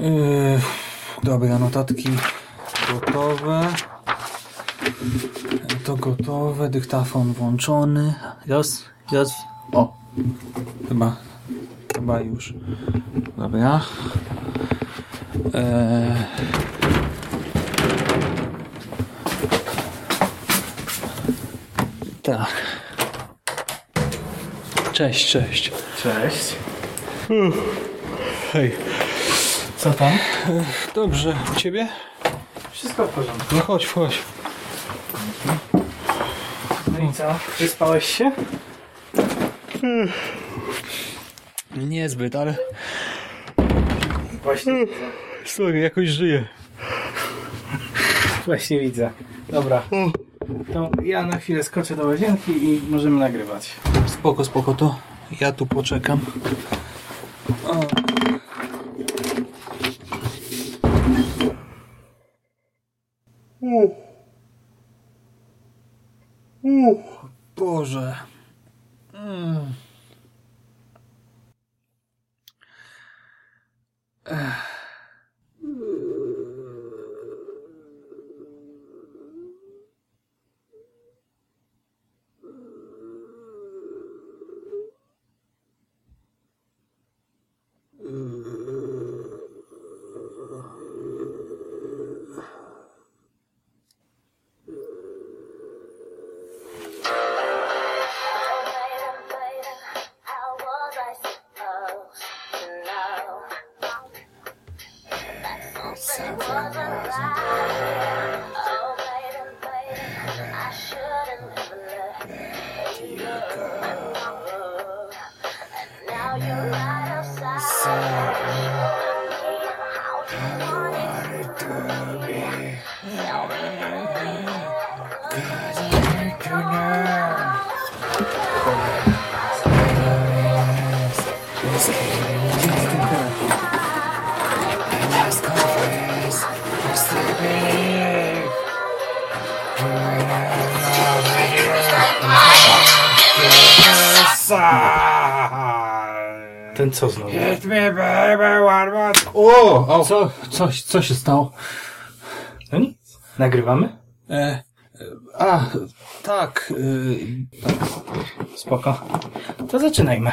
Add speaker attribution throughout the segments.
Speaker 1: Yy, dobra, notatki gotowe. To gotowe, dyktafon włączony. Raz, raz. O, chyba, chyba już. Dobra. Eee. Tak. Cześć, cześć.
Speaker 2: Cześć.
Speaker 1: Hej.
Speaker 2: Co tam?
Speaker 1: Dobrze, u ciebie?
Speaker 2: Wszystko w porządku.
Speaker 1: No chodź, chodź.
Speaker 2: No i co? Wyspałeś się?
Speaker 1: Niezbyt, ale
Speaker 2: Właśnie widzę.
Speaker 1: sorry, jakoś żyję.
Speaker 2: Właśnie widzę. Dobra. To ja na chwilę skoczę do łazienki i możemy nagrywać.
Speaker 1: Spoko, spoko, to ja tu poczekam. O, o. Co, coś, co się stało?
Speaker 2: No nic. Nagrywamy?
Speaker 1: E, e, a, tak. E,
Speaker 2: Spoko. To zaczynajmy.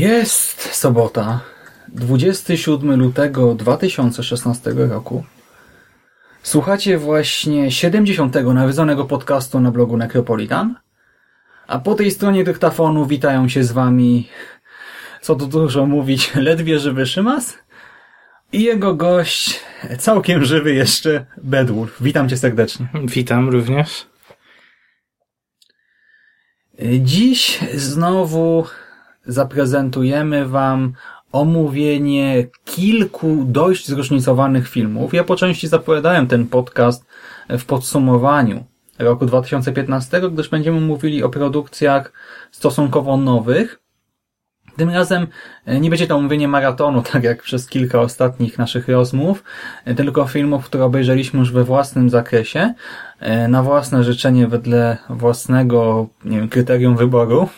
Speaker 1: Jest sobota, 27 lutego 2016 roku. Słuchacie właśnie 70. nawiedzonego podcastu na blogu Necropolitan. A po tej stronie dyktafonu witają się z wami, co tu dużo mówić, ledwie żywy Szymas i jego gość, całkiem żywy jeszcze, Bedwulf. Witam cię serdecznie.
Speaker 2: Witam również.
Speaker 1: Dziś znowu zaprezentujemy Wam omówienie kilku dość zróżnicowanych filmów. Ja po części zapowiadałem ten podcast w podsumowaniu roku 2015, gdyż będziemy mówili o produkcjach stosunkowo nowych, Tym razem e, nie będzie to omówienie maratonu, tak jak przez kilka ostatnich naszych rozmów, e, tylko filmów, które obejrzeliśmy już we własnym zakresie, e, na własne życzenie wedle własnego, nie wiem, kryterium wyboru.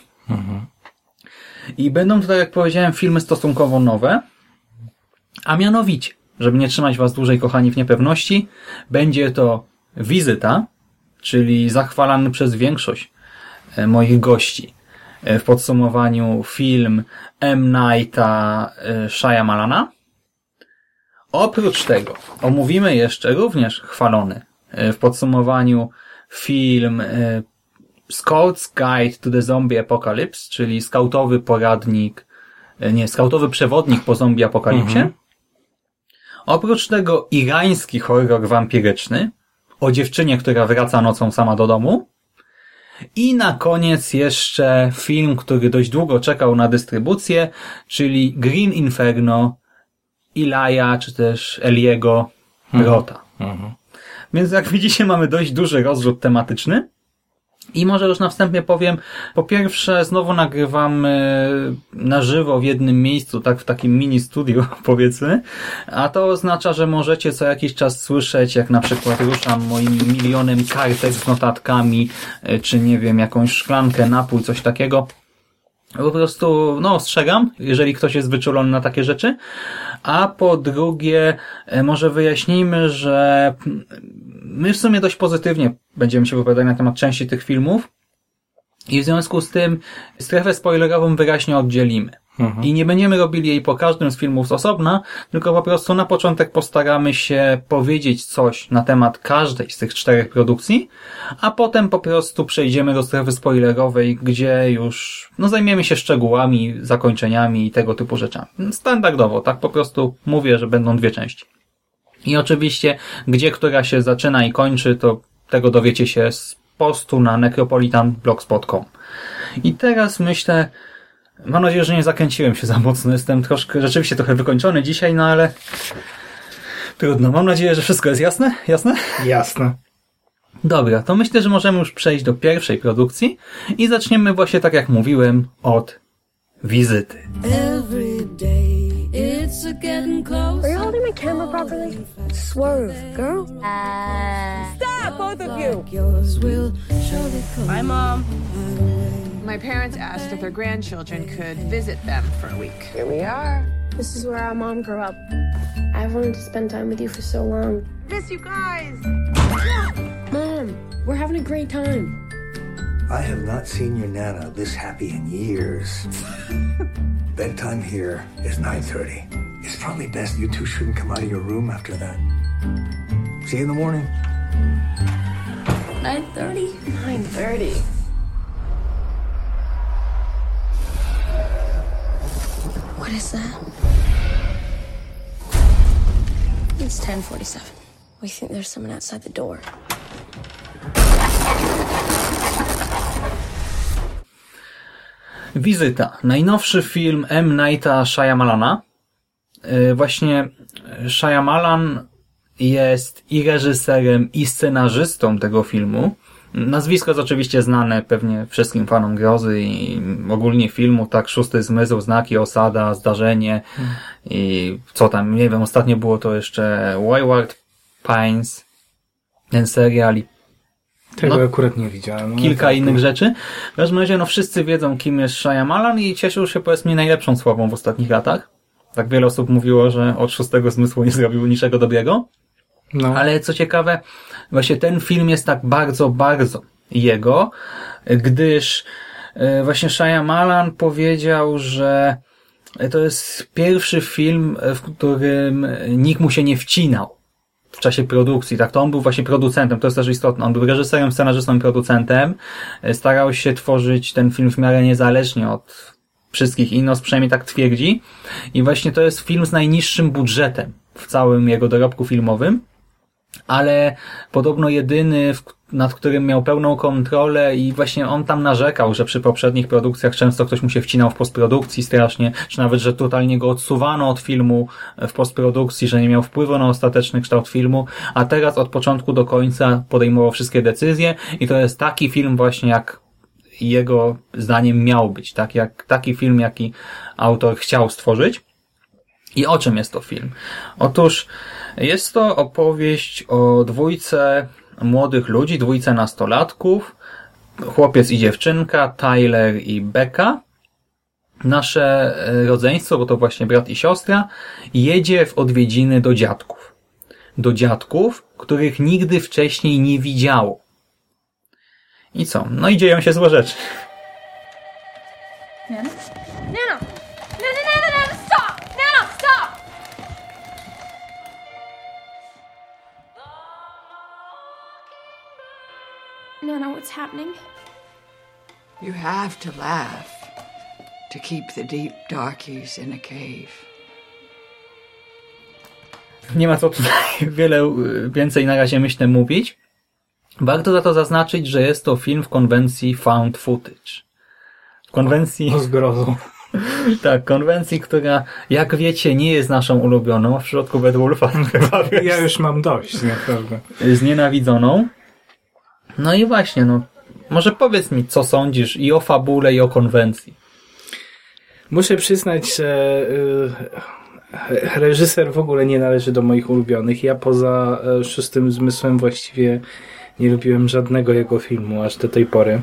Speaker 1: I będą to, tak jak powiedziałem, filmy stosunkowo nowe, a mianowicie, żeby nie trzymać Was dłużej, kochani, w niepewności, będzie to wizyta, czyli zachwalany przez większość e, moich gości e, w podsumowaniu film M. Nighta e, Shyamalana. Oprócz tego omówimy jeszcze również chwalony w podsumowaniu film Scout's Guide to the Zombie Apocalypse, czyli skautowy poradnik, e, nie, skautowy przewodnik po zombie apokalipsie. Oprócz tego irański horror wampiryczny o dziewczynie, która wraca nocą sama do domu. I na koniec jeszcze film, który dość długo czekał na dystrybucję, czyli Green Inferno Ilaja, czy też Eliego Rota. Więc jak widzicie, mamy dość duży rozrzut tematyczny. I może już na wstępie powiem, po pierwsze znowu nagrywamy na żywo w jednym miejscu, tak w takim mini studiu powiedzmy, a to oznacza, że możecie co jakiś czas słyszeć, jak na przykład ruszam moim milionem kartek z notatkami, e, czy nie wiem, jakąś szklankę, napój, coś takiego. Po prostu, no, ostrzegam, jeżeli ktoś jest wyczulony na takie rzeczy. A po drugie, e, może wyjaśnijmy, że my w sumie dość pozytywnie będziemy się wypowiadać na temat części tych filmów. I w związku z tym strefę spoilerową wyraźnie oddzielimy. I nie będziemy robili jej po każdym z filmów z osobna, tylko po prostu na początek postaramy się powiedzieć coś na temat każdej z tych czterech produkcji, a potem po prostu przejdziemy do strefy spoilerowej, gdzie już no, zajmiemy się szczegółami, zakończeniami i tego typu rzeczami. Standardowo, tak po prostu mówię, że będą dwie części. I oczywiście, gdzie która się zaczyna i kończy, to tego dowiecie się z postu na necropolitanblogspot.com. I teraz myślę, mam nadzieję, że nie zakręciłem się za mocno. Jestem troszkę, rzeczywiście trochę wykończony dzisiaj, no ale trudno. Mam nadzieję, że wszystko jest jasne? Jasne?
Speaker 2: Jasne.
Speaker 1: Dobra, to myślę, że możemy już przejść do pierwszej produkcji i zaczniemy właśnie tak jak mówiłem od wizyty.
Speaker 3: Every day it's getting closer.
Speaker 4: Are you holding my camera properly? Swerve, girl.
Speaker 5: Stop, both of you!
Speaker 3: Yours will surely come.
Speaker 5: Hi, Mom.
Speaker 6: My parents asked if their grandchildren could visit them for a week.
Speaker 5: Here we are.
Speaker 4: This is where our mom grew up. I've wanted to spend time with you for so long.
Speaker 6: Miss you guys!
Speaker 4: Mom, we're having a great time.
Speaker 7: I have not seen your Nana this happy in years. Bedtime here is 9.30. It's probably best you two shouldn't come out of your room after that. See you in the morning.
Speaker 4: 9.30? 9.30. What is that? It's 10.47. We think there's someone outside the door.
Speaker 1: Wizyta. Najnowszy film M. Nighta Shyamalana. Yy, Właśnie Shyamalan jest i reżyserem, i scenarzystą tego filmu. Nazwisko jest oczywiście znane pewnie wszystkim fanom grozy i ogólnie filmu, tak, Szósty Zmysł, Znaki, Osada, Zdarzenie i co tam, nie wiem, ostatnio było to jeszcze Wayward Pines, ten serial i
Speaker 2: Tego
Speaker 1: No.
Speaker 2: akurat nie widziałem. ale
Speaker 1: kilka
Speaker 2: tak,
Speaker 1: innych
Speaker 2: no.
Speaker 1: rzeczy. W każdym razie, no wszyscy wiedzą, kim jest Shyamalan i cieszył się, powiedzmy, najlepszą sławą w ostatnich latach. Tak wiele osób mówiło, że od szóstego zmysłu nie zrobił niczego dobrego.
Speaker 2: No.
Speaker 1: Ale co ciekawe, właśnie ten film jest tak bardzo, bardzo jego, gdyż e, właśnie Shyamalan powiedział, że to jest pierwszy film, w którym nikt mu się nie wcinał w czasie produkcji. Tak, to on był właśnie producentem, to jest też istotne. On był reżyserem, scenarzystą i producentem. E, Starał się tworzyć ten film w miarę niezależnie od wszystkich innych, przynajmniej tak twierdzi. I właśnie to jest film z najniższym budżetem w całym jego dorobku filmowym ale podobno jedyny, nad którym miał pełną kontrolę i właśnie on tam narzekał, że przy poprzednich produkcjach często ktoś mu się wcinał w postprodukcji strasznie, czy nawet, że totalnie go odsuwano od filmu w postprodukcji, że nie miał wpływu na ostateczny kształt filmu, a teraz od początku do końca podejmował wszystkie decyzje i to jest taki film właśnie jak jego zdaniem miał być, tak jak taki film, jaki autor chciał stworzyć. I o czym jest to film? Otóż jest to opowieść o dwójce młodych ludzi, dwójce nastolatków, chłopiec i dziewczynka, Tyler i Becca. Nasze e, rodzeństwo, bo to właśnie brat i siostra, jedzie w odwiedziny do dziadków. Do dziadków, których nigdy wcześniej nie widziało. I co? No i dzieją się złe rzeczy.
Speaker 8: Nana?
Speaker 4: What's happening?
Speaker 9: You have to laugh to keep the deep darkies in a cave.
Speaker 1: Nie ma co tutaj wiele y, więcej na razie myślę mówić. Warto za to zaznaczyć, że jest to film w konwencji found footage. W konwencji...
Speaker 2: O zgrozu.
Speaker 1: Tak, konwencji, która, jak wiecie, nie jest naszą ulubioną, w przypadku Bedwulfa chyba
Speaker 2: Ja już mam dość, naprawdę.
Speaker 1: znienawidzoną. No i właśnie, no, może powiedz mi, co sądzisz i o fabule, i o konwencji.
Speaker 2: Muszę przyznać, że y, reżyser w ogóle nie należy do moich ulubionych. Ja poza e, szóstym zmysłem właściwie nie lubiłem żadnego jego filmu aż do tej pory.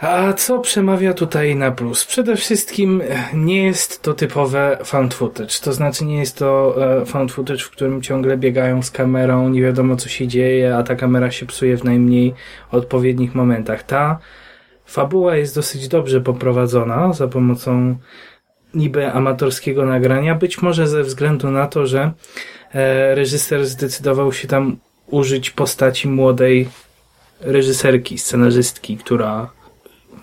Speaker 2: A co przemawia tutaj na plus? Przede wszystkim e, nie jest to typowe found footage. To znaczy nie jest to e, found footage, w którym ciągle biegają z kamerą, nie wiadomo co się dzieje, a ta kamera się psuje w najmniej odpowiednich momentach. Ta fabuła jest dosyć dobrze poprowadzona za pomocą niby amatorskiego nagrania, być może ze względu na to, że e, reżyser zdecydował się tam użyć postaci młodej reżyserki, scenarzystki, która,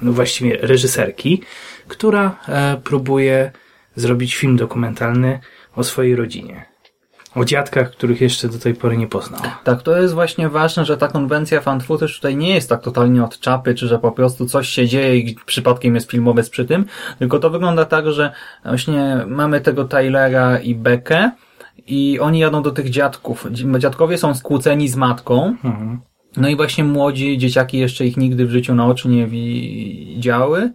Speaker 2: no właściwie reżyserki, która e, próbuje zrobić film dokumentalny o swojej rodzinie. O dziadkach, których jeszcze do tej pory nie poznał.
Speaker 1: Tak, to jest właśnie ważne, że ta konwencja fan footage tutaj nie jest tak totalnie od czapy, czy że po prostu coś się dzieje i przypadkiem jest filmowiec przy tym, tylko to wygląda tak, że właśnie mamy tego Tylera i Beckę i oni jadą do tych dziadków. Dziadkowie są skłóceni z matką,
Speaker 2: Mhm.
Speaker 1: No i właśnie młodzi dzieciaki jeszcze ich nigdy w życiu na oczy nie widziały.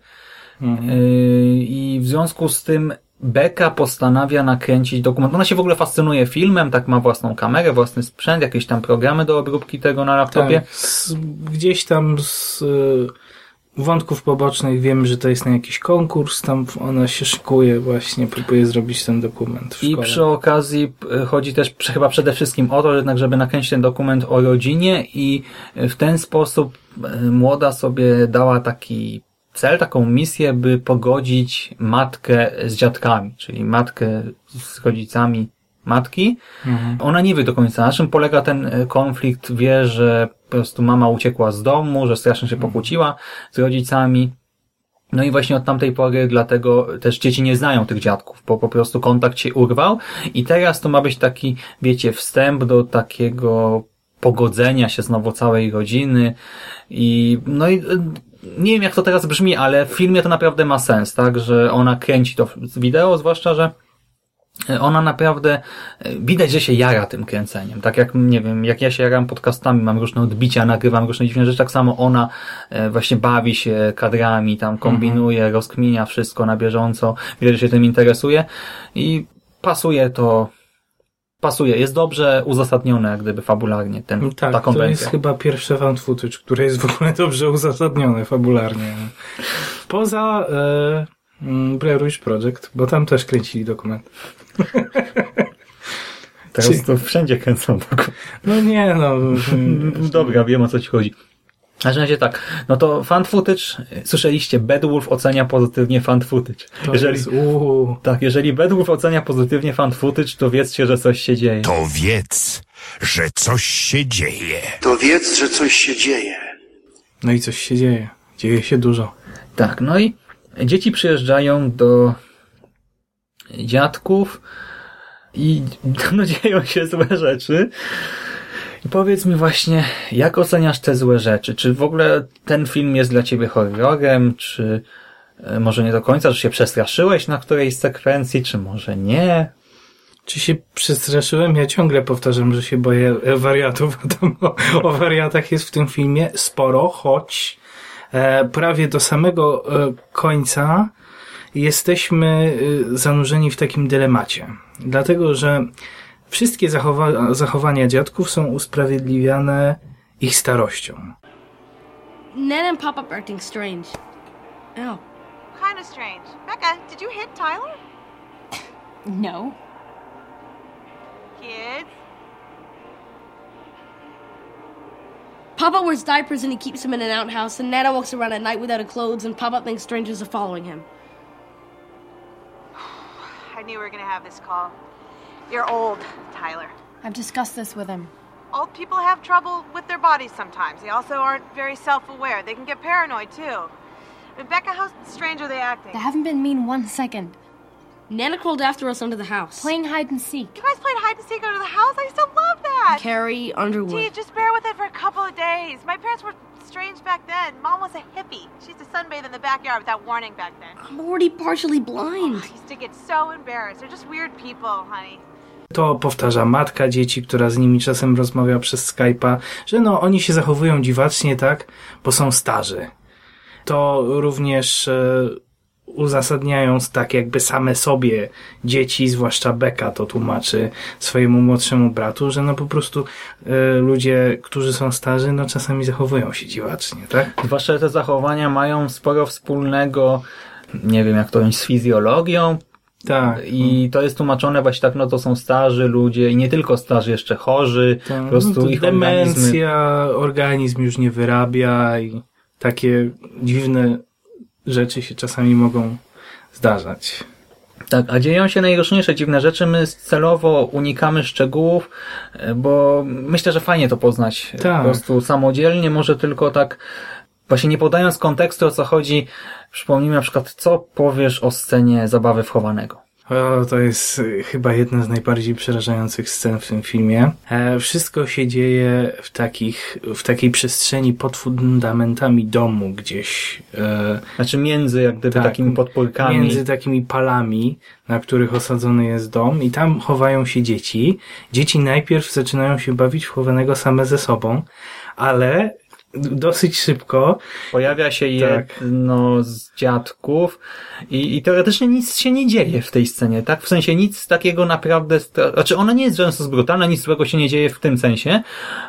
Speaker 2: Mhm.
Speaker 1: Yy, I w związku z tym Beka postanawia nakręcić dokument. Ona się w ogóle fascynuje filmem, tak ma własną kamerę, własny sprzęt, jakieś tam programy do obróbki tego na laptopie.
Speaker 2: Tak, z, gdzieś tam z y, wątków pobocznych. Wiem, że to jest na jakiś konkurs, tam ona się szykuje właśnie, próbuje zrobić ten dokument
Speaker 1: I przy okazji y, chodzi też chyba przede wszystkim o to, jednak żeby nakręcić ten dokument o rodzinie i w ten sposób y, młoda sobie dała taki cel, taką misję, by pogodzić matkę z dziadkami, czyli matkę z rodzicami matki.
Speaker 2: Mhm.
Speaker 1: Ona nie wie do końca, na czym polega ten y, konflikt. Wie, że po prostu mama uciekła z domu, że strasznie się pokłóciła z rodzicami. No i właśnie od tamtej pory dlatego też dzieci nie znają tych dziadków, bo po prostu kontakt się urwał i teraz to ma być taki, wiecie, wstęp do takiego pogodzenia się znowu całej rodziny i no i y, nie wiem jak to teraz brzmi, ale w filmie to naprawdę ma sens, tak, że ona kręci to wideo, zwłaszcza, że ona naprawdę, e, widać, że się jara tym kręceniem. Tak jak, nie wiem, jak ja się jaram podcastami, mam różne odbicia, nagrywam różne dziwne rzeczy, tak samo ona e, właśnie bawi się kadrami, tam kombinuje, rozkminia wszystko na bieżąco, widać, że się tym interesuje i pasuje to, pasuje, jest dobrze uzasadnione, jak gdyby fabularnie ten,
Speaker 2: Tak,
Speaker 1: ta
Speaker 2: to
Speaker 1: konwencja.
Speaker 2: jest chyba pierwsze found footage, które jest w ogóle dobrze uzasadnione fabularnie. Poza e, mm, Blair Witch Project, bo tam też kręcili dokument.
Speaker 1: Teraz
Speaker 2: Czy-
Speaker 1: to wszędzie kręcą tak.
Speaker 2: No nie, no.
Speaker 1: Dobra, wiem o co ci chodzi. W każdym razie tak, no to fan footage, słyszeliście, Bedwulf ocenia pozytywnie fan footage.
Speaker 2: To
Speaker 1: Jeżeli,
Speaker 2: jest,
Speaker 1: tak, jeżeli Bedwulf ocenia pozytywnie fan footage, to wiedzcie, że coś się dzieje.
Speaker 10: To wiedz, że coś się dzieje.
Speaker 11: To wiedz, że coś się dzieje.
Speaker 2: No i coś się dzieje. Dzieje się dużo.
Speaker 1: Tak, no i dzieci przyjeżdżają do dziadków i no, dzieją się złe rzeczy. I powiedz mi właśnie, jak oceniasz te złe rzeczy? Czy w ogóle ten film jest dla ciebie horrorem? Czy e, może nie do końca, że się przestraszyłeś na którejś sekwencji? Czy może nie?
Speaker 2: Czy się przestraszyłem? Ja ciągle powtarzam, że się boję wariatów. O, o wariatach jest w tym filmie sporo, choć e, prawie do samego e, końca jesteśmy e, zanurzeni w takim dylemacie. Dlatego, że wszystkie zachowa zachowania dziadków są usprawiedliwiane ich starością.
Speaker 12: Nan and Pop Up are acting strange. Ow.
Speaker 13: Kind of strange. Becca, did you hit Tyler?
Speaker 12: No.
Speaker 13: Kids?
Speaker 12: Papa wears diapers and he keeps them in an outhouse, and Nana walks around at night without her clothes, and Papa thinks strangers are following him.
Speaker 13: I knew we were going to have this call. You're old, Tyler.
Speaker 4: I've discussed this with him.
Speaker 13: Old people have trouble with their bodies sometimes. They also aren't very self aware. They can get paranoid, too. Rebecca, how strange are they acting?
Speaker 4: They haven't been mean one second.
Speaker 12: Nana crawled after us under the house.
Speaker 4: Playing hide and seek.
Speaker 13: You guys played hide and seek under the house? I still love that!
Speaker 12: Carrie Underwood.
Speaker 13: Gee, just bear with it for a couple of days. My parents were strange back then. Mom was a hippie. She used to sunbathe in the backyard without warning back then.
Speaker 12: I'm already partially blind.
Speaker 13: I used to get so embarrassed. They're just weird people, honey.
Speaker 2: To powtarza matka dzieci, która z nimi czasem rozmawia przez Skype'a, że no oni się zachowują dziwacznie, tak, bo są starzy. To również e, uzasadniając tak jakby same sobie dzieci, zwłaszcza Beka to tłumaczy swojemu młodszemu bratu, że no po prostu e, ludzie, którzy są starzy, no czasami zachowują się dziwacznie, tak?
Speaker 1: Zwłaszcza te zachowania mają sporo wspólnego, nie wiem jak to powiedzieć, z fizjologią.
Speaker 2: Tak.
Speaker 1: I to jest tłumaczone właśnie tak, no to są starzy ludzie i nie tylko starzy, jeszcze chorzy,
Speaker 2: Tak,
Speaker 1: po prostu
Speaker 2: no
Speaker 1: ich
Speaker 2: demencja,
Speaker 1: organizmy...
Speaker 2: organizm już nie wyrabia i takie dziwne rzeczy się czasami mogą zdarzać.
Speaker 1: Tak, a dzieją się najróżniejsze dziwne rzeczy. My celowo unikamy szczegółów, e, bo myślę, że fajnie to poznać
Speaker 2: Tak.
Speaker 1: po prostu samodzielnie, może tylko tak właśnie nie podając kontekstu o co chodzi, przypomnijmy na przykład, co powiesz o scenie zabawy wchowanego.
Speaker 2: O, to jest y, chyba jedna z najbardziej przerażających scen w tym filmie. E, wszystko się dzieje w takich, w takiej przestrzeni pod fundamentami domu gdzieś. E,
Speaker 1: Znaczy między jak gdyby
Speaker 2: Tak,
Speaker 1: takimi podpórkami.
Speaker 2: między takimi palami, na których osadzony jest dom i tam chowają się dzieci. Dzieci najpierw zaczynają się bawić w chowanego same ze sobą, ale dosyć szybko
Speaker 1: Pojawia się
Speaker 2: Tak.
Speaker 1: jedno z dziadków i, i teoretycznie nic się nie dzieje w tej scenie, tak? W sensie nic takiego naprawdę, znaczy ona nie jest często brutalna, nic złego się nie dzieje w tym sensie,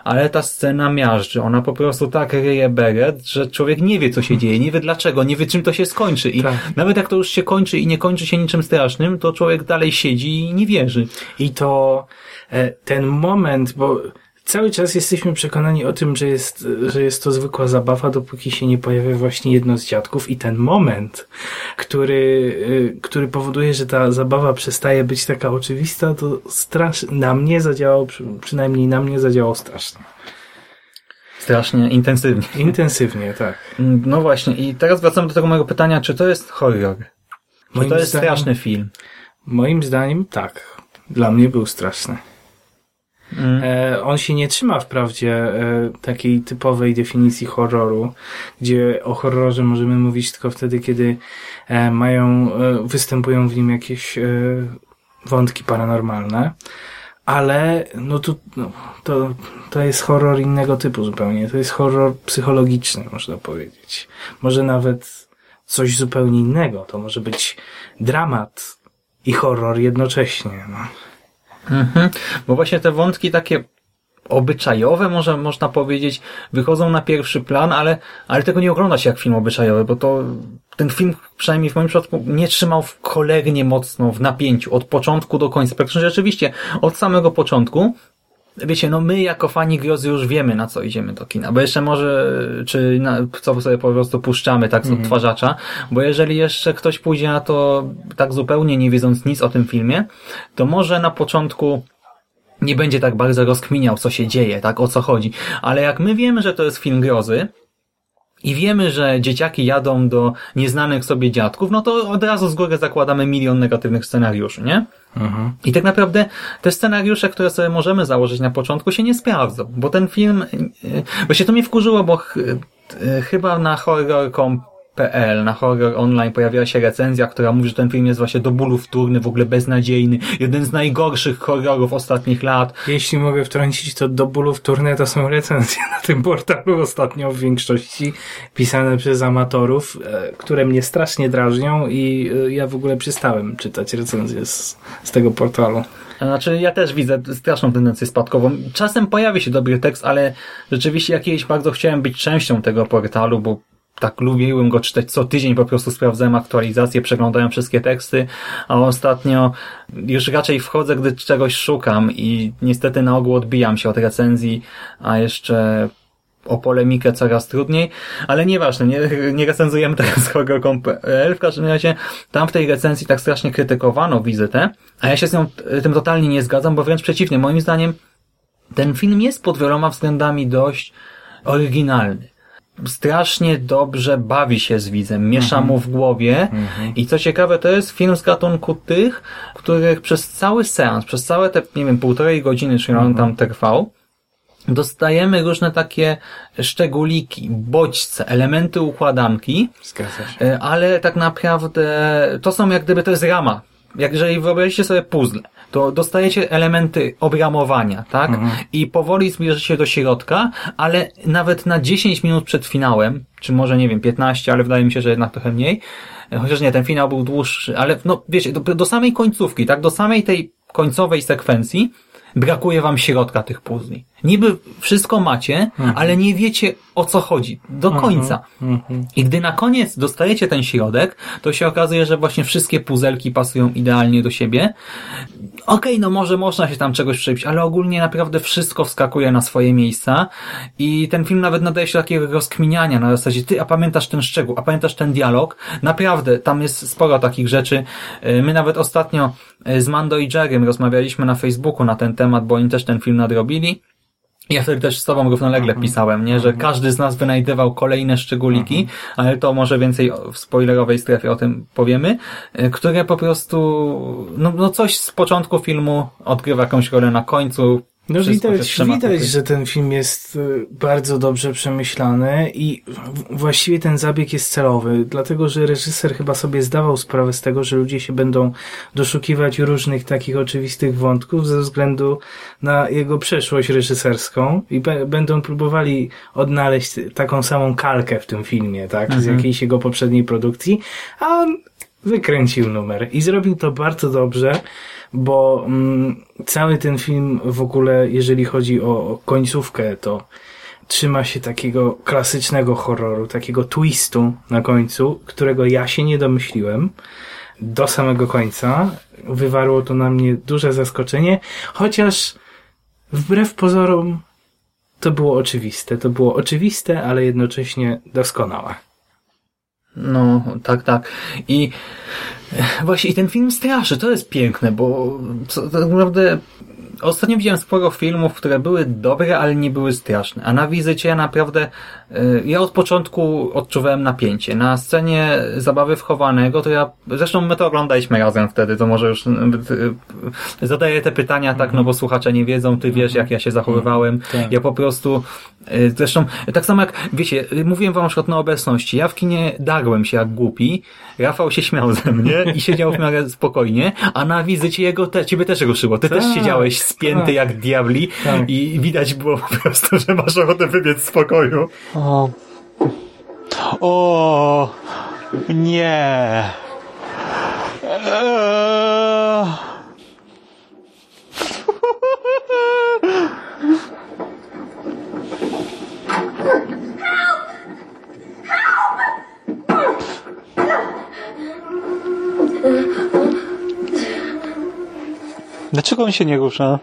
Speaker 1: ale ta scena miażdży, ona po prostu tak ryje beret, że człowiek nie wie co się dzieje, nie wie dlaczego, nie wie czym to się skończy i
Speaker 2: Tak.
Speaker 1: nawet jak to już się kończy i nie kończy się niczym strasznym, to człowiek dalej siedzi i nie wierzy.
Speaker 2: I to e, ten moment, bo cały czas jesteśmy przekonani o tym, że jest, że jest to zwykła zabawa, dopóki się nie pojawia właśnie jedno z dziadków i ten moment, który, e, który powoduje, że ta zabawa przestaje być taka oczywista, to strasz, na mnie zadziałał, przy- przynajmniej na mnie zadziałał strasznie.
Speaker 1: Strasznie intensywnie.
Speaker 2: Intensywnie, tak.
Speaker 1: No właśnie, i teraz wracamy do tego mojego pytania, czy to jest horror? Czy
Speaker 2: Moim
Speaker 1: to jest
Speaker 2: zdaniem-
Speaker 1: straszny film?
Speaker 2: Moim zdaniem tak. Dla mnie był straszny.
Speaker 1: Mm.
Speaker 2: E, on się nie trzyma wprawdzie e, takiej typowej definicji horroru, gdzie o horrorze możemy mówić tylko wtedy, kiedy e, mają, e, występują w nim jakieś e, wątki paranormalne, ale no tu, no, to, to jest horror innego typu zupełnie. To jest horror psychologiczny, można powiedzieć. Może nawet coś zupełnie innego. To może być dramat i horror jednocześnie. No.
Speaker 1: Mhm. Bo właśnie te wątki takie obyczajowe, może można powiedzieć, wychodzą na pierwszy plan, ale, ale tego nie ogląda się jak film obyczajowy, bo to ten film, przynajmniej w moim przypadku, nie trzymał w cholernie mocno w napięciu od początku do końca. Praktycznie rzeczywiście od samego początku Wiecie, no my jako fani grozy już wiemy na co idziemy do kina, bo jeszcze może, czy na, co sobie po prostu puszczamy tak z
Speaker 2: Mhm.
Speaker 1: odtwarzacza, bo jeżeli jeszcze ktoś pójdzie na to tak zupełnie nie wiedząc nic o tym filmie, to może na początku nie będzie tak bardzo rozkminiał, co się dzieje, tak, o co chodzi. Ale jak my wiemy, że to jest film grozy i wiemy, że dzieciaki jadą do nieznanych sobie dziadków, no to od razu z góry zakładamy milion negatywnych scenariuszy, nie?
Speaker 2: Mhm.
Speaker 1: I tak naprawdę te scenariusze, które sobie możemy założyć na początku się nie sprawdzą, bo ten film, yy, właśnie to mnie wkurzyło, bo ch, yy, chyba na horror.com PL na horror online pojawiła się recenzja, która mówi, że ten film jest właśnie do bólu wtórny, w ogóle beznadziejny, jeden z najgorszych horrorów ostatnich lat.
Speaker 2: Jeśli mogę wtrącić, to do bólu wtórne to są recenzje na tym portalu ostatnio w większości pisane przez amatorów, e, które mnie strasznie drażnią i e, ja w ogóle przestałem czytać recenzje z, z tego portalu.
Speaker 1: Znaczy, ja też widzę straszną tendencję spadkową. Czasem pojawi się dobry tekst, ale rzeczywiście jak kiedyś bardzo chciałem być częścią tego portalu, bo tak lubiłem go czytać co tydzień, po prostu sprawdzałem aktualizację, przeglądałem wszystkie teksty, a ostatnio już raczej wchodzę, gdy czegoś szukam i niestety na ogół odbijam się od recenzji, a jeszcze o polemikę coraz trudniej, ale nieważne, nie, nie recenzujemy teraz horror.pl, w każdym razie tam w tej recenzji tak strasznie krytykowano wizytę, a ja się z nią tym totalnie nie zgadzam, bo wręcz przeciwnie, moim zdaniem ten film jest pod wieloma względami dość oryginalny strasznie dobrze bawi się z widzem, miesza
Speaker 2: Mhm.
Speaker 1: mu w głowie i co ciekawe, to jest film z gatunku tych, których przez cały seans, przez całe te, nie wiem, półtorej godziny, czy on tam trwał, dostajemy różne takie szczególiki, bodźce, elementy układanki. E, ale tak naprawdę to są jak gdyby to jest rama. Jak jeżeli wyobraźcie sobie puzzle, to dostajecie elementy obramowania, tak?
Speaker 2: Mhm.
Speaker 1: I powoli zbliżacie się do środka, ale nawet na 10 minut przed finałem, czy może nie wiem, 15, ale wydaje mi się, że jednak trochę mniej, chociaż nie, ten finał był dłuższy, ale no wiecie, do, do samej końcówki, tak? Do samej tej końcowej sekwencji brakuje wam środka tych puzli. Niby wszystko macie, ale nie wiecie o co chodzi. Do końca.
Speaker 2: Mhm.
Speaker 1: I gdy na koniec dostajecie ten środek, to się okazuje, że właśnie wszystkie puzelki pasują idealnie do siebie. Okej, no może można się tam czegoś przebić, ale ogólnie naprawdę wszystko wskakuje na swoje miejsca i ten film nawet nadaje się takiego rozkminiania na zasadzie, ty, a pamiętasz ten szczegół, a pamiętasz ten dialog? Naprawdę, tam jest sporo takich rzeczy. Yy, My nawet ostatnio yy, z Mando i Jerrym rozmawialiśmy na Facebooku na ten temat, bo oni też ten film nadrobili. Ja wtedy też z tobą równolegle pisałem, nie, że każdy z nas wynajdywał kolejne szczególiki, ale to może więcej w spoilerowej strefie o tym powiemy, y, które po prostu, no, no coś z początku filmu odgrywa jakąś rolę na końcu.
Speaker 2: No widać, widać, że ten film jest y, bardzo dobrze przemyślany i właściwie ten zabieg jest celowy, dlatego że reżyser chyba sobie zdawał sprawę z tego, że ludzie się będą doszukiwać różnych takich oczywistych wątków ze względu na jego przeszłość reżyserską i będą próbowali odnaleźć taką samą kalkę w tym filmie, tak, z
Speaker 1: Mhm.
Speaker 2: jakiejś jego poprzedniej produkcji, a on wykręcił numer i zrobił to bardzo dobrze, bo mm, cały ten film w ogóle, jeżeli chodzi o, o końcówkę, to trzyma się takiego klasycznego horroru, takiego twistu na końcu, którego ja się nie domyśliłem do samego końca. Wywarło to na mnie duże zaskoczenie, chociaż wbrew pozorom to było oczywiste. To było oczywiste, ale jednocześnie doskonałe.
Speaker 1: No, tak, tak. I e, właśnie i ten film straszy, to jest piękne, bo tak naprawdę ostatnio widziałem sporo filmów, które były dobre, ale nie były straszne. A na wizycie ja naprawdę, e, ja od początku odczuwałem napięcie. Na scenie zabawy wchowanego, to ja, zresztą my to oglądaliśmy razem wtedy, to może już e, e, zadaję te pytania tak, no bo słuchacze nie wiedzą, ty wiesz jak ja się zachowywałem.
Speaker 2: Tak.
Speaker 1: Ja po prostu, zresztą, tak samo jak, wiecie, mówiłem wam na przykład na obecności, ja w kinie darłem się jak głupi, Rafał się śmiał ze mnie i siedział w miarę spokojnie, a na wizycie jego te, ciebie też ruszyło. Ty też
Speaker 2: Tak,
Speaker 1: siedziałeś spięty
Speaker 2: tak.
Speaker 1: jak diabli
Speaker 2: Tak.
Speaker 1: i widać było po prostu, że masz ochotę wybiec z pokoju.
Speaker 14: O. O. Nie. Eee. Dlaczego on się nie rusza?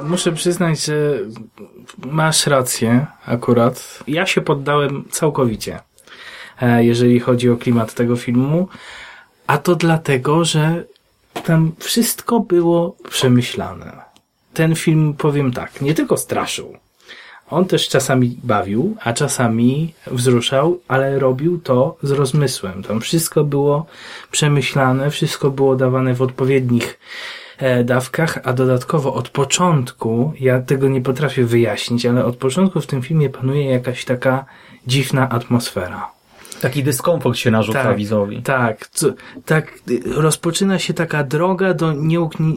Speaker 2: Muszę przyznać, że masz rację akurat. Ja się poddałem całkowicie, e, jeżeli chodzi o klimat tego filmu, a to dlatego, że tam wszystko było przemyślane. Ten film, powiem tak, nie tylko straszył. On też czasami bawił, a czasami wzruszał, ale robił to z rozmysłem. Tam wszystko było przemyślane, wszystko było dawane w odpowiednich e, dawkach, a dodatkowo od początku, ja tego nie potrafię wyjaśnić, ale od początku w tym filmie panuje jakaś taka dziwna atmosfera.
Speaker 1: Taki dyskomfort się narzuca
Speaker 2: Tak,
Speaker 1: widzowi.
Speaker 2: Tak, co, tak rozpoczyna się taka droga do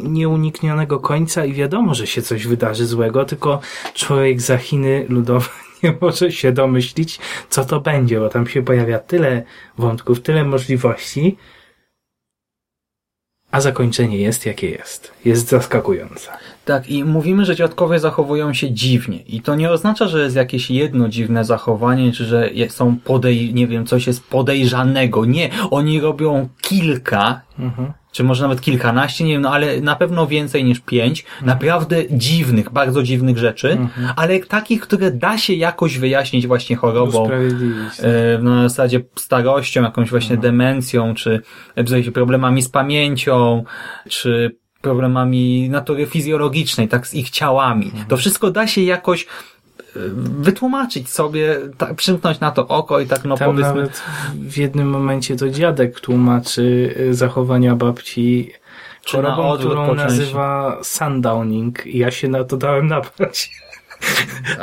Speaker 2: nieuniknionego końca i wiadomo, że się coś wydarzy złego, tylko człowiek za Chiny ludowe nie może się domyślić, co to będzie, bo tam się pojawia tyle wątków, tyle możliwości, a zakończenie jest jakie jest. Jest zaskakujące.
Speaker 1: Tak, i mówimy, że dziadkowie zachowują się dziwnie. I to nie oznacza, że jest jakieś jedno dziwne zachowanie, czy że są podej, nie wiem, coś jest podejrzanego. Nie, oni robią kilka,
Speaker 2: Mhm.
Speaker 1: czy może nawet kilkanaście, nie wiem, no ale na pewno więcej niż pięć, naprawdę dziwnych, bardzo dziwnych rzeczy, ale takich, które da się jakoś wyjaśnić właśnie chorobą, e, na zasadzie starością, jakąś właśnie demencją, czy e, problemami z pamięcią, czy problemami natury fizjologicznej, tak z ich ciałami. To wszystko da się jakoś e, wytłumaczyć sobie, tak, przymknąć na to oko i tak no
Speaker 2: Tam
Speaker 1: powiedzmy...
Speaker 2: nawet w jednym momencie to dziadek tłumaczy y, zachowania babci
Speaker 1: na
Speaker 2: chorobą,
Speaker 1: odwrót
Speaker 2: którą nazywa sundowning ja się na to dałem nabrać.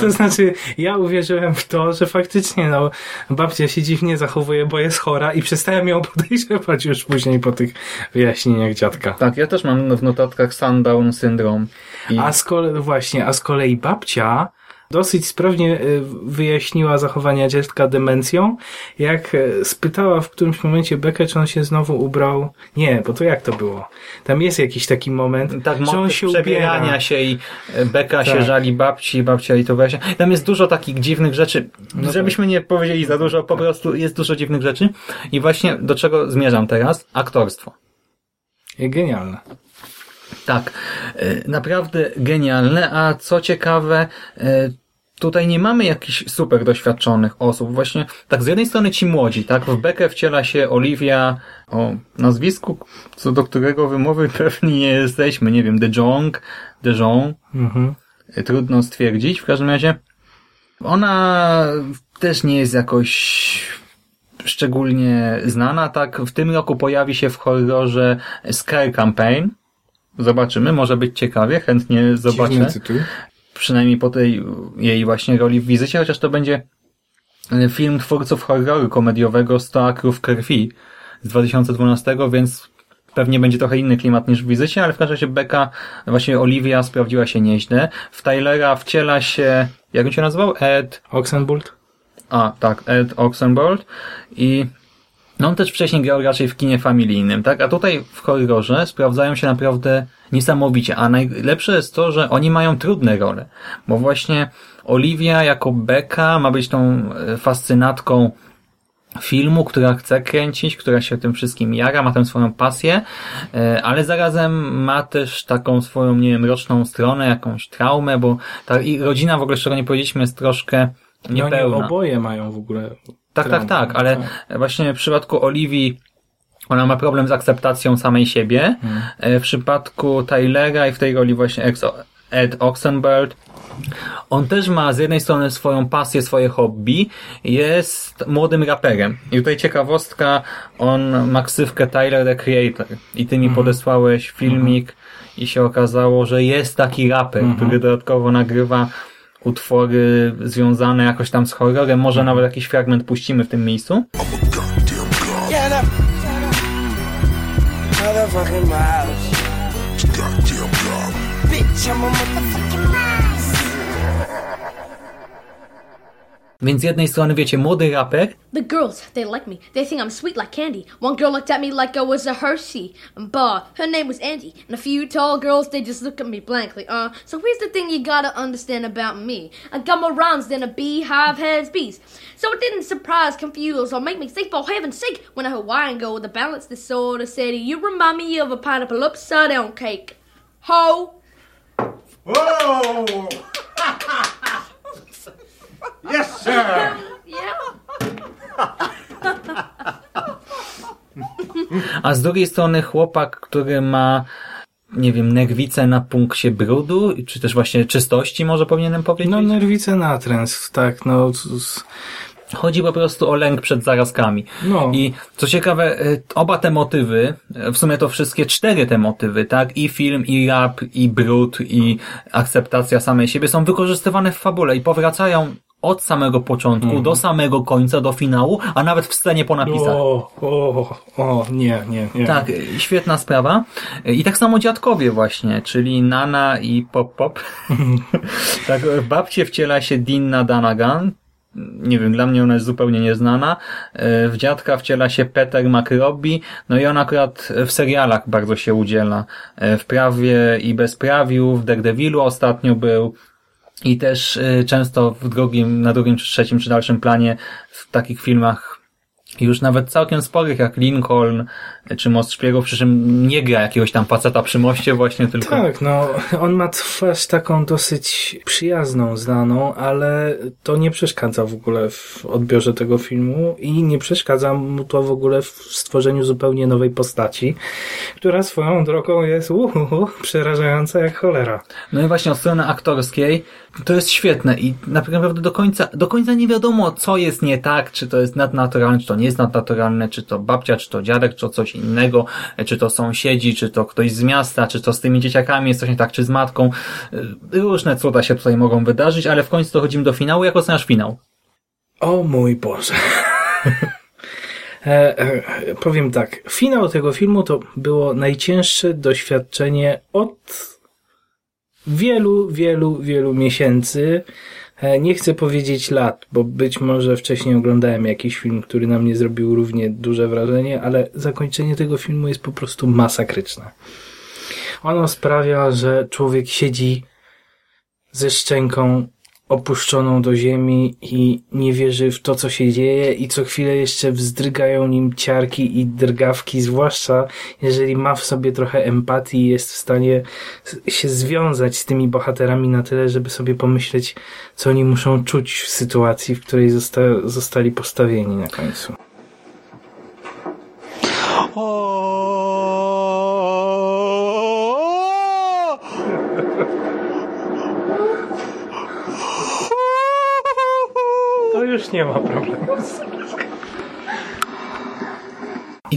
Speaker 2: To znaczy, ja uwierzyłem w to, że faktycznie no, babcia się dziwnie zachowuje, bo jest chora i przestałem ją podejrzewać już później po tych wyjaśnieniach dziadka.
Speaker 1: Tak, ja też mam w notatkach sundown syndrom. I...
Speaker 2: A z kolei, właśnie, a z kolei babcia dosyć sprawnie y, wyjaśniła zachowania dziecka demencją, jak y, spytała w którymś momencie Bekę, czy on się znowu ubrał. Nie, bo to jak to było? Tam jest jakiś taki moment,
Speaker 1: tak,
Speaker 2: że on się ubiera.
Speaker 1: się i e, Beka się
Speaker 2: Tak.
Speaker 1: żali babci, babcia i to wyjaśnia. Tam jest dużo takich dziwnych rzeczy,
Speaker 2: No
Speaker 1: żebyśmy nie powiedzieli za dużo, po prostu jest dużo dziwnych rzeczy. I właśnie do czego zmierzam teraz? Aktorstwo.
Speaker 2: Genialne.
Speaker 1: Tak, e, naprawdę genialne, a co ciekawe, e, tutaj nie mamy jakichś super doświadczonych osób. Właśnie, tak z jednej strony ci młodzi, tak, w Bekę wciela się Olivia o nazwisku, co do którego wymowy pewni nie jesteśmy, nie wiem, De Jong, De Jong,
Speaker 2: Mhm.
Speaker 1: E, trudno stwierdzić, w każdym razie ona też nie jest jakoś szczególnie znana, tak, w tym roku pojawi się w horrorze Scare Campaign, Zobaczymy, może być ciekawie, chętnie zobaczę.
Speaker 2: Tytuł.
Speaker 1: Przynajmniej po tej jej właśnie roli w wizycie, chociaż to będzie e, film twórców horroru komediowego 100 akrów krwi z 2012, więc pewnie będzie trochę inny klimat niż w wizycie, ale w każdym razie Becca, właśnie Olivia sprawdziła się nieźle. W Tylera wciela się, jak on się nazywał? Ed...
Speaker 2: Oxenbould?
Speaker 1: A, tak, Ed Oxenbould i no on też wcześniej grał raczej w kinie familijnym, tak? A tutaj w horrorze sprawdzają się naprawdę niesamowicie. A najlepsze jest to, że oni mają trudne role. Bo właśnie Olivia jako Becca ma być tą e, fascynatką filmu, która chce kręcić, która się tym wszystkim jara, ma tę swoją pasję, e, ale zarazem ma też taką swoją, nie wiem, roczną stronę, jakąś traumę, bo ta i rodzina w ogóle, z czego nie powiedzieliśmy, jest troszkę
Speaker 2: No
Speaker 1: niepełna.
Speaker 2: oni oboje mają w ogóle.
Speaker 1: Tak, tak, tak, ale właśnie w przypadku Oliwii ona ma problem z akceptacją samej siebie. E, W przypadku Tylera i w tej roli właśnie Ed Oxenbould on też ma z jednej strony swoją pasję, swoje hobby, jest młodym raperem. I tutaj ciekawostka, on ma ksywkę Tyler the Creator. I ty mi podesłałeś filmik i się okazało, że jest taki raper, który dodatkowo nagrywa utwory związane jakoś tam z horrorem. Może nawet jakiś fragment puścimy w tym miejscu.
Speaker 15: Motherfucking mouse. Goddamn job. Bitch, I'm a motherfucking
Speaker 1: Więc z jednej strony, wiecie, młody raper,
Speaker 12: The girls, they like me. They think I'm sweet like candy. One girl looked at me like I was a Hershey bar. Her name was Andy. And a few tall girls, they just look at me blankly. Uh, so here's the thing you gotta understand about me. I got more rhymes than a beehive has bees. So it didn't surprise, confuse, or make me think, for heaven's sake, when a Hawaiian girl with a balance disorder said, You remind me of a pineapple upside down cake. Ho!
Speaker 15: Whoa! yes, sir.
Speaker 12: yeah.
Speaker 1: a z drugiej strony chłopak, który ma nie wiem, nerwice na punkcie brudu, czy też właśnie czystości może powinienem powiedzieć?
Speaker 2: No nerwice natręstw, tak, no.
Speaker 1: Chodzi po prostu o lęk przed zarazkami.
Speaker 2: No.
Speaker 1: I co ciekawe, y, oba te motywy, w sumie to wszystkie cztery te motywy, tak? I film, i rap, i brud, i akceptacja samej siebie są wykorzystywane w fabule i powracają od samego początku
Speaker 2: Mhm.
Speaker 1: do samego końca, do finału, a nawet w scenie po napisach.
Speaker 2: O, o, o, nie, nie, nie.
Speaker 1: Tak, świetna sprawa. I tak samo dziadkowie właśnie, czyli Nana i Pop Pop. tak, w babcie wciela się Dinna Danagan. Nie wiem, dla mnie ona jest zupełnie nieznana. W dziadka wciela się Peter McRobbie. No i on akurat w serialach bardzo się udziela. W Prawie i Bezprawiu, w Daredevilu ostatnio był. I też y, często w drugim, na drugim czy trzecim czy dalszym planie w takich filmach już nawet całkiem sporych jak Lincoln czy Most Szpiegów, przy czym nie gra jakiegoś tam faceta przy moście właśnie, tylko
Speaker 2: Tak, no, on ma twarz taką dosyć przyjazną, znaną, ale to nie przeszkadza w ogóle w odbiorze tego filmu i nie przeszkadza mu to w ogóle w stworzeniu zupełnie nowej postaci, która swoją drogą jest uhuhu, przerażająca jak cholera.
Speaker 1: No i właśnie od strony aktorskiej to jest świetne i naprawdę do końca, do końca nie wiadomo, co jest nie tak, czy to jest nadnaturalne, czy to nie jest nadnaturalne, czy to babcia, czy to dziadek, czy to coś innego, czy to sąsiedzi, czy to ktoś z miasta, czy to z tymi dzieciakami jest coś nie tak, czy z matką. Różne cuda się tutaj mogą wydarzyć, ale w końcu dochodzimy do finału. Jak oceniasz finał?
Speaker 2: O mój Boże. E, e, powiem tak, finał tego filmu to było najcięższe doświadczenie od wielu, wielu, wielu miesięcy. E, nie chcę powiedzieć lat, bo być może wcześniej oglądałem jakiś film, który na mnie zrobił równie duże wrażenie, ale zakończenie tego filmu jest po prostu masakryczne. Ono sprawia, że człowiek siedzi ze szczęką opuszczoną do ziemi i nie wierzy w to, co się dzieje i co chwilę jeszcze wzdrygają nim ciarki i drgawki, zwłaszcza jeżeli ma w sobie trochę empatii i jest w stanie się związać z tymi bohaterami na tyle, żeby sobie pomyśleć, co oni muszą czuć w sytuacji, w której zosta zostali postawieni na końcu. Nie ma problemu.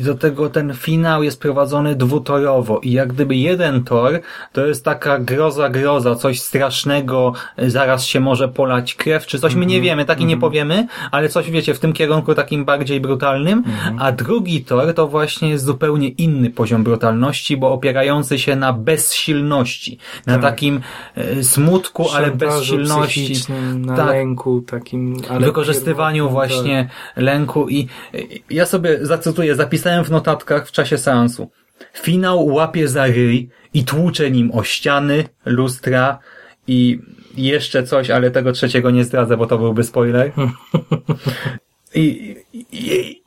Speaker 1: I do tego ten finał jest prowadzony dwutorowo i jak gdyby jeden tor to jest taka groza, groza, coś strasznego, zaraz się może polać krew, czy coś my nie wiemy, tak i nie powiemy, ale coś wiecie, w tym kierunku takim bardziej brutalnym, a drugi tor to właśnie jest zupełnie inny poziom brutalności, bo opierający się na bezsilności, na
Speaker 2: Tak.
Speaker 1: takim e, smutku, ale bezsilności.
Speaker 2: na
Speaker 1: Tak.
Speaker 2: lęku takim, ale
Speaker 1: wykorzystywaniu właśnie lęku i i ja sobie zacytuję, zapisałem w notatkach w czasie seansu. Finał łapie za ryj i tłucze nim o ściany, lustra i jeszcze coś, ale tego trzeciego nie zdradzę, bo to byłby spoiler. I, i,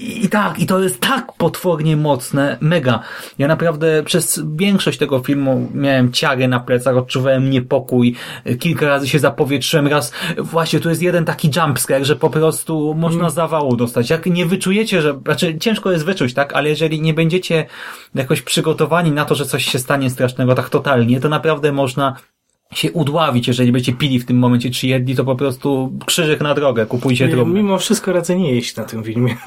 Speaker 1: i, i tak, i to jest tak potwornie mocne, mega. Ja naprawdę przez większość tego filmu miałem ciary na plecach, odczuwałem niepokój, kilka razy się zapowietrzyłem, raz właśnie tu jest jeden taki jumpscare, że po prostu można zawału dostać. Jak nie wyczujecie, że, znaczy ciężko jest wyczuć, tak, ale jeżeli nie będziecie jakoś przygotowani na to, że coś się stanie strasznego tak totalnie, to naprawdę można się udławić, jeżeli będziecie pili w tym momencie czy jedli, to po prostu krzyżyk na drogę, kupujcie trumny.
Speaker 2: Mimo wszystko radzę nie jeść na tym filmie.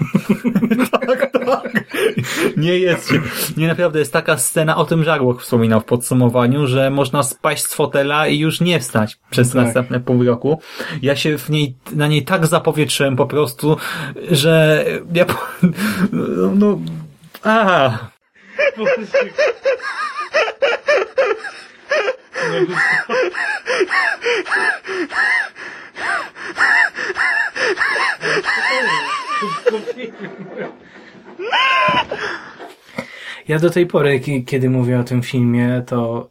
Speaker 1: Nie jest. Nie, naprawdę jest taka scena, o tym Żarłok wspominał w podsumowaniu, że można spaść z fotela i już nie wstać przez
Speaker 2: Tak.
Speaker 1: następne pół roku. Ja się w niej, na niej tak zapowietrzyłem po prostu, że ja po, no, no a.
Speaker 2: Ja do tej pory, ki- kiedy mówię o tym filmie, to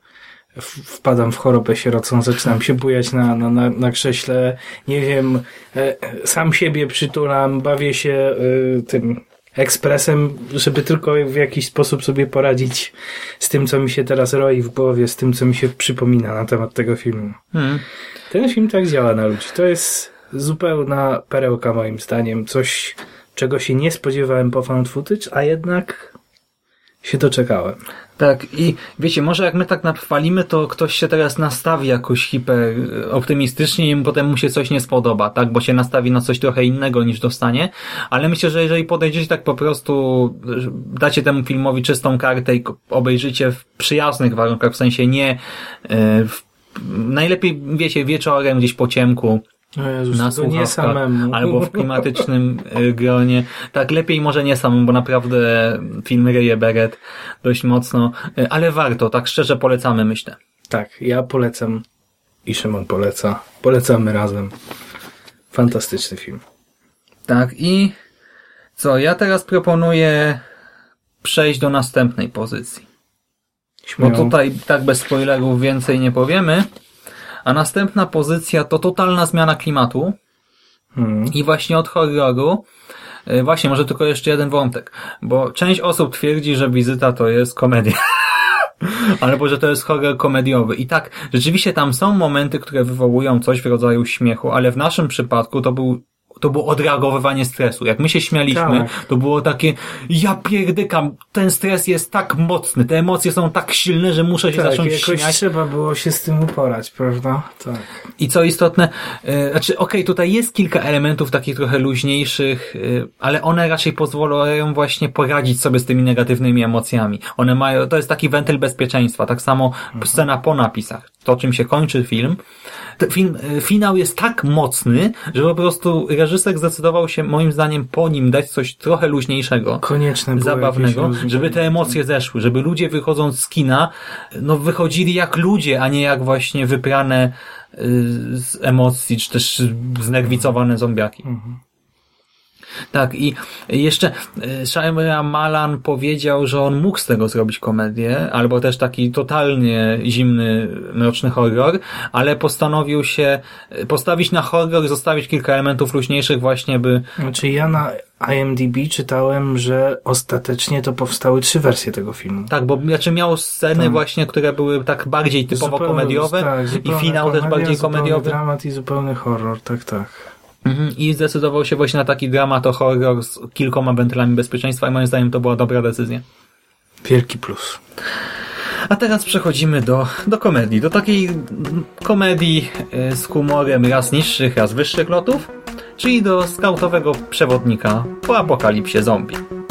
Speaker 2: wpadam w chorobę sierocą, zaczynam się bujać na, na, na, na krześle, nie wiem, e, sam siebie przytulam, bawię się e, tym ekspresem, żeby tylko w jakiś sposób sobie poradzić z tym, co mi się teraz roi w głowie, z tym, co mi się przypomina na temat tego filmu.
Speaker 1: Hmm.
Speaker 2: Ten film tak działa na ludzi. To jest zupełna perełka moim zdaniem. Coś, czego się nie spodziewałem po found footage, a jednak się doczekałem.
Speaker 1: Tak, i wiecie, może jak my tak nachwalimy, to ktoś się teraz nastawi jakoś hiper optymistycznie i potem mu się coś nie spodoba, tak? Bo się nastawi na coś trochę innego niż dostanie. Ale myślę, że jeżeli podejdziecie tak po prostu, że dacie temu filmowi czystą kartę i obejrzycie w przyjaznych warunkach, w sensie nie e, w, najlepiej, wiecie, wieczorem gdzieś po ciemku,
Speaker 2: Jezus,
Speaker 1: na słuchawkach, albo w klimatycznym y, gronie. Tak, lepiej może nie samym, bo naprawdę film ryje beret dość mocno, y, ale warto, tak szczerze polecamy, myślę.
Speaker 2: Tak, ja polecam i Szymon poleca. Polecamy razem. Fantastyczny film.
Speaker 1: Tak, i co, ja teraz proponuję przejść do następnej pozycji. Bo
Speaker 2: Śmiało.
Speaker 1: tutaj tak bez spoilerów więcej nie powiemy. A następna pozycja to totalna zmiana klimatu. I właśnie od horroru. y, Właśnie, może tylko jeszcze jeden wątek. Bo część osób twierdzi, że wizyta to jest komedia. Albo, że to jest horror komediowy. I tak, rzeczywiście tam są momenty, które wywołują coś w rodzaju śmiechu, ale w naszym przypadku to był to było odreagowywanie stresu. Jak my się śmialiśmy,
Speaker 2: Tak.
Speaker 1: to było takie, ja pierdykam, ten stres jest tak mocny, te emocje są tak silne, że muszę się
Speaker 2: tak,
Speaker 1: zacząć
Speaker 2: jakoś
Speaker 1: śmiać.
Speaker 2: trzeba było się z tym uporać, prawda? Tak.
Speaker 1: I co istotne, y, znaczy, okej, tutaj jest kilka elementów takich trochę luźniejszych, y, ale one raczej pozwalają właśnie poradzić sobie z tymi negatywnymi emocjami. One mają, to jest taki wentyl bezpieczeństwa, tak samo scena po napisach, to czym się kończy film. Film, y, finał jest tak mocny, że po prostu reżyser zdecydował się, moim zdaniem, po nim dać coś trochę luźniejszego.
Speaker 2: Konieczne
Speaker 1: zabawnego, żeby te emocje zeszły, żeby ludzie wychodząc z kina, no wychodzili jak ludzie, a nie jak właśnie wyprane y, z emocji, czy też znerwicowane zombiaki. Tak, i jeszcze y, Shyamalan Malan powiedział, że on mógł z tego zrobić komedię, albo też taki totalnie zimny, mroczny horror, ale postanowił się y, postawić na horror i zostawić kilka elementów luźniejszych właśnie, by
Speaker 2: Znaczy ja na IMDb czytałem, że ostatecznie to powstały trzy wersje tego filmu.
Speaker 1: Tak, bo znaczy miał sceny
Speaker 2: Tak.
Speaker 1: właśnie, które były tak bardziej typowo
Speaker 2: Zupełnie-
Speaker 1: komediowe
Speaker 2: tak,
Speaker 1: i finał też
Speaker 2: komedia,
Speaker 1: bardziej
Speaker 2: zupełny
Speaker 1: komediowy.
Speaker 2: dramat i zupełny horror, tak, tak.
Speaker 1: Mhm. I zdecydował się właśnie na taki dramat o horror z kilkoma wentylami bezpieczeństwa i moim zdaniem to była dobra decyzja.
Speaker 2: Wielki plus.
Speaker 1: A teraz przechodzimy do, do komedii. Do takiej komedii y, z humorem raz niższych, raz wyższych lotów, czyli do skautowego przewodnika po apokalipsie zombie.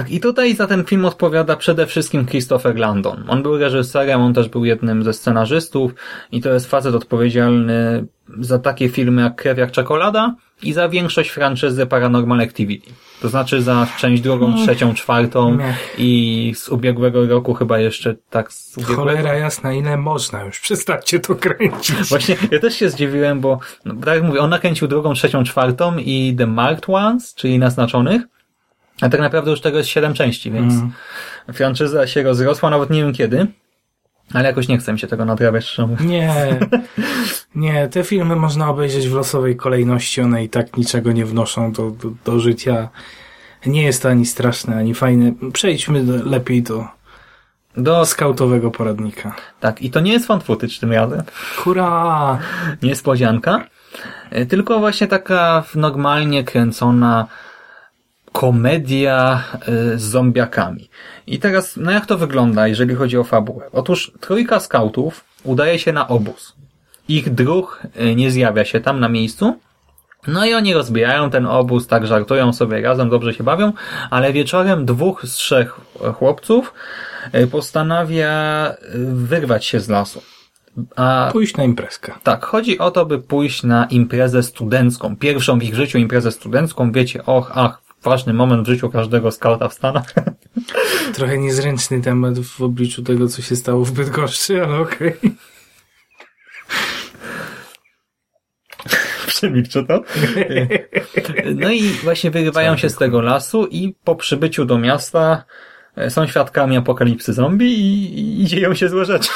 Speaker 1: Tak, i tutaj za ten film odpowiada przede wszystkim Christopher Landon. On był reżyserem, on też był jednym ze scenarzystów i to jest facet odpowiedzialny za takie filmy jak Krew jak czekolada i za większość franczyzy Paranormal Activity. To znaczy za część drugą,
Speaker 2: Mm.
Speaker 1: trzecią, czwartą i z ubiegłego roku chyba jeszcze tak z ubiegłego.
Speaker 2: Cholera jasna, ile można już? Przestańcie to kręcić.
Speaker 1: Właśnie, ja też się zdziwiłem, bo no, tak jak mówię, on nakręcił drugą, trzecią, czwartą i The Marked Ones, czyli naznaczonych, a tak naprawdę już tego jest siedem części, więc
Speaker 2: Mm.
Speaker 1: franczyza się rozrosła, nawet nie wiem kiedy, ale jakoś nie chcę mi się tego nadrabiać.
Speaker 2: Nie, nie, te filmy można obejrzeć w losowej kolejności, one i tak niczego nie wnoszą do, do, do życia. Nie jest to ani straszne, ani fajne. Przejdźmy do, lepiej do,
Speaker 1: do
Speaker 2: skautowego poradnika.
Speaker 1: Tak, i to nie jest fan footage tym razem.
Speaker 2: Hurra!
Speaker 1: Niespodzianka. E, Tylko właśnie taka normalnie kręcona komedia e, z zombiakami. I teraz, no jak to wygląda, jeżeli chodzi o fabułę? Otóż trójka skautów udaje się na obóz. Ich druh e, nie zjawia się tam na miejscu. No i oni rozbijają ten obóz, tak żartują sobie razem, dobrze się bawią, ale wieczorem dwóch z trzech chłopców e, postanawia wyrwać się z lasu. A
Speaker 2: Pójść na imprezkę.
Speaker 1: tak, chodzi o to, by pójść na imprezę studencką. Pierwszą w ich życiu imprezę studencką. Wiecie, och, ach, ważny moment w życiu każdego skauta w Stanach.
Speaker 2: Trochę niezręczny temat w obliczu tego, co się stało w Bydgoszczy, ale okej.
Speaker 1: Przemilczę to. No i właśnie wyrywają się z tego lasu i po przybyciu do miasta e, są świadkami apokalipsy zombie i, i dzieją się złe rzeczy.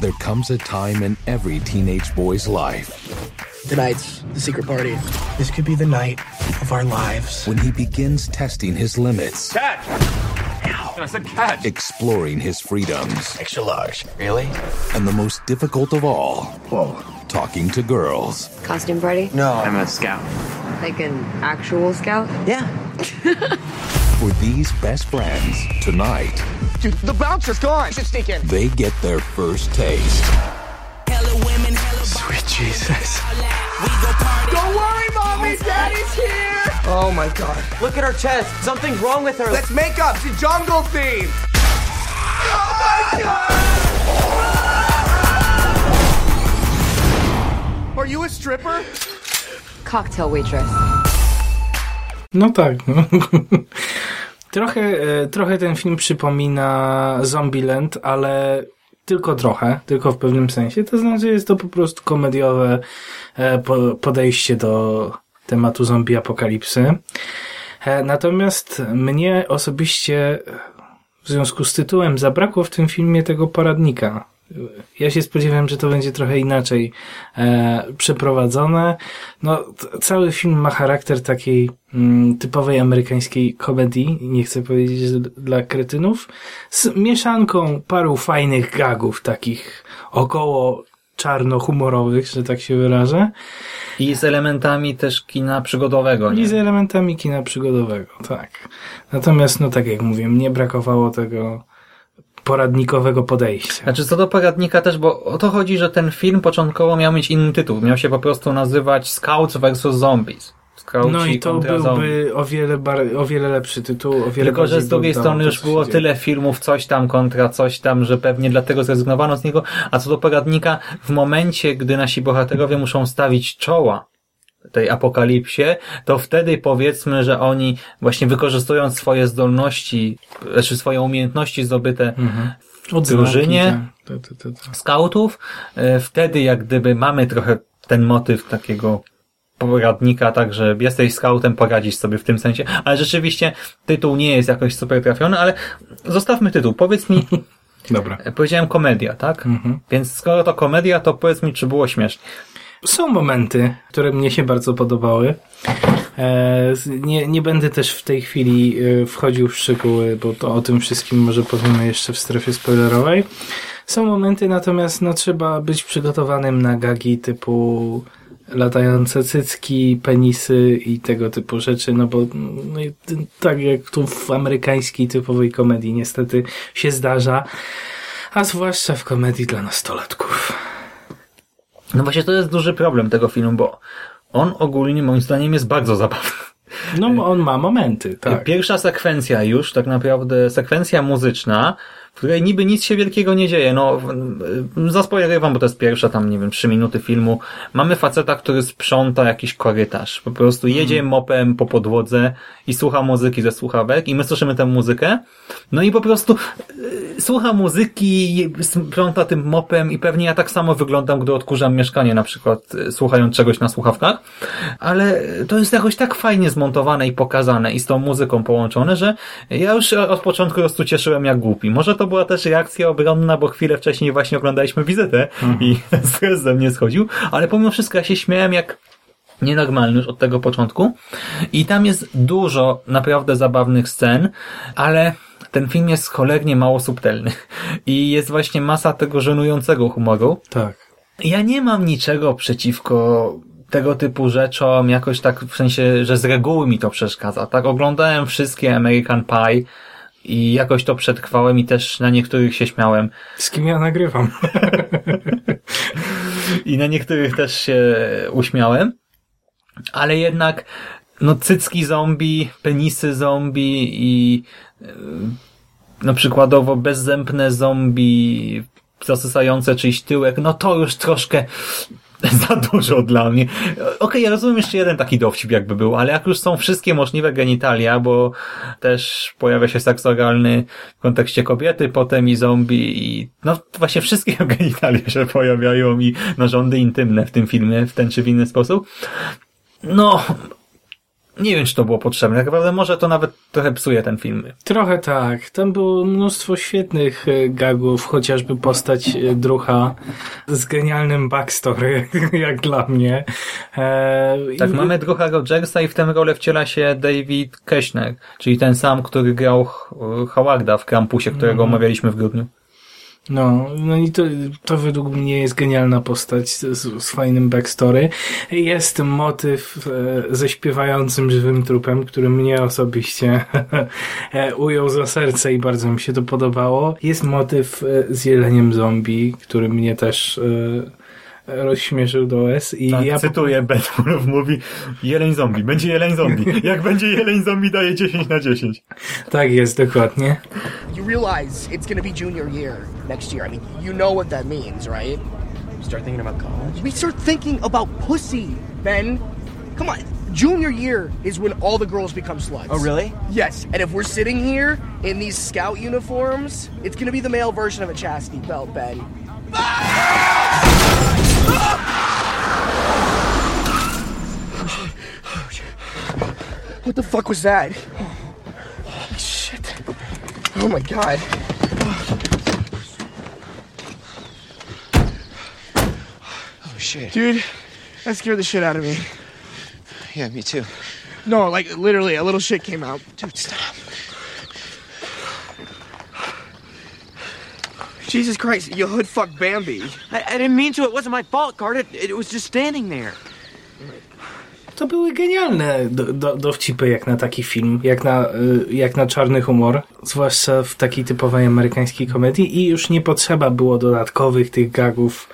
Speaker 16: There comes a time in every teenage boy's life
Speaker 17: Tonight's the secret party. This could be the night of our lives.
Speaker 16: when he begins testing his limits,
Speaker 17: Catch! I said catch.
Speaker 16: exploring his freedoms,
Speaker 17: Extra large. Really?
Speaker 16: and the most difficult of all,
Speaker 17: Whoa.
Speaker 16: talking to girls.
Speaker 18: Costume party?
Speaker 17: No. I'm a scout.
Speaker 18: Like an actual scout?
Speaker 17: Yeah.
Speaker 16: For these best friends, tonight,
Speaker 17: Dude, the bouncer's gone. Should sneak in.
Speaker 16: they get their first taste.
Speaker 17: Sweet Jesus. Don't worry, mommy. Daddy's here. Oh my god. Look at her chest. Something's wrong with her. Let's make up. She's jungle theme. Oh my god. Are you a stripper?
Speaker 18: Cocktail waitress.
Speaker 2: No tak. No. trochę, trochę ten film przypomina Zombieland, ale tylko trochę, tylko w pewnym sensie. To znaczy jest to po prostu komediowe e, po- podejście do tematu zombie apokalipsy. E, Natomiast mnie osobiście w związku z tytułem zabrakło w tym filmie tego poradnika. Ja się spodziewałem, że to będzie trochę inaczej e, przeprowadzone. No, cały film ma charakter takiej mm, typowej amerykańskiej komedii, nie chcę powiedzieć że dla kretynów, z mieszanką paru fajnych gagów, takich około czarno-humorowych, że tak się wyrażę.
Speaker 1: I z elementami też kina przygodowego.
Speaker 2: I
Speaker 1: Nie?
Speaker 2: z elementami kina przygodowego, tak. Natomiast, no tak jak mówię, mnie brakowało tego poradnikowego podejścia.
Speaker 1: Znaczy co do poradnika też, bo o to chodzi, że ten film początkowo miał mieć inny tytuł. Miał się po prostu nazywać Scouts vs. Zombies.
Speaker 2: No i to
Speaker 1: kontra zombie.
Speaker 2: byłby o wiele, o wiele lepszy tytuł, o wiele
Speaker 1: Tylko, że z drugiej strony już było
Speaker 2: dzieje.
Speaker 1: tyle filmów, coś tam kontra coś tam, że pewnie dlatego zrezygnowano z niego. A co do poradnika, w momencie, gdy nasi bohaterowie muszą stawić czoła tej apokalipsie, to wtedy powiedzmy, że oni właśnie wykorzystując swoje zdolności, znaczy swoje umiejętności zdobyte w
Speaker 2: Odznaki,
Speaker 1: drużynie
Speaker 2: tak.
Speaker 1: Skautów, e, wtedy jak gdyby mamy trochę ten motyw takiego poradnika, tak, że jesteś skautem, poradzisz sobie w tym sensie, ale rzeczywiście tytuł nie jest jakoś super trafiony, ale zostawmy tytuł. Powiedz mi,
Speaker 2: Dobra.
Speaker 1: e, powiedziałem komedia, tak? Więc skoro to komedia, to powiedz mi, czy było śmiesznie.
Speaker 2: Są momenty, które mnie się bardzo podobały. E, nie, nie będę też w tej chwili e, wchodził w szczegóły, bo to o tym wszystkim może powiemy jeszcze w strefie spoilerowej. Są momenty natomiast, no trzeba być przygotowanym na gagi typu latające cycki, penisy i tego typu rzeczy, no bo no, tak jak tu w amerykańskiej typowej komedii niestety się zdarza, a zwłaszcza w komedii dla nastolatków.
Speaker 1: No właśnie to jest duży problem tego filmu, bo on ogólnie moim zdaniem jest bardzo zabawny.
Speaker 2: No on ma momenty, tak.
Speaker 1: Pierwsza sekwencja już, tak naprawdę sekwencja muzyczna, w której niby nic się wielkiego nie dzieje. No, zaspoileruję wam, bo to jest pierwsza tam, nie wiem, trzy minuty filmu. Mamy faceta, który sprząta jakiś korytarz. Po prostu jedzie mopem po podłodze i słucha muzyki ze słuchawek i my słyszymy tę muzykę. No i po prostu y, słucha muzyki, sprząta tym mopem i pewnie ja tak samo wyglądam, gdy odkurzam mieszkanie na przykład, y, słuchając czegoś na słuchawkach. Ale to jest jakoś tak fajnie zmontowane i pokazane i z tą muzyką połączone, że ja już od początku po prostu cieszyłem jak głupi. Może to była też reakcja obronna, bo chwilę wcześniej właśnie oglądaliśmy wizytę i stres ze mnie schodził, ale pomimo wszystko ja się śmiałem jak nienormalny już od tego początku. I tam jest dużo naprawdę zabawnych scen, ale ten film jest cholernie mało subtelny. I jest właśnie masa tego żenującego humoru.
Speaker 2: Tak.
Speaker 1: Ja nie mam niczego przeciwko tego typu rzeczom, jakoś tak w sensie, że z reguły mi to przeszkadza. Tak, oglądałem wszystkie American Pie i jakoś to przetrwałem i też na niektórych się śmiałem.
Speaker 2: Z kim ja nagrywam?
Speaker 1: I na niektórych też się uśmiałem. Ale jednak, no cycki zombie, penisy zombie i yy, no przykładowo bezzębne zombie zasysające czyjś tyłek, no to już troszkę za dużo dla mnie. Okej, ja rozumiem jeszcze jeden taki dowcip jakby był, ale jak już są wszystkie możliwe genitalia, bo też pojawia się seks oralny w kontekście kobiety, potem i zombie i no właśnie wszystkie genitalia się pojawiają i narządy intymne w tym filmie w ten czy w inny sposób. No, nie wiem, czy to było potrzebne. Tak naprawdę może to nawet trochę psuje ten film.
Speaker 2: Trochę tak. Tam było mnóstwo świetnych e, gagów, chociażby postać e, drucha z genialnym backstory, jak dla mnie. E,
Speaker 1: Tak,
Speaker 2: i-
Speaker 1: mamy Drucha Rogersa i w tę rolę wciela się David Keschner, czyli ten sam, który grał Howarda w Krampusie, którego
Speaker 2: Mhm.
Speaker 1: omawialiśmy w grudniu.
Speaker 2: No, no i to, to według mnie jest genialna postać z, z fajnym backstory. Jest motyw e, ze śpiewającym żywym trupem, który mnie osobiście e, ujął za serce i bardzo mi się to podobało. Jest motyw e, z jeleniem zombie, który mnie też e, rozśmieszył do łez. I
Speaker 1: Tak,
Speaker 2: ja
Speaker 1: cytuję, Ben Wolf mówi jeleń zombie, będzie jeleń zombie. Jak będzie jeleń zombie daje 10 na 10.
Speaker 2: Tak jest, dokładnie.
Speaker 19: You realize it's gonna be junior year next year. I mean, you know what that means, right?
Speaker 17: Start thinking about college?
Speaker 19: We start thinking about pussy, Ben. Come on. Junior year is when all the girls become sluts.
Speaker 17: Oh, really?
Speaker 19: Yes. And if we're sitting here in these scout uniforms, it's gonna be the male version of a chastity belt, Ben. What the fuck was that? Holy shit. Oh my god.
Speaker 17: Oh, shit.
Speaker 19: Dude, that scared the shit out of me.
Speaker 17: Yeah, me too.
Speaker 19: No, like literally, a little shit came out.
Speaker 17: Dude, stop.
Speaker 19: Jesus Christ, you hood fuck Bambi.
Speaker 17: I, I didn't mean to. It wasn't my fault, Card. It, it was just standing there.
Speaker 2: To były genialne do, do, dowcipy jak na taki film, jak na, y, jak na czarny humor, zwłaszcza w takiej typowej amerykańskiej komedii i już nie potrzeba było dodatkowych tych gagów,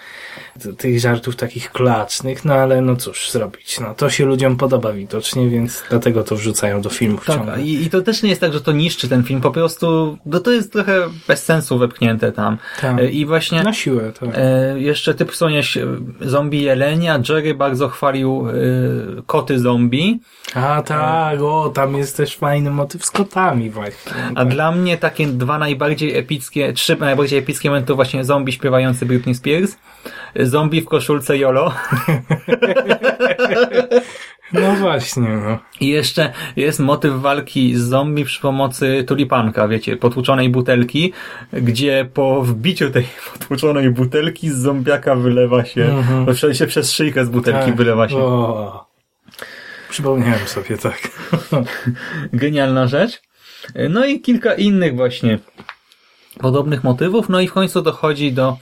Speaker 2: tych żartów takich klacznych, no ale no cóż zrobić, no to się ludziom podoba widocznie, więc dlatego to wrzucają do filmów ciągle.
Speaker 1: Tak, i, i to też nie jest tak, że to niszczy ten film, po prostu no to jest trochę bez sensu wepchnięte tam.
Speaker 2: Tak.
Speaker 1: E, I właśnie
Speaker 2: Na siłę, tak.
Speaker 1: e, jeszcze ty wspomniałeś e, zombie jelenia, Jerry bardzo chwalił e, koty zombie,
Speaker 2: A tak, o, tam jest też fajny motyw z kotami właśnie.
Speaker 1: a dla mnie takie dwa najbardziej epickie, trzy najbardziej epickie momenty to właśnie zombie śpiewający Britney Spears, zombie w koszulce Jolo
Speaker 2: No właśnie, no.
Speaker 1: i jeszcze jest motyw walki z zombie przy pomocy tulipanka, wiecie, potłuczonej butelki, gdzie po wbiciu tej potłuczonej butelki z zombiaka wylewa się,
Speaker 2: Mhm.
Speaker 1: to się przez szyjkę z butelki
Speaker 2: Tak.
Speaker 1: wylewa się.
Speaker 2: O. Przypomniałem sobie, tak.
Speaker 1: Genialna rzecz. No i kilka innych właśnie podobnych motywów, no i w końcu dochodzi do...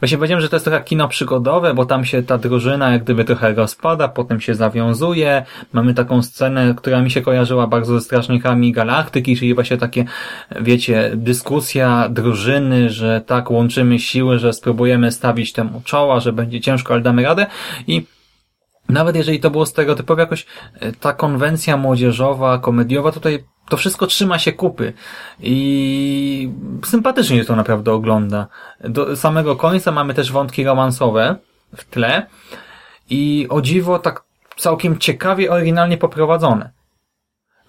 Speaker 1: Właśnie powiedziałem, że to jest trochę kino przygodowe, bo tam się ta drużyna jak gdyby trochę rozpada, potem się zawiązuje. Mamy taką scenę, która mi się kojarzyła bardzo ze Strażnikami Galaktyki, czyli właśnie takie, wiecie, dyskusja drużyny, że tak łączymy siły, że spróbujemy stawić temu czoła, że będzie ciężko, ale damy radę i nawet jeżeli to było stereotypowo jakoś e, ta konwencja młodzieżowa, komediowa, tutaj to wszystko trzyma się kupy i sympatycznie to naprawdę ogląda. Do samego końca mamy też wątki romansowe w tle i o dziwo tak całkiem ciekawie, oryginalnie poprowadzone.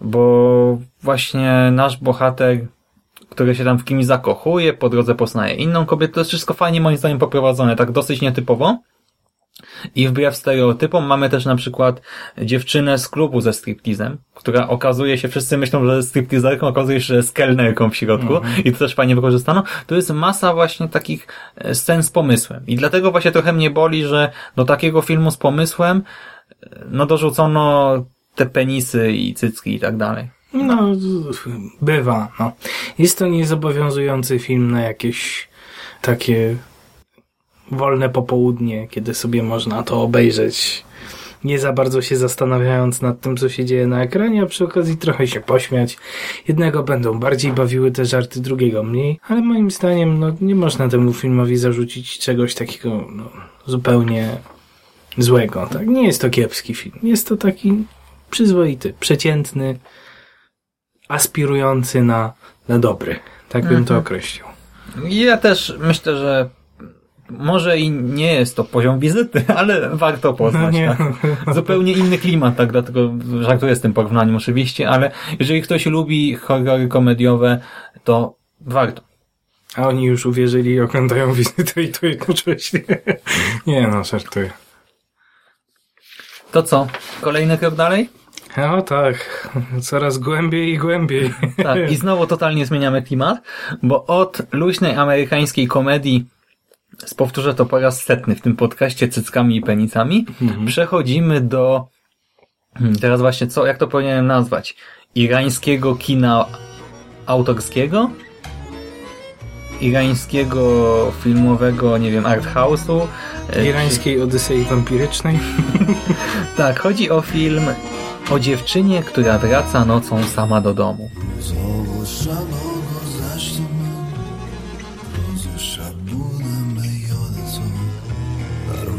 Speaker 1: Bo właśnie nasz bohater, który się tam w kimś zakochuje, po drodze poznaje inną kobietę, to jest wszystko fajnie moim zdaniem poprowadzone, tak dosyć nietypowo. I wbrew stereotypom mamy też na przykład dziewczynę z klubu ze striptizem, która okazuje się, wszyscy myślą, że jest striptizerką, okazuje się, że jest kelnerką w środku i to też fajnie wykorzystano. To jest masa właśnie takich e, scen z pomysłem. I dlatego właśnie trochę mnie boli, że do takiego filmu z pomysłem e, no dorzucono te penisy i cycki i tak dalej.
Speaker 2: No, bywa. No. Jest to niezobowiązujący film na jakieś takie wolne popołudnie, kiedy sobie można to obejrzeć, nie za bardzo się zastanawiając nad tym, co się dzieje na ekranie, a przy okazji trochę się pośmiać. Jednego będą bardziej bawiły te żarty, drugiego mniej, ale moim zdaniem no, nie można temu filmowi zarzucić czegoś takiego no, zupełnie złego. Tak? Nie jest to kiepski film. Jest to taki przyzwoity, przeciętny, aspirujący na, na dobry. Tak bym to
Speaker 1: Mhm.
Speaker 2: określił.
Speaker 1: Ja też myślę, że może i nie jest to poziom wizyty, ale warto poznać.
Speaker 2: No.
Speaker 1: Tak. Zupełnie inny klimat, tak, dlatego żartuję z tym porównaniem oczywiście, ale jeżeli ktoś lubi horrory komediowe, to warto.
Speaker 2: A oni już uwierzyli i oglądają wizytę i to jednocześnie. Nie no, żartuję.
Speaker 1: To co? Kolejny krok dalej?
Speaker 2: No tak, coraz głębiej i głębiej.
Speaker 1: Tak, i znowu totalnie zmieniamy klimat, bo od luźnej amerykańskiej komedii, powtórzę to po raz setny w tym podcaście cyckami i penicami, przechodzimy do hmm, teraz właśnie co, jak to powinienem nazwać? Irańskiego kina autorskiego? Irańskiego filmowego, nie wiem, art house'u? e,
Speaker 2: Irańskiej Odysei Wampirycznej.
Speaker 1: Tak, chodzi o film o dziewczynie, która wraca nocą sama do domu.
Speaker 20: در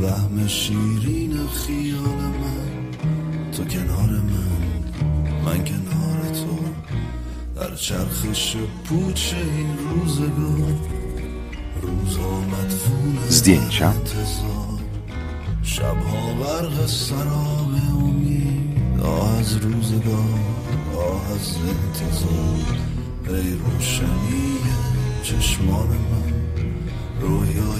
Speaker 20: وهم شیرین خیال من. تو کنار من من کنار تو. در چرخش پوچ این روزگار. روزا مدفون
Speaker 10: Zdjęcia.
Speaker 20: انتظار. شبها برق سراب امید. آه از روزگار آه از انتظار. ای روشنی چشمان من. رویای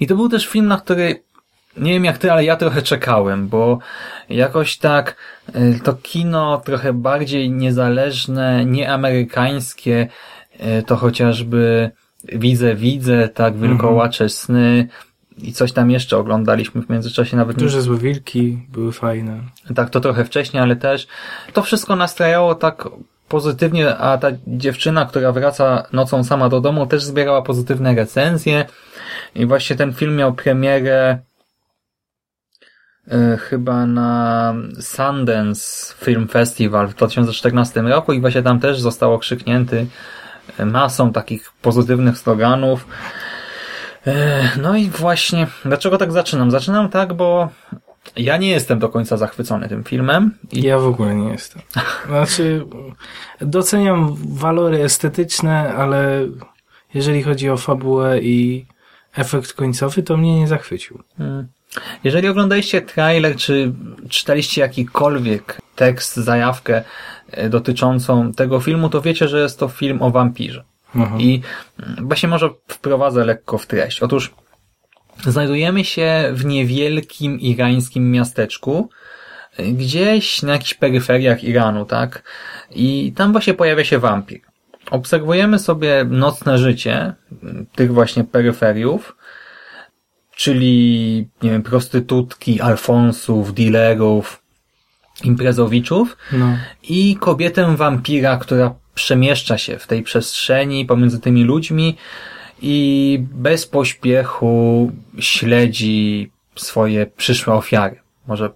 Speaker 1: I to był też film, na który nie wiem jak ty, ale ja trochę czekałem, bo jakoś tak y, to kino trochę bardziej niezależne, nieamerykańskie, y, to chociażby Widzę, widzę, tak, Wilkołacze sny i coś tam jeszcze oglądaliśmy w międzyczasie nawet.
Speaker 2: Duże złe wilki były fajne.
Speaker 1: tak, to trochę wcześniej, ale też to wszystko nastrajało tak pozytywnie, a ta dziewczyna, która wraca nocą sama do domu, też zbierała pozytywne recenzje i właśnie ten film miał premierę e, chyba na Sundance Film Festival w 2014 roku i właśnie tam też został okrzyknięty e, masą takich pozytywnych sloganów. E, No i właśnie, dlaczego tak zaczynam? Zaczynam tak, bo ja nie jestem do końca zachwycony tym filmem.
Speaker 2: I ja w ogóle nie jestem. Znaczy, doceniam walory estetyczne, ale jeżeli chodzi o fabułę i efekt końcowy, to mnie nie zachwycił.
Speaker 1: Mm. Jeżeli oglądaliście trailer, czy czytaliście jakikolwiek tekst, zajawkę e, dotyczącą tego filmu, to wiecie, że jest to film o wampirze.
Speaker 2: Mhm.
Speaker 1: I mm, właśnie może wprowadzę lekko w treść. Otóż znajdujemy się w niewielkim irańskim miasteczku, y, gdzieś na jakichś peryferiach Iranu, tak? I tam właśnie pojawia się wampir. Obserwujemy sobie nocne życie y, tych właśnie peryferiów, czyli, nie wiem, prostytutki, alfonsów, dealerów, imprezowiczów
Speaker 2: No.
Speaker 1: i kobietę wampira, która przemieszcza się w tej przestrzeni pomiędzy tymi ludźmi i bez pośpiechu śledzi swoje przyszłe ofiary. Może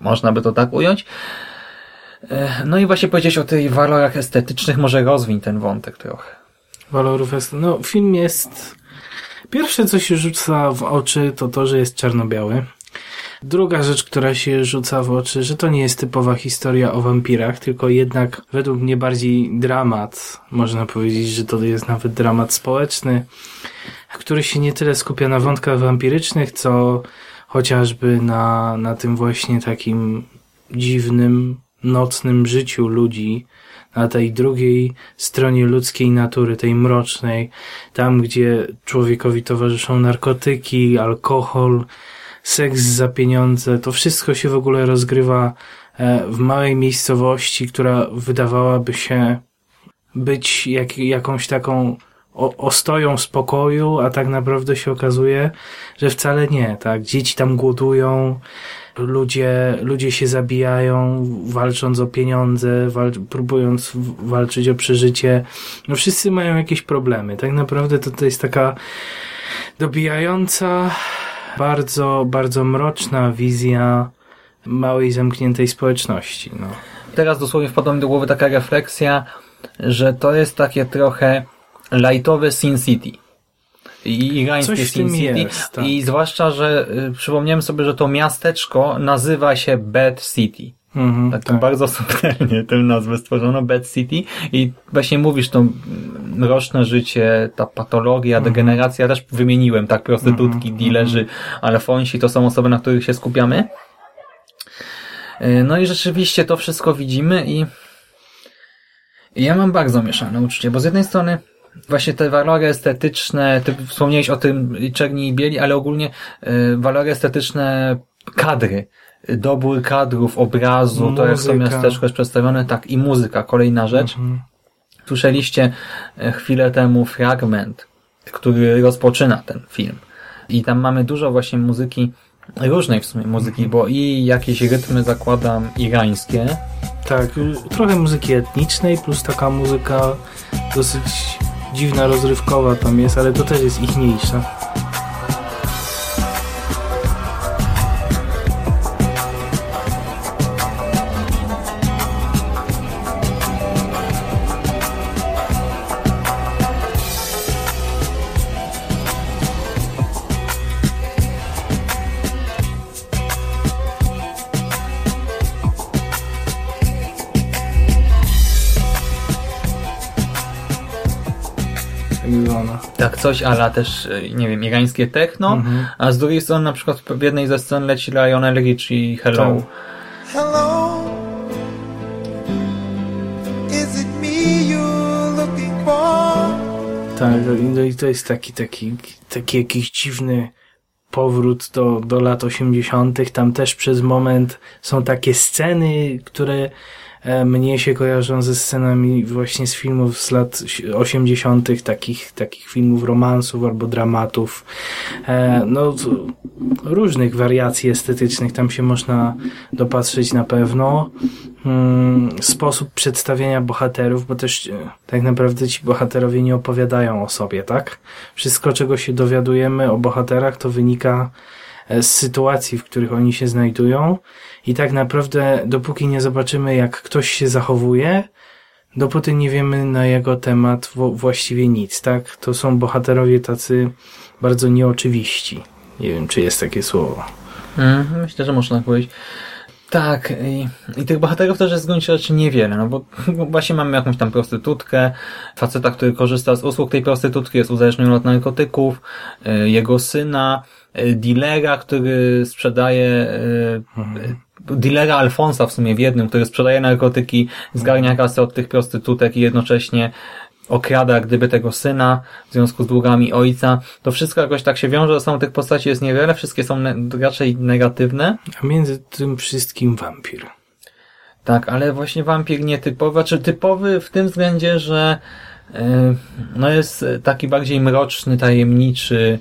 Speaker 1: można by to tak ująć. E, No i właśnie powiedzieć o tych walorach estetycznych, może rozwiń ten wątek trochę.
Speaker 2: Walorów jest... No, film jest... Pierwsze, co się rzuca w oczy, to to, że jest czarno-biały. Druga rzecz, która się rzuca w oczy, że to nie jest typowa historia o wampirach, tylko jednak według mnie bardziej dramat. Można powiedzieć, że to jest nawet dramat społeczny, który się nie tyle skupia na wątkach wampirycznych, co chociażby na, na tym właśnie takim dziwnym, nocnym życiu ludzi, na tej drugiej stronie ludzkiej natury, tej mrocznej, tam gdzie człowiekowi towarzyszą narkotyki, alkohol, seks za pieniądze, to wszystko się w ogóle rozgrywa e, w małej miejscowości, która wydawałaby się być jak, jakąś taką o, ostoją spokoju, a tak naprawdę się okazuje, że wcale nie, tak? Dzieci tam głodują, ludzie, ludzie się zabijają, walcząc o pieniądze, wal, próbując walczyć o przeżycie. No wszyscy mają jakieś problemy. Tak naprawdę to, to jest taka dobijająca, bardzo, bardzo mroczna wizja małej, zamkniętej społeczności. No.
Speaker 1: Teraz dosłownie wpadła mi do głowy taka refleksja, że to jest takie trochę lightowe Sin City. I irańskie
Speaker 2: Coś w
Speaker 1: Sin City.
Speaker 2: jest, tak.
Speaker 1: I zwłaszcza, że y, przypomniałem sobie, że to miasteczko nazywa się Bad City.
Speaker 2: Mhm,
Speaker 1: tak, bardzo subtelnie tę nazwę stworzono, Bad City i właśnie mówisz to mm, mroczne życie, ta patologia,
Speaker 2: Mhm.
Speaker 1: degeneracja, też wymieniłem, tak, prostytutki, dealerzy, alfonsi, to są osoby, na których się skupiamy. Y, No i rzeczywiście to wszystko widzimy i i ja mam bardzo mieszane uczucie, bo z jednej strony właśnie te walory estetyczne, ty wspomniałeś o tym czerni i bieli, ale ogólnie y, walory estetyczne kadry, y, dobór kadrów, obrazu, to jak
Speaker 2: Muzyka.
Speaker 1: miasteczko jest przedstawione, tak i muzyka, kolejna rzecz. Słyszeliście e, chwilę temu fragment, który rozpoczyna ten film. I tam mamy dużo właśnie muzyki, różnej w sumie muzyki, bo i jakieś rytmy zakładam irańskie,
Speaker 2: Tak, y, trochę muzyki etnicznej, plus taka muzyka dosyć dziwna, rozrywkowa tam jest, ale to też jest ichniejsza. Tak
Speaker 1: Tak, coś, ale też, e, nie wiem, irańskie techno,
Speaker 2: Mhm.
Speaker 1: a z drugiej strony na przykład w jednej ze scen leci Lionel Richie Hello.
Speaker 2: Tak.
Speaker 15: Hello, is it me you're looking for?
Speaker 2: Tak, no i to jest taki, taki, taki jakiś dziwny powrót do, do lat 80. Tam też przez moment są takie sceny, które mnie się kojarzą ze scenami właśnie z filmów z lat 80., takich, takich filmów romansów albo dramatów. E, no, różnych wariacji estetycznych tam się można dopatrzeć na pewno. Mm, Sposób przedstawienia bohaterów, bo też e, tak naprawdę ci bohaterowie nie opowiadają o sobie, tak? Wszystko, czego się dowiadujemy o bohaterach, to wynika e, z sytuacji, w których oni się znajdują i tak naprawdę dopóki nie zobaczymy, jak ktoś się zachowuje, dopóty nie wiemy na jego temat właściwie nic, tak? To są bohaterowie tacy bardzo nieoczywiści. Nie wiem, czy jest takie słowo.
Speaker 1: Mm, myślę, że można powiedzieć. Tak, i, i tych bohaterów też jest w gruncie rzeczy niewiele, no bo właśnie mamy jakąś tam prostytutkę, faceta, który korzysta z usług tej prostytutki, jest uzależniony od narkotyków, y, jego syna, y, dealera, który sprzedaje, y, dealera Alfonsa w sumie w jednym, który sprzedaje narkotyki, zgarnia kasę od tych prostytutek i jednocześnie okrada gdyby tego syna w związku z długami ojca. To wszystko jakoś tak się wiąże, że są tych postaci jest niewiele, wszystkie są ne- raczej negatywne.
Speaker 2: A między tym wszystkim wampir.
Speaker 1: Tak, ale właśnie wampir nietypowy, czy typowy w tym względzie, że yy, no jest taki bardziej mroczny, tajemniczy.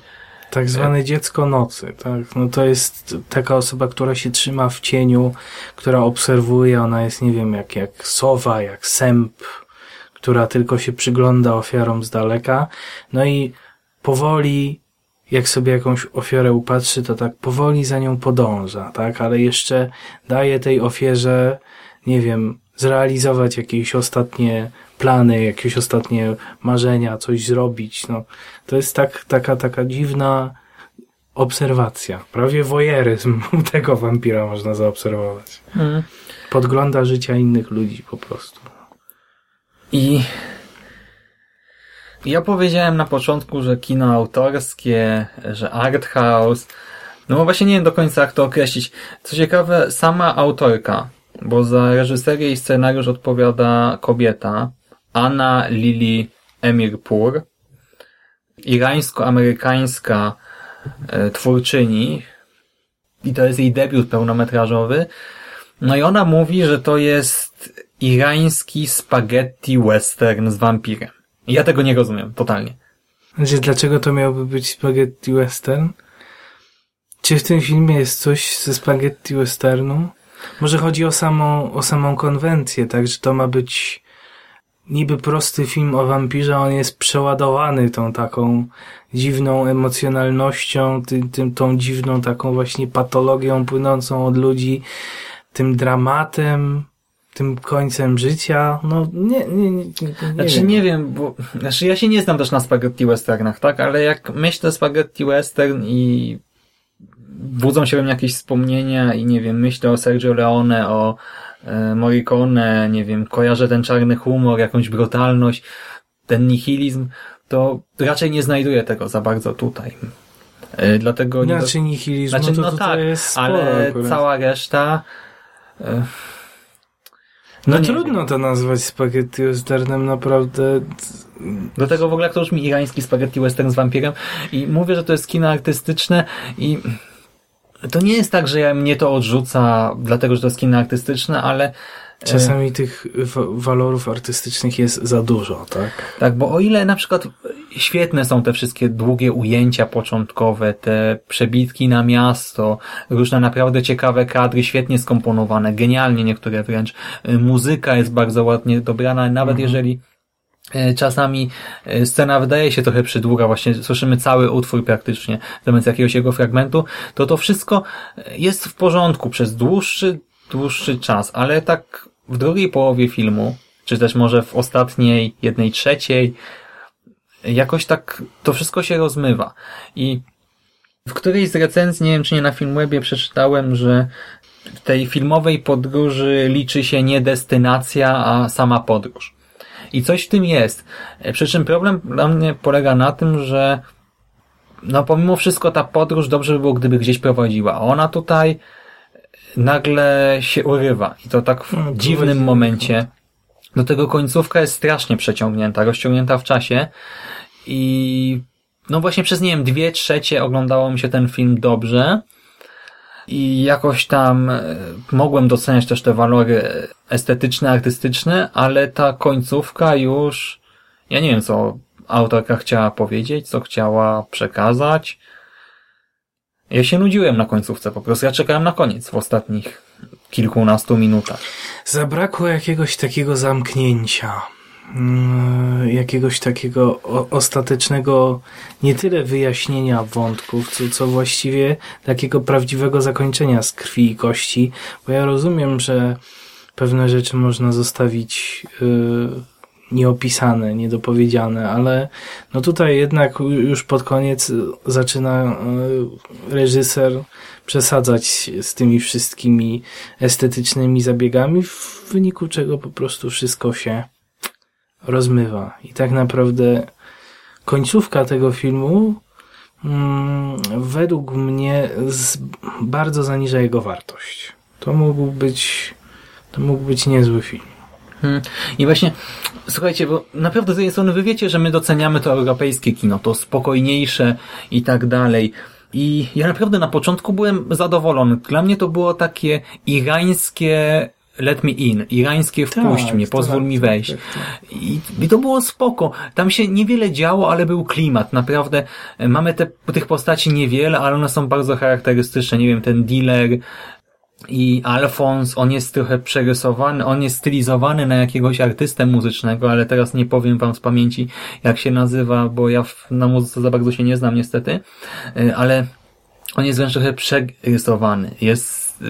Speaker 2: Tak zwane dziecko nocy, tak? No to jest taka osoba, która się trzyma w cieniu, która obserwuje, ona jest, nie wiem, jak, jak sowa, jak sęp, która tylko się przygląda ofiarom z daleka. No i powoli, jak sobie jakąś ofiarę upatrzy, to tak powoli za nią podąża, tak? Ale jeszcze daje tej ofierze, nie wiem, zrealizować jakieś ostatnie plany, jakieś ostatnie marzenia, coś zrobić, no. To jest tak, taka, taka dziwna obserwacja. Prawie wojeryzm tego wampira można zaobserwować.
Speaker 1: Mm.
Speaker 2: Podgląda życia innych ludzi po prostu.
Speaker 1: I ja powiedziałem na początku, że kino autorskie, że art house, no właśnie nie wiem do końca jak to określić. Co ciekawe, sama autorka, bo za reżyserię i scenariusz odpowiada kobieta, Anna Lili Emirpur, irańsko-amerykańska e, twórczyni i to jest jej debiut pełnometrażowy. No i ona mówi, że to jest irański spaghetti western z wampirem. Ja tego nie rozumiem, totalnie.
Speaker 2: Znaczy, dlaczego to miałby być spaghetti western? Czy w tym filmie jest coś ze spaghetti westernu? Może chodzi o samą, o samą konwencję, tak, że to ma być niby prosty film o wampirze, on jest przeładowany tą taką dziwną emocjonalnością, tym, tym, tą dziwną taką właśnie patologią płynącą od ludzi, tym dramatem, tym końcem życia, no nie, nie, nie, nie,
Speaker 1: Znaczy
Speaker 2: wiem.
Speaker 1: nie wiem, bo znaczy ja się nie znam też na spaghetti westernach, tak? Ale jak myślę spaghetti western i budzą się we mnie jakieś wspomnienia i nie wiem, myślę o Sergio Leone, o Morricone, nie wiem, kojarzę ten czarny humor, jakąś brutalność, ten nihilizm, to raczej nie znajduję tego za bardzo tutaj. E, dlatego nie
Speaker 2: Znaczy nihilizmu,
Speaker 1: Znaczy,
Speaker 2: to
Speaker 1: no tak,
Speaker 2: jest
Speaker 1: ale
Speaker 2: akurat.
Speaker 1: cała reszta e,
Speaker 2: No,
Speaker 1: nie
Speaker 2: trudno to nazwać spaghetti westernem, naprawdę.
Speaker 1: Do tego w ogóle już mi irański spaghetti western z wampirem i mówię, że to jest kino artystyczne i to nie jest tak, że ja, mnie to odrzuca dlatego, że to jest kino artystyczne, ale e,
Speaker 2: Czasami tych wa- walorów artystycznych jest za dużo, tak?
Speaker 1: Tak, bo o ile na przykład świetne są te wszystkie długie ujęcia początkowe, te przebitki na miasto, różne naprawdę ciekawe kadry, świetnie skomponowane, genialnie niektóre wręcz. Y, Muzyka jest bardzo ładnie dobrana, nawet jeżeli e, czasami e, scena wydaje się trochę przydługa, właśnie słyszymy cały utwór praktycznie zamiast jakiegoś jego fragmentu, to to wszystko e, jest w porządku przez dłuższy, dłuższy czas, ale tak w drugiej połowie filmu, czy też może w ostatniej, jednej trzeciej, jakoś tak to wszystko się rozmywa. I w którejś z recenzji, nie wiem czy nie na Filmwebie, przeczytałem, że w tej filmowej podróży liczy się nie destynacja, a sama podróż. I coś w tym jest. Przy czym problem dla mnie polega na tym, że no pomimo wszystko ta podróż dobrze by było, gdyby gdzieś prowadziła. Ona tutaj nagle się urywa. I to tak w
Speaker 2: No,
Speaker 1: dziwnym momencie. Do tego końcówka jest strasznie przeciągnięta, rozciągnięta w czasie. I no właśnie przez, nie wiem, dwie trzecie oglądało mi się ten film dobrze. I jakoś tam e, mogłem doceniać też te walory estetyczne, artystyczne, ale ta końcówka już, ja nie wiem co autorka chciała powiedzieć, co chciała przekazać. Ja się nudziłem na końcówce po prostu. Ja czekałem na koniec w ostatnich kilkunastu minutach.
Speaker 2: Zabrakło jakiegoś takiego zamknięcia. Mm, Jakiegoś takiego ostatecznego, nie tyle wyjaśnienia wątków, co, co właściwie takiego prawdziwego zakończenia z krwi i kości, bo ja rozumiem, że pewne rzeczy można zostawić yy, nieopisane, niedopowiedziane, ale no tutaj jednak już pod koniec zaczyna yy, reżyser przesadzać z tymi wszystkimi estetycznymi zabiegami, w wyniku czego po prostu wszystko się rozmywa. I tak naprawdę końcówka tego filmu mm, według mnie z, bardzo zaniża jego wartość. To mógł być to mógł być niezły film.
Speaker 1: Hmm. I właśnie, słuchajcie, bo naprawdę z jednej strony wy wiecie, że my doceniamy to europejskie kino, to spokojniejsze i tak dalej. I ja naprawdę na początku byłem zadowolony. Dla mnie to było takie irańskie let me in, irańskie wpuść
Speaker 2: Tak,
Speaker 1: mnie, pozwól
Speaker 2: tak,
Speaker 1: mi
Speaker 2: tak,
Speaker 1: wejść.
Speaker 2: tak,
Speaker 1: I, I to było spoko. Tam się niewiele działo, ale był klimat. Naprawdę e, mamy te, tych postaci niewiele, ale one są bardzo charakterystyczne. Nie wiem, ten dealer i Alfons, on jest trochę przerysowany, on jest stylizowany na jakiegoś artystę muzycznego, ale teraz nie powiem wam z pamięci, jak się nazywa, bo ja na muzyce za bardzo się nie znam niestety, E, ale on jest wręcz trochę przerysowany, jest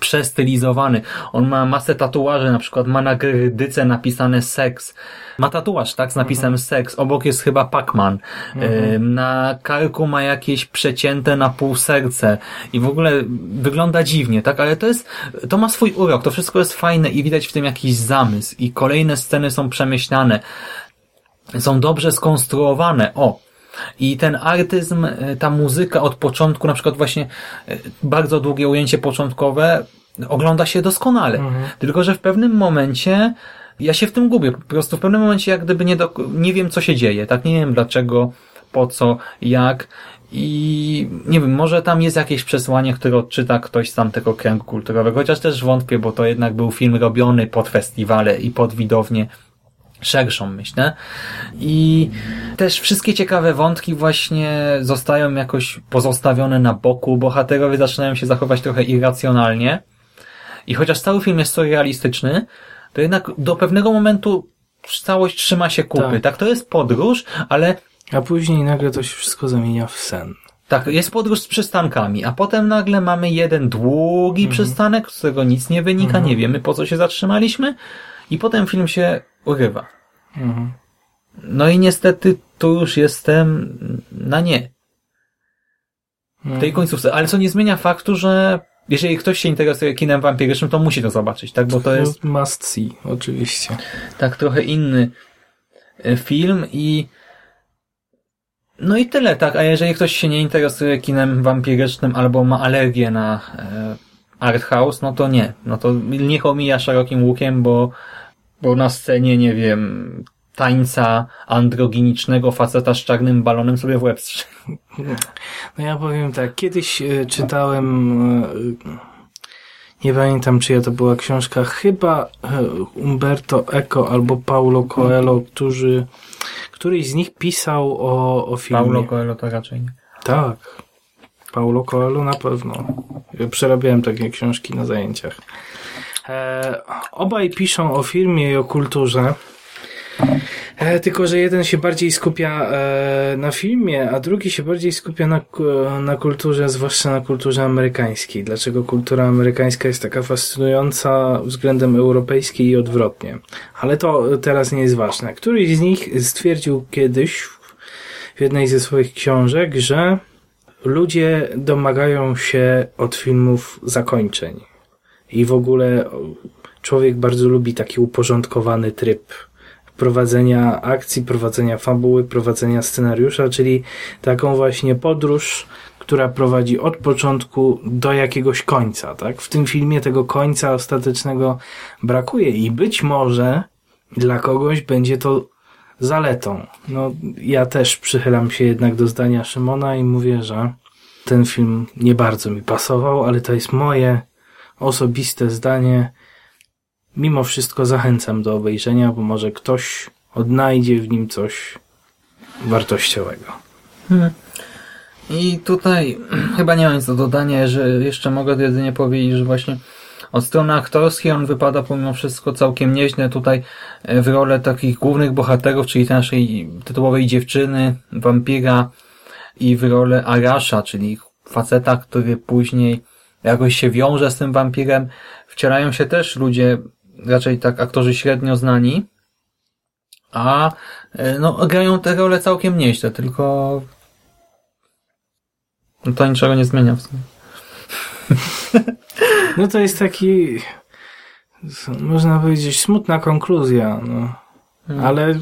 Speaker 1: przestylizowany. On ma masę tatuaży, na przykład ma na grydyce napisane seks. Ma tatuaż, tak, z napisem seks. Obok jest chyba Pac-Man.
Speaker 2: Mhm.
Speaker 1: Na karku ma jakieś przecięte na pół serce. I w ogóle wygląda dziwnie, tak, ale to jest, to ma swój urok. To wszystko jest fajne i widać w tym jakiś zamysł. I kolejne sceny są przemyślane. Są dobrze skonstruowane. O, i ten artyzm, e, ta muzyka od początku, na przykład właśnie e, bardzo długie ujęcie początkowe, ogląda się doskonale.
Speaker 2: Mhm.
Speaker 1: Tylko, że w pewnym momencie ja się w tym gubię. Po prostu w pewnym momencie jak gdyby nie, do, nie wiem, co się dzieje. Tak, nie wiem dlaczego, po co, jak. I nie wiem, może tam jest jakieś przesłanie, które odczyta ktoś z tamtego kręgu kulturowego, chociaż też wątpię, bo to jednak był film robiony pod festiwale i pod widownię szerszą, myślę. I też wszystkie ciekawe wątki właśnie zostają jakoś pozostawione na boku. Bohaterowie zaczynają się zachować trochę irracjonalnie. I chociaż cały film jest surrealistyczny, to jednak do pewnego momentu całość trzyma się kupy. Tak,
Speaker 2: Tak.
Speaker 1: to jest podróż, ale
Speaker 2: A później nagle to się wszystko zamienia w sen.
Speaker 1: Tak, jest podróż z przystankami, a potem nagle mamy jeden długi przystanek, z którego nic nie wynika,
Speaker 2: Mhm.
Speaker 1: nie wiemy po co się zatrzymaliśmy i potem film się urywa.
Speaker 2: Mhm.
Speaker 1: No i niestety tu już jestem na nie. W tej
Speaker 2: Mhm.
Speaker 1: końcówce, ale co nie zmienia faktu, że jeżeli ktoś się interesuje kinem wampirycznym, to musi to zobaczyć, tak? Bo to jest
Speaker 2: Must see, oczywiście.
Speaker 1: tak trochę inny e, film i no i tyle, tak. A jeżeli ktoś się nie interesuje kinem wampirycznym albo ma alergię na e, art house, no to nie. No to niech omija szerokim łukiem, bo, bo na scenie, nie wiem, tańca androginicznego faceta z czarnym balonem sobie w łeb.
Speaker 2: No ja powiem tak, kiedyś e, czytałem, e, nie pamiętam czyja to była książka, chyba e, Umberto Eco albo Paulo Coelho, którzy, któryś z nich pisał o, o filmie.
Speaker 1: Paulo Coelho to raczej nie.
Speaker 2: Tak. Paulo Coelho na pewno. Przerabiałem takie książki na zajęciach. E, obaj piszą o filmie i o kulturze. E, tylko, że jeden się bardziej skupia e, na filmie, a drugi się bardziej skupia na, na kulturze, zwłaszcza na kulturze amerykańskiej. Dlaczego kultura amerykańska jest taka fascynująca względem europejskiej i odwrotnie. Ale to teraz nie jest ważne. Któryś z nich stwierdził kiedyś w jednej ze swoich książek, że ludzie domagają się od filmów zakończeń. I w ogóle człowiek bardzo lubi taki uporządkowany tryb prowadzenia akcji, prowadzenia fabuły, prowadzenia scenariusza, czyli taką właśnie podróż, która prowadzi od początku do jakiegoś końca, tak? W tym filmie tego końca ostatecznego brakuje i być może dla kogoś będzie to zaletą. No, ja też przychylam się jednak do zdania Szymona i mówię, że ten film nie bardzo mi pasował, ale to jest moje osobiste zdanie. Mimo wszystko zachęcam do obejrzenia, bo może ktoś odnajdzie w nim coś wartościowego.
Speaker 1: Hmm. I tutaj chyba nie mam nic do dodania, że jeszcze mogę jedynie powiedzieć, że właśnie od strony aktorskiej on wypada pomimo wszystko całkiem nieźle tutaj e, w rolę takich głównych bohaterów, czyli naszej tytułowej dziewczyny, wampira i w rolę Arasha, czyli faceta, który później jakoś się wiąże z tym wampirem. Wcielają się też ludzie, raczej tak aktorzy średnio znani, a e, no, grają te role całkiem nieźle, tylko no to niczego nie zmienia w sumie.
Speaker 2: No to jest taki, można powiedzieć, smutna konkluzja, no.
Speaker 1: Hmm.
Speaker 2: Ale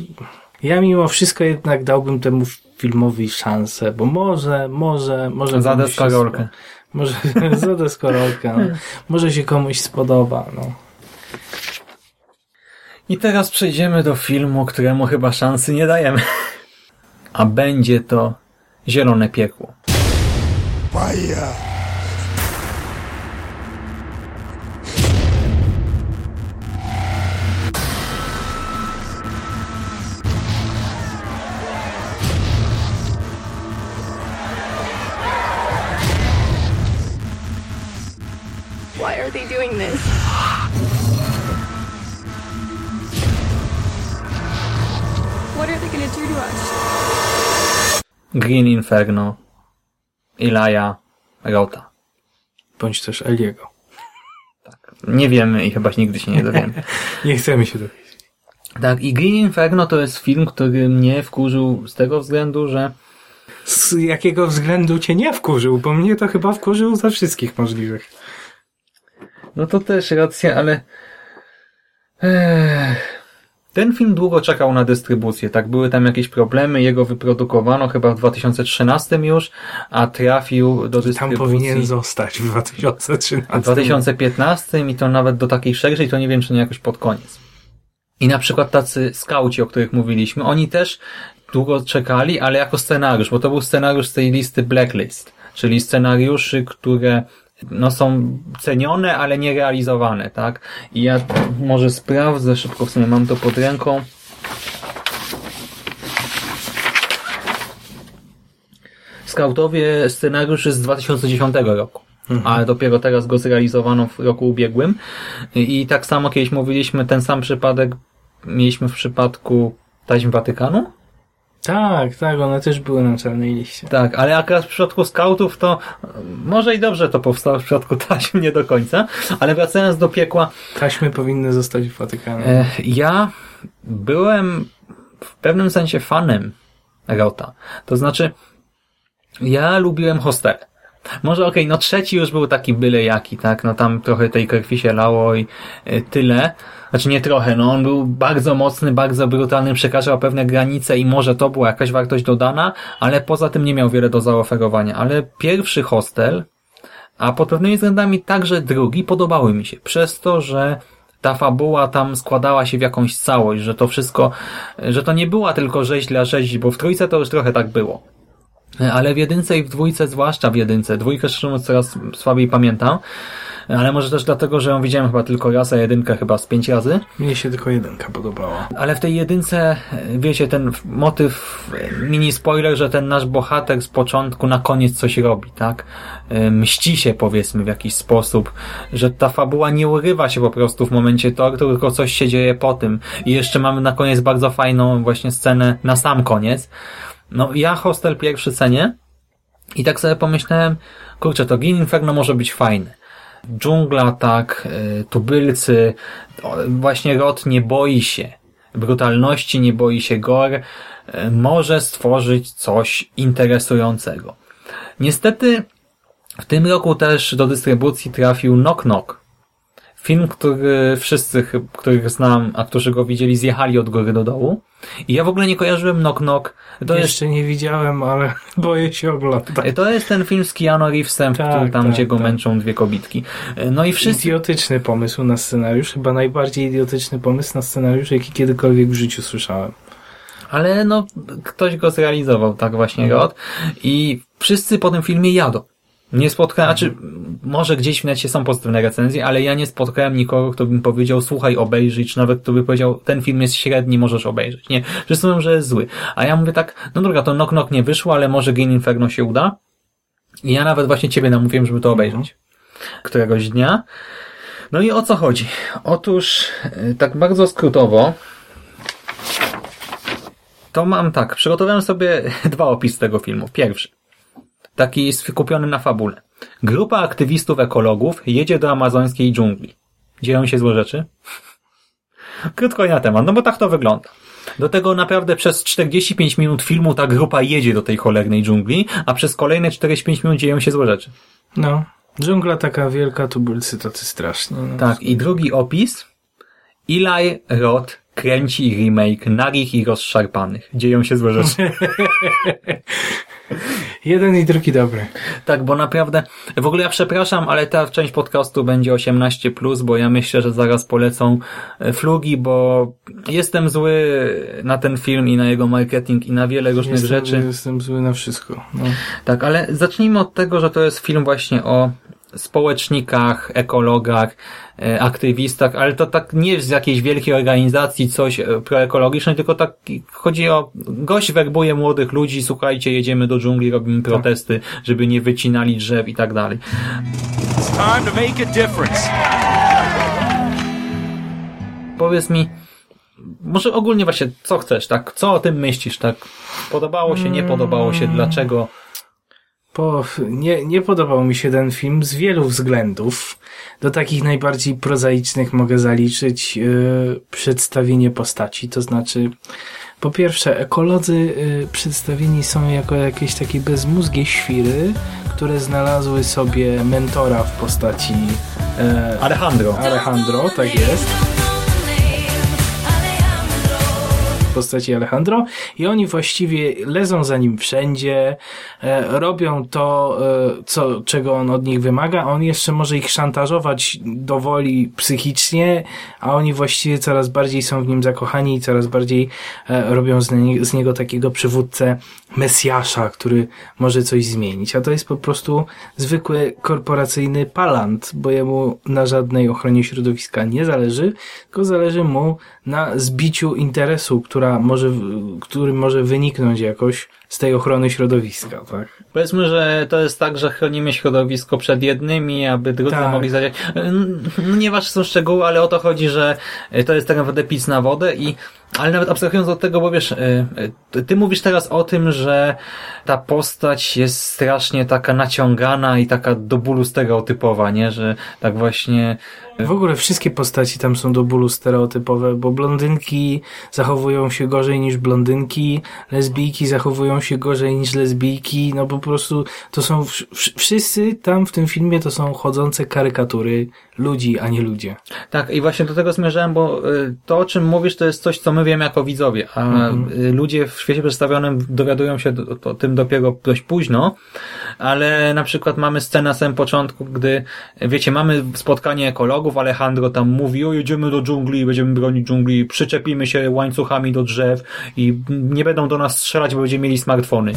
Speaker 2: ja mimo wszystko jednak dałbym temu filmowi szansę, bo może, może, może
Speaker 1: Za
Speaker 2: komuś się
Speaker 1: deskorolkę.
Speaker 2: spo- Może za deskorolkę, no. Może się komuś spodoba, no.
Speaker 1: I teraz przejdziemy do filmu, któremu chyba szansy nie dajemy. A będzie to Zielone Piekło.
Speaker 10: Fire!
Speaker 1: Green Inferno. Ilaja Rota.
Speaker 2: Bądź też Eliego.
Speaker 1: Nie wiemy i chyba nigdy się nie dowiemy.
Speaker 2: Nie chcemy się dowiedzieć.
Speaker 1: Tak, i Green Inferno to jest film, który mnie wkurzył z tego względu, że
Speaker 2: Z jakiego względu cię nie wkurzył? Bo mnie to chyba wkurzył ze wszystkich możliwych.
Speaker 1: No to też racja, ale Ech. Ten film długo czekał na dystrybucję, tak? Były tam jakieś problemy, jego wyprodukowano chyba w 2013 już, a trafił do
Speaker 2: Tam
Speaker 1: dystrybucji
Speaker 2: powinien zostać w 2013.
Speaker 1: w 2015 i to nawet do takiej szerszej, to nie wiem, czy nie jakoś pod koniec. I na przykład tacy skauci, o których mówiliśmy, oni też długo czekali, ale jako scenariusz, bo to był scenariusz z tej listy Blacklist, czyli scenariuszy, które no są cenione, ale nie realizowane, tak? I ja może sprawdzę szybko, w sumie mam to pod ręką. Skautowie scenariusz jest z 2010 roku, ale dopiero teraz go zrealizowano w roku ubiegłym. I, I tak samo kiedyś mówiliśmy, ten sam przypadek mieliśmy w przypadku taśm Watykanu.
Speaker 2: Tak, tak, one też były na czarnej liście.
Speaker 1: Tak, ale akurat w przypadku skautów to e, może i dobrze to powstało w przypadku taśm nie do końca, ale wracając do piekła,
Speaker 2: Taśmy powinny zostać w Watykanie.
Speaker 1: e, ja byłem w pewnym sensie fanem Rota. To znaczy, ja lubiłem hostel. Może okej, no trzeci już był taki byle jaki, tak? No tam trochę tej krwi się lało i e, tyle. Znaczy nie trochę, no on był bardzo mocny, bardzo brutalny, przekraczał pewne granice i może to była jakaś wartość dodana, ale poza tym nie miał wiele do zaoferowania. Ale pierwszy hostel, a pod pewnymi względami także drugi podobały mi się. Przez to, że ta fabuła tam składała się w jakąś całość, że to wszystko, że to nie była tylko rzeź dla rzeź, bo w trójce to już trochę tak było. Ale w jedynce i w dwójce, zwłaszcza w jedynce, dwójkę szczerze coraz słabiej pamiętam, ale może też dlatego, że ją widziałem chyba tylko raz, a jedynkę chyba z pięć razy.
Speaker 2: Mnie się tylko jedynka podobała.
Speaker 1: Ale w tej jedynce, wiecie, ten motyw, mini spoiler, że ten nasz bohater z początku na koniec coś robi, tak? Mści się powiedzmy w jakiś sposób, że ta fabuła nie urywa się po prostu w momencie tortu, tylko coś się dzieje po tym. I jeszcze mamy na koniec bardzo fajną właśnie scenę na sam koniec. No ja Hostel pierwszy cenię i tak sobie pomyślałem, kurczę, to Gin Inferno może być fajny. Dżungla, tak, y, tubylcy, właśnie Rot nie boi się brutalności, nie boi się gore, y, może stworzyć coś interesującego. Niestety w tym roku też do dystrybucji trafił Knock Knock. Film, który wszyscy, których znam, a którzy go widzieli, zjechali od góry do dołu. I ja w ogóle nie kojarzyłem Knock Knock. To jest
Speaker 2: Jeszcze nie widziałem, ale boję się oglądać.
Speaker 1: to jest ten film z Keanu Reevesem,
Speaker 2: Tak,
Speaker 1: który tam,
Speaker 2: tak,
Speaker 1: gdzie go
Speaker 2: tak.
Speaker 1: męczą dwie kobitki. No i wszyscy...
Speaker 2: Idiotyczny pomysł na scenariusz, chyba najbardziej idiotyczny pomysł na scenariusz, jaki kiedykolwiek w życiu słyszałem.
Speaker 1: Ale no, ktoś go zrealizował, tak właśnie Rod. I wszyscy po tym filmie jadą. Nie spotkałem, znaczy, może gdzieś w necie są pozytywne recenzje, ale ja nie spotkałem nikogo, kto by mi powiedział, słuchaj, obejrzyj, czy nawet kto by powiedział, ten film jest średni, możesz obejrzeć. Nie, wszyscy mówią, że jest zły. A ja mówię tak, no dobra, to Knock Knock nie wyszło, ale może Green Inferno się uda. I ja nawet właśnie ciebie namówiłem, żeby to obejrzeć. Któregoś dnia. No i o co chodzi? Otóż, y, tak bardzo skrótowo, to mam tak, przygotowałem sobie dwa opisy tego filmu. Pierwszy. Taki skupiony na fabule. Grupa aktywistów ekologów jedzie do amazońskiej dżungli. Dzieją się złe rzeczy? Krótko i na temat, no bo tak to wygląda. Do tego naprawdę przez 45 minut filmu ta grupa jedzie do tej cholernej dżungli, a przez kolejne 45 minut dzieją się złe rzeczy.
Speaker 2: No. Dżungla taka wielka, tubylcy tacy straszni. No.
Speaker 1: Tak, i drugi opis. Eli Roth kręci remake nagich i rozszarpanych. Dzieją się złe rzeczy.
Speaker 2: Jeden i drugi dobry.
Speaker 1: Tak, bo naprawdę, w ogóle ja przepraszam, ale ta część podcastu będzie 18+, bo ja myślę, że zaraz polecą e, flugi, bo jestem zły na ten film i na jego marketing i na wiele różnych
Speaker 2: Jestem,
Speaker 1: rzeczy.
Speaker 2: jestem zły na wszystko. No.
Speaker 1: Tak, ale zacznijmy od tego, że to jest film właśnie o społecznikach, ekologach, e, aktywistach, ale to tak nie z jakiejś wielkiej organizacji, coś e, proekologicznej, tylko tak chodzi o gość werbuje młodych ludzi, słuchajcie, jedziemy do dżungli, robimy protesty, żeby nie wycinali drzew i tak dalej.
Speaker 10: It's time to make a difference.
Speaker 1: Powiedz mi, może ogólnie właśnie, co chcesz, tak? Co o tym myślisz, tak? Podobało się, nie podobało się, dlaczego?
Speaker 2: Po, nie, nie podobał mi się ten film z wielu względów. Do takich najbardziej prozaicznych mogę zaliczyć yy, przedstawienie postaci. To znaczy, po pierwsze, ekolodzy yy, przedstawieni są jako jakieś takie bezmózgie świry, które znalazły sobie mentora w postaci yy,
Speaker 1: Alejandro.
Speaker 2: Alejandro, tak jest. W postaci Alejandro i oni właściwie lezą za nim wszędzie, e, robią to, e, co, czego on od nich wymaga, on jeszcze może ich szantażować do woli psychicznie, a oni właściwie coraz bardziej są w nim zakochani i coraz bardziej e, robią z, nie, z niego takiego przywódcę Mesjasza, który może coś zmienić. A to jest po prostu zwykły korporacyjny palant, bo jemu na żadnej ochronie środowiska nie zależy, tylko zależy mu na zbiciu interesu, która która może, który może wyniknąć jakoś z tej ochrony środowiska, tak?
Speaker 1: Powiedzmy, że to jest tak, że chronimy środowisko przed jednymi, aby drudzy
Speaker 2: Tak.
Speaker 1: mogli zadziać. No nieważne są szczegóły, ale o to chodzi, że to jest tak naprawdę pic na wodę i ale nawet abstrahując od tego, bo wiesz, y, y, ty mówisz teraz o tym, że ta postać jest strasznie taka naciągana i taka do bólu stereotypowa, nie? Że tak właśnie
Speaker 2: W ogóle wszystkie postaci tam są do bólu stereotypowe, bo blondynki zachowują się gorzej niż blondynki, lesbijki zachowują się gorzej niż lesbijki, no po prostu to są, wsz- wsz- wszyscy tam w tym filmie to są chodzące karykatury ludzi, a nie ludzie.
Speaker 1: Tak, i właśnie do tego zmierzałem, bo y, to, o czym mówisz, to jest coś, co my wiemy jako widzowie, a
Speaker 2: Mhm.
Speaker 1: y, ludzie w świecie przedstawionym dowiadują się do- o tym dopiero dość późno, ale na przykład mamy scenę na samym początku, gdy, wiecie, mamy spotkanie ekologów, Alejandro tam mówi, o jedziemy do dżungli, będziemy bronić dżungli, przyczepimy się łańcuchami do drzew i nie będą do nas strzelać, bo będziemy mieli smartfony.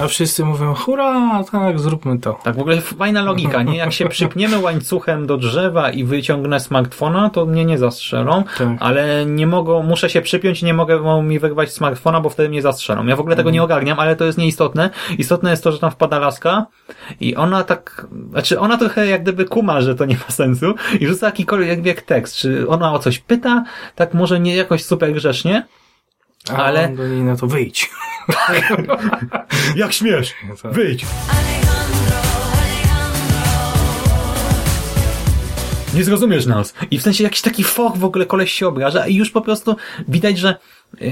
Speaker 2: A wszyscy mówią, hurra, tak, zróbmy to.
Speaker 1: Tak, w ogóle fajna logika, nie? Jak się przypniemy łańcuchem do drzewa i wyciągnę smartfona, to mnie nie zastrzelą, ale nie mogą, muszę się przypiąć i nie mogą mi wyrwać smartfona, bo wtedy mnie zastrzelą. Ja w ogóle tego nie ogarniam, ale to jest nieistotne. Istotne jest to, że tam wpada laska i ona tak, znaczy ona trochę jak gdyby kuma, że to nie ma sensu i rzuca jakikolwiek tekst, czy ona o coś pyta, tak może nie jakoś super grzecznie, ale...
Speaker 2: do niej na to wyjdź.
Speaker 1: Jak śmiesz? Wyjdź! Nie zrozumiesz nas. I w sensie jakiś taki foch w ogóle koleś się obraża i już po prostu widać, że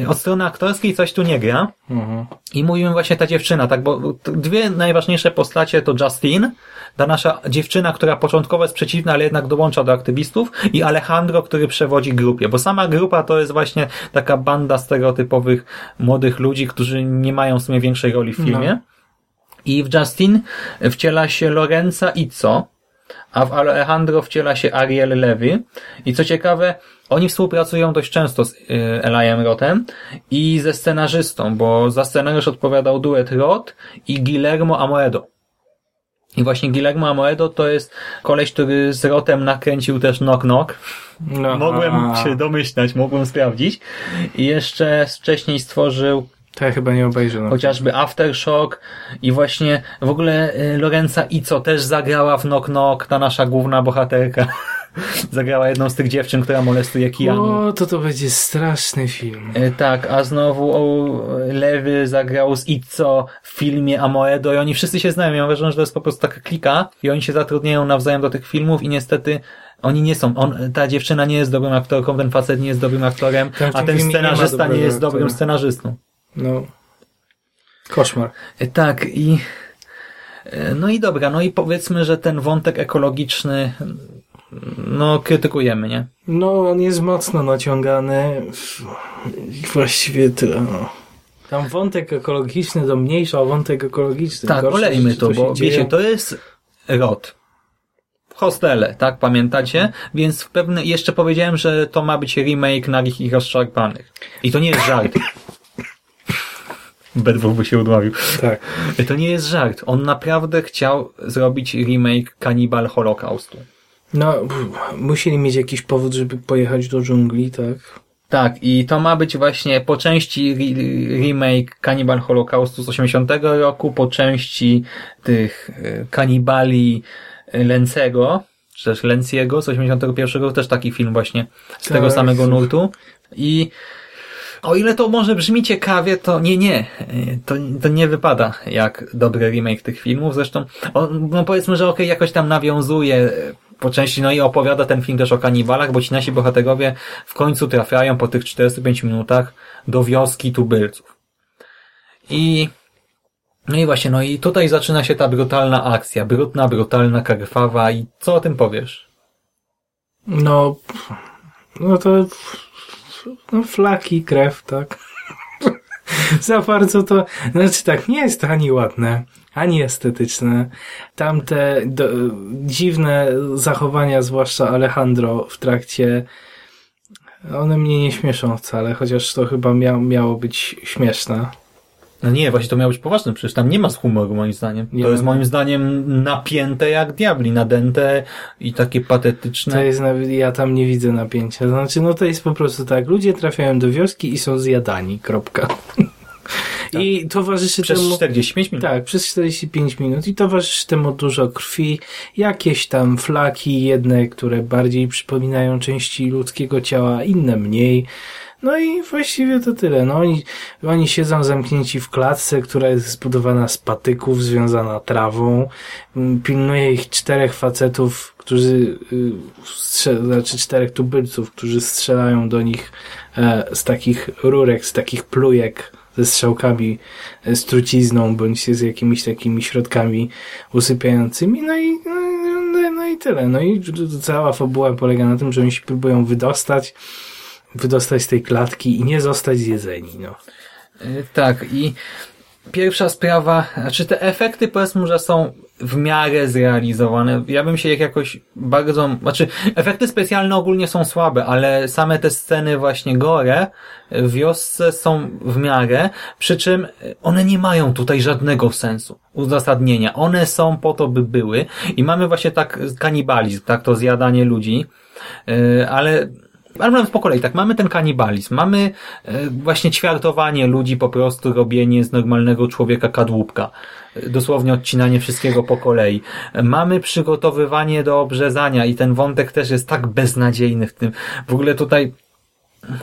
Speaker 1: od strony aktorskiej coś tu nie gra.
Speaker 2: Mhm.
Speaker 1: I mówimy właśnie ta dziewczyna, tak, bo dwie najważniejsze postacie to Justin, ta nasza dziewczyna, która początkowo jest przeciwna, ale jednak dołącza do aktywistów i Alejandro, który przewodzi grupie, bo sama grupa to jest właśnie taka banda stereotypowych młodych ludzi, którzy nie mają w sumie większej roli w filmie.
Speaker 2: No.
Speaker 1: I w Justin wciela się Lorenza Izzo, a w Alejandro wciela się Ariel Levy. I co ciekawe, oni współpracują dość często z y, Elijem Rotem i ze scenarzystą, bo za scenariusz odpowiadał duet Rot i Guillermo Amoedo. I właśnie Guillermo Amoedo to jest koleś, który z Rotem nakręcił też Knock Knock.
Speaker 2: No,
Speaker 1: mogłem się domyślać, mogłem sprawdzić. I jeszcze wcześniej stworzył
Speaker 2: To ja chyba nie obejrzę. No.
Speaker 1: chociażby Aftershock i właśnie w ogóle y, Lorenza Ico też zagrała w Knock Knock, ta nasza główna bohaterka. zagrała jedną z tych dziewczyn, która molestuje Kianu.
Speaker 2: O, to to będzie straszny film.
Speaker 1: Y, Tak, a znowu o, Lewy zagrał z Itzo w filmie Amoedo i oni wszyscy się znają. Ja uważam, że to jest po prostu taka klika i oni się zatrudniają nawzajem do tych filmów i niestety oni nie są. On, ta dziewczyna nie jest dobrym aktorką, ten facet nie jest dobrym aktorem, a ten
Speaker 2: nie
Speaker 1: scenarzysta nie,
Speaker 2: dobrego
Speaker 1: jest dobrym
Speaker 2: aktora.
Speaker 1: scenarzystą.
Speaker 2: No. Koszmar.
Speaker 1: E, Tak, i e, no i dobra, no i powiedzmy, że ten wątek ekologiczny no krytykujemy, nie?
Speaker 2: No, on jest mocno naciągany. I Właściwie tyle. No. Tam wątek ekologiczny to mniejsza o wątek ekologiczny.
Speaker 1: Tak,
Speaker 2: Gorsze
Speaker 1: olejmy to, bo
Speaker 2: dzieją.
Speaker 1: wiecie, to jest rod. Hostele, tak? Pamiętacie? Więc w pewne, jeszcze powiedziałem, że to ma być remake Nagich i Rozszarpanych. I to nie jest żart. Bedwóch by się udławił.
Speaker 2: Tak.
Speaker 1: To nie jest żart. On naprawdę chciał zrobić remake Cannibal Holocaustu.
Speaker 2: No, musieli mieć jakiś powód, żeby pojechać do dżungli, tak?
Speaker 1: Tak, i to ma być właśnie po części re- remake Cannibal Holocaustu z 80 roku, po części tych e, kanibali Lencego, czy też Lenciego z 81 roku, też taki film właśnie z tego
Speaker 2: Tak.
Speaker 1: samego nurtu. I o ile to może brzmi ciekawie, to nie, nie. E, To, to nie wypada jak dobry remake tych filmów. Zresztą, on, no powiedzmy, że okej, jakoś tam nawiązuje e, po części, no i opowiada ten film też o kanibalach, bo ci nasi bohaterowie w końcu trafiają po tych 45 minutach do wioski tubylców. I no i właśnie, no i tutaj zaczyna się ta brutalna akcja. Brudna, brutalna, krwawa i co o tym powiesz?
Speaker 2: No, no to no flaki, krew, tak? Za bardzo to, znaczy tak, nie jest to ani ładne, ani estetyczne. Tamte do, dziwne zachowania, zwłaszcza Alejandro w trakcie, one mnie nie śmieszą wcale, chociaż to chyba mia, miało być śmieszne.
Speaker 1: No nie, właśnie to miało być poważne, przecież tam nie ma z humoru moim zdaniem.
Speaker 2: Nie
Speaker 1: to jest moim zdaniem napięte jak diabli, nadęte i takie patetyczne.
Speaker 2: To jest ja tam nie widzę napięcia. Znaczy, no to jest po prostu tak, ludzie trafiają do wioski i są zjadani, kropka. I towarzyszy
Speaker 1: Przez
Speaker 2: temu...
Speaker 1: 45 minut.
Speaker 2: Tak, przez 45 minut i towarzyszy temu dużo krwi, jakieś tam flaki, jedne, które bardziej przypominają części ludzkiego ciała, inne mniej. No i właściwie to tyle. No oni, oni siedzą zamknięci w klatce, która jest zbudowana z patyków, związana trawą. Mm, Pilnuje ich czterech facetów, którzy, y, znaczy czterech tubylców, którzy strzelają do nich e, z takich rurek, z takich plujek, ze strzałkami, e, z trucizną, bądź z jakimiś takimi środkami usypiającymi. No i, no, no, no i tyle. No i cała fabuła polega na tym, że oni się próbują wydostać, wydostać z tej klatki i nie zostać zjedzeni, no.
Speaker 1: Y, Tak, i pierwsza sprawa, znaczy te efekty powiedzmy, że są w miarę zrealizowane. Ja bym się ich jakoś bardzo, znaczy efekty specjalne ogólnie są słabe, ale same te sceny właśnie gore w wiosce są w miarę, przy czym one nie mają tutaj żadnego sensu, uzasadnienia. One są po to, by były i mamy właśnie tak kanibalizm, tak to zjadanie ludzi, Yy, ale ale po kolei, tak, mamy ten kanibalizm, mamy e, właśnie ćwiartowanie ludzi, po prostu robienie z normalnego człowieka kadłubka. E, Dosłownie odcinanie wszystkiego po kolei. Mamy przygotowywanie do obrzezania i ten wątek też jest tak beznadziejny w tym. W ogóle tutaj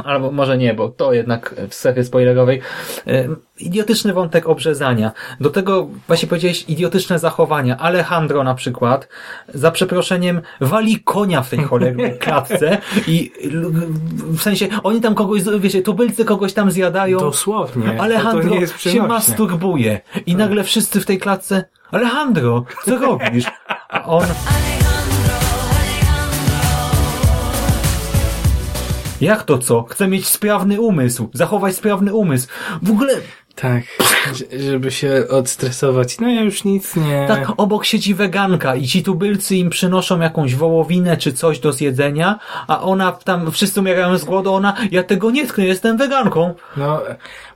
Speaker 1: albo może nie, bo to jednak w strefie spoilerowej. E, Idiotyczny wątek obrzezania. Do tego właśnie powiedziałeś idiotyczne zachowania. Alejandro na przykład, za przeproszeniem, wali konia w tej cholernej klatce i w sensie oni tam kogoś, wiecie, tubylcy kogoś tam zjadają.
Speaker 2: Dosłownie. To
Speaker 1: Alejandro się masturbuje. I nagle wszyscy w tej klatce Alejandro, co robisz? A on... Jak to co? Chcę mieć sprawny umysł, zachować sprawny umysł. W ogóle...
Speaker 2: Tak, żeby się odstresować. No ja już nic nie...
Speaker 1: Tak, obok siedzi weganka i ci tubylcy im przynoszą jakąś wołowinę czy coś do zjedzenia, a ona tam, wszyscy umierają z głodu, ona, ja tego nie tknę, jestem weganką.
Speaker 2: No,